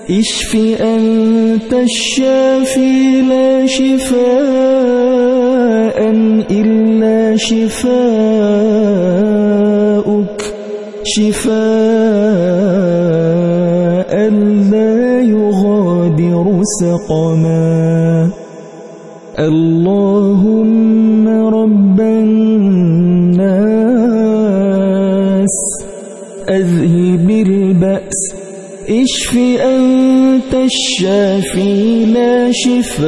اشف أنت الشافي لا شفاء إلا شفاؤك. شفاء لا يغادر سقما. اللهم رب الناس أذهب البأس اشف أنت الشافي لا شفاء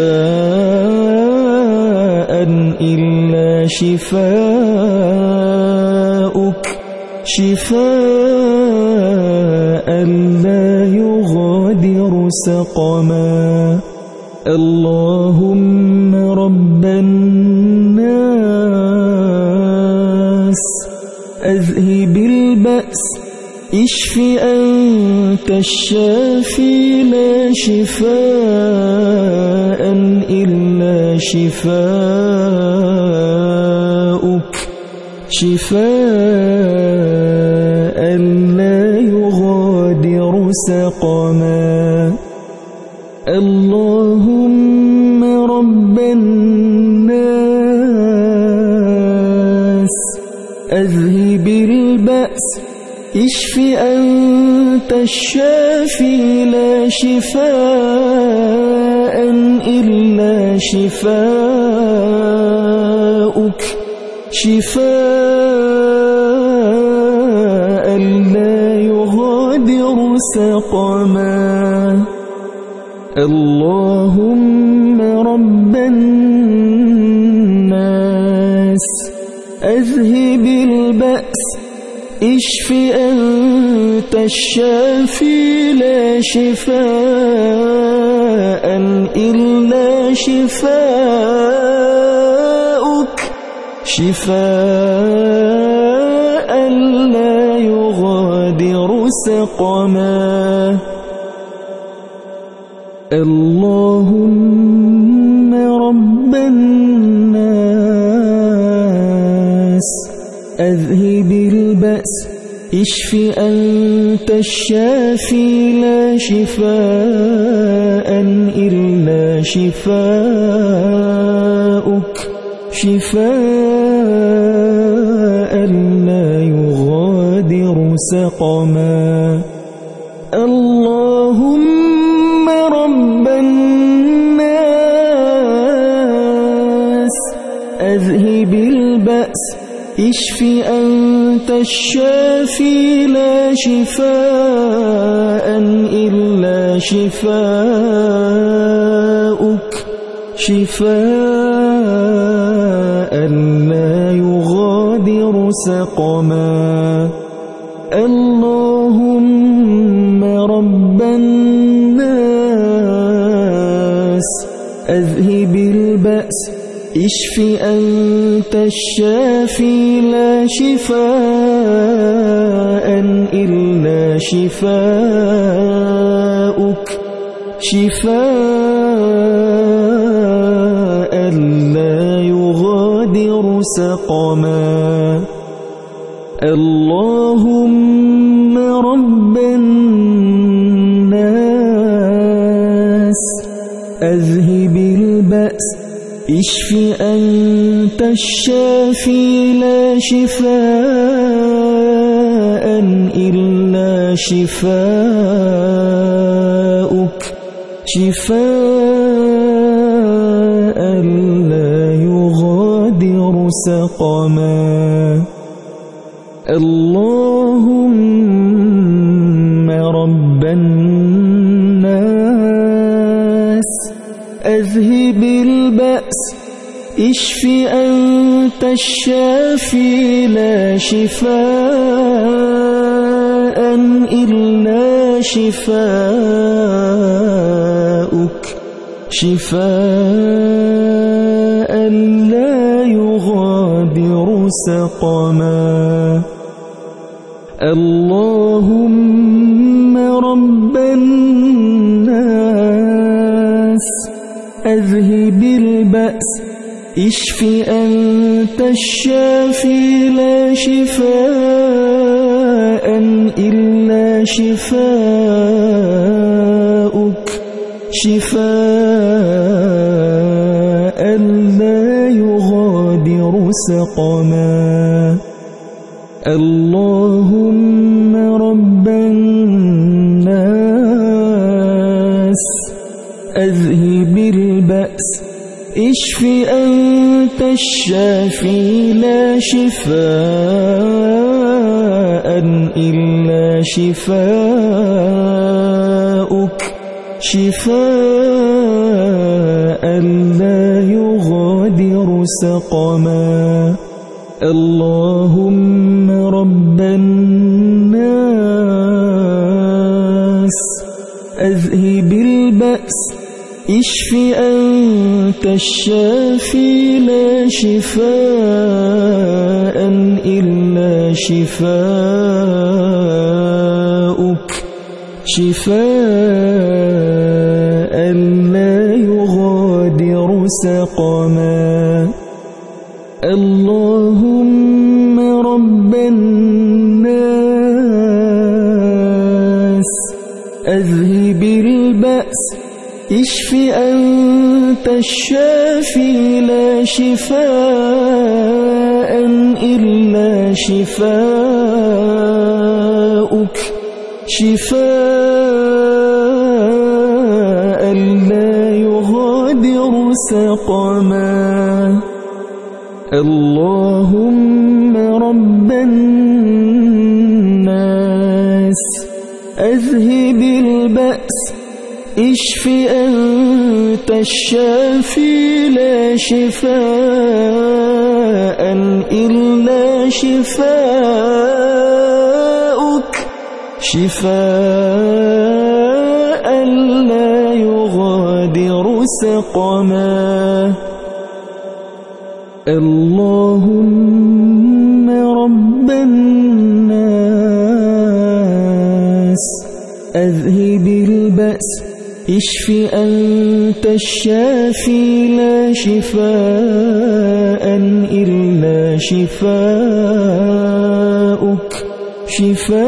إلا شفاؤك. شفاء لا يغادر سقما. اللهم رب الناس أذهب البأس. اشف أنت الشافي لا شفاء إلا شفاؤك. شفاء لا يغادر سقما. اللهم إشف أنت الشافي لا شفاء إلا شفاؤك. شفاء لا يغادر سقما. اللهم رب الناس أذهب البأس اشف أنت الشافي لا شفاء إلا شفاؤك. شفاء لا يغادر سقما. اللهم رب الناس أذهب البأس اشف أنت الشافي لا شفاء إلا شفاؤك. شفاء لا يغادر سقما. اللهم رب الناس أذهب البأس. اشف أنت الشافي لا شفاء إلا شفاؤك. شفاء لا يغادر سقما. اشف أنت الشافي لا شفاء إلا شفاءك شفاء لا يغادر سقما. اللهم اشف أنت الشافي لا شفاء إلا شفاءك شفاء لا يغادر سقما. اللهم إشف أنت الشافي لا شفاء إلا شفاءك شفاء لا يغادر سقما. اللهم رب الناس أذهب البأس اشف أنت الشافي لا شفاء إلا شفاءك شفاء لا يغادر سقما. اللهم اشف أنت الشافي لا شفاء إلا شفاءك شفاء لا يغادر سقما. اللهم رب الناس أذهب البأس. اشف أنت الشافي لا شفاء إلا شفاءك شفاء لا يغادر سقما. اللهم اشف أنت الشافي لا شفاء إلا شفاءك شفاء لا يغادر سقما. اللهم رب الناس أذهب اشف أنت الشافي لا شفاء إلا شفاءك شفاء لا يغادر سقما. اللهم رب الناس أذهب البأس. اشف أنت الشافي لا شفاء إلا شفاءك شفاء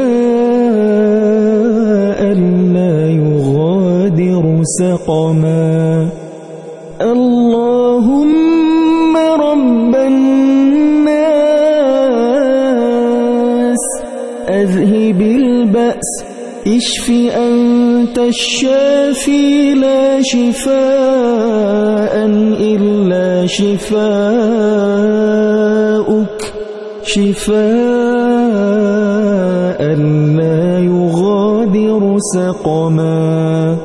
لا يغادر سقما. اللهم رب الناس أذهب البأس اشف أنت الشافي لا شفاء إلا شفاءك شفاء لا يغادر سقما.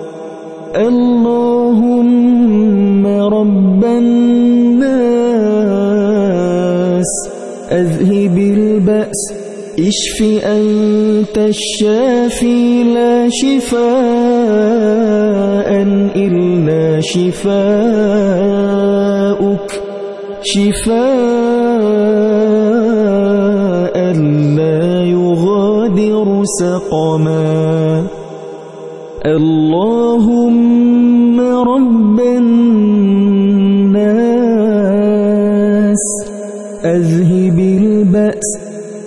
اشف أنت الشافي لا شفاء إلا شفاءك شفاء لا يغادر سقما. اللهم رب الناس.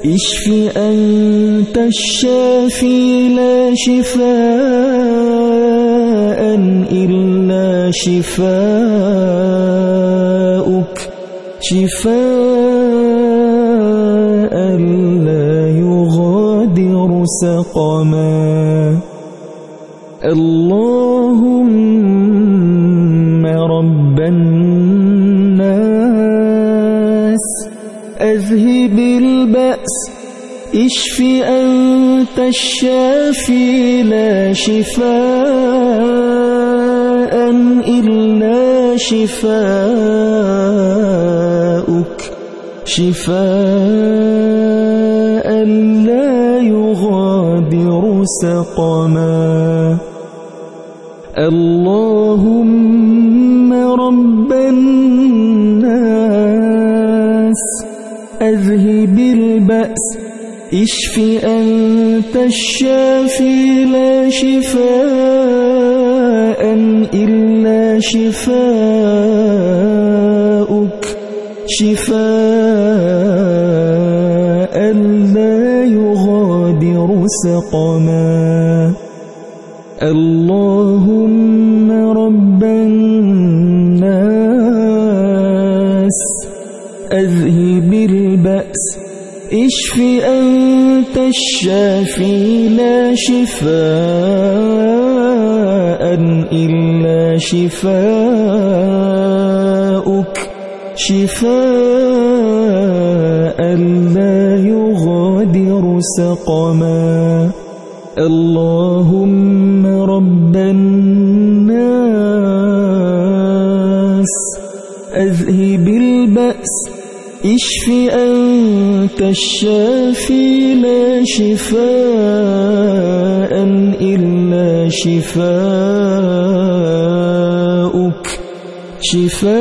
اشف أنت الشافي لا شفاء إلا شفاءك شفاء لا يغادر سقما. اللهم رب الناس. أذهب البأس اشف أنت الشافي لا شفاء إلا شفاءك شفاء لا يغادر سقما. اللهم اشف أنت الشافي لا شفاء إلا شفاءك شفاء لا يغادر سقما. اللهم اشف أنت الشافي لا شفاء إلا شفاءك شفاء لا يغادر سقما. اللهم رب الناس أذهب البأس. اشف أنت الشافي لا شفاء إلا شفاءك شفاء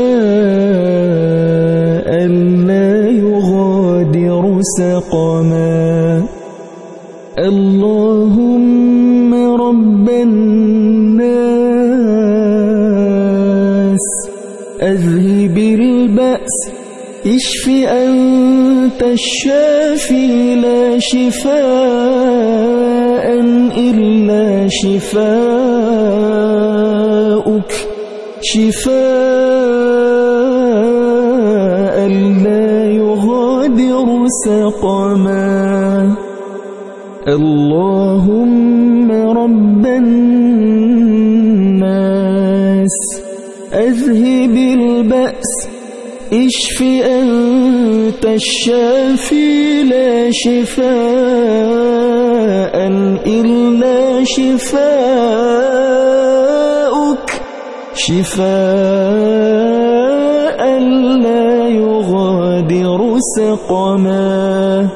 لا يغادر سقما. اللهم رب الناس أذهب البأس اشف أنت الشافي لا شفاء إلا شفاءك شفاء لا يغادر سقما. اللهم رب الناس. اشف أنت الشافي لا شفاء إلا شفاءك شفاء لا يغادر سقما.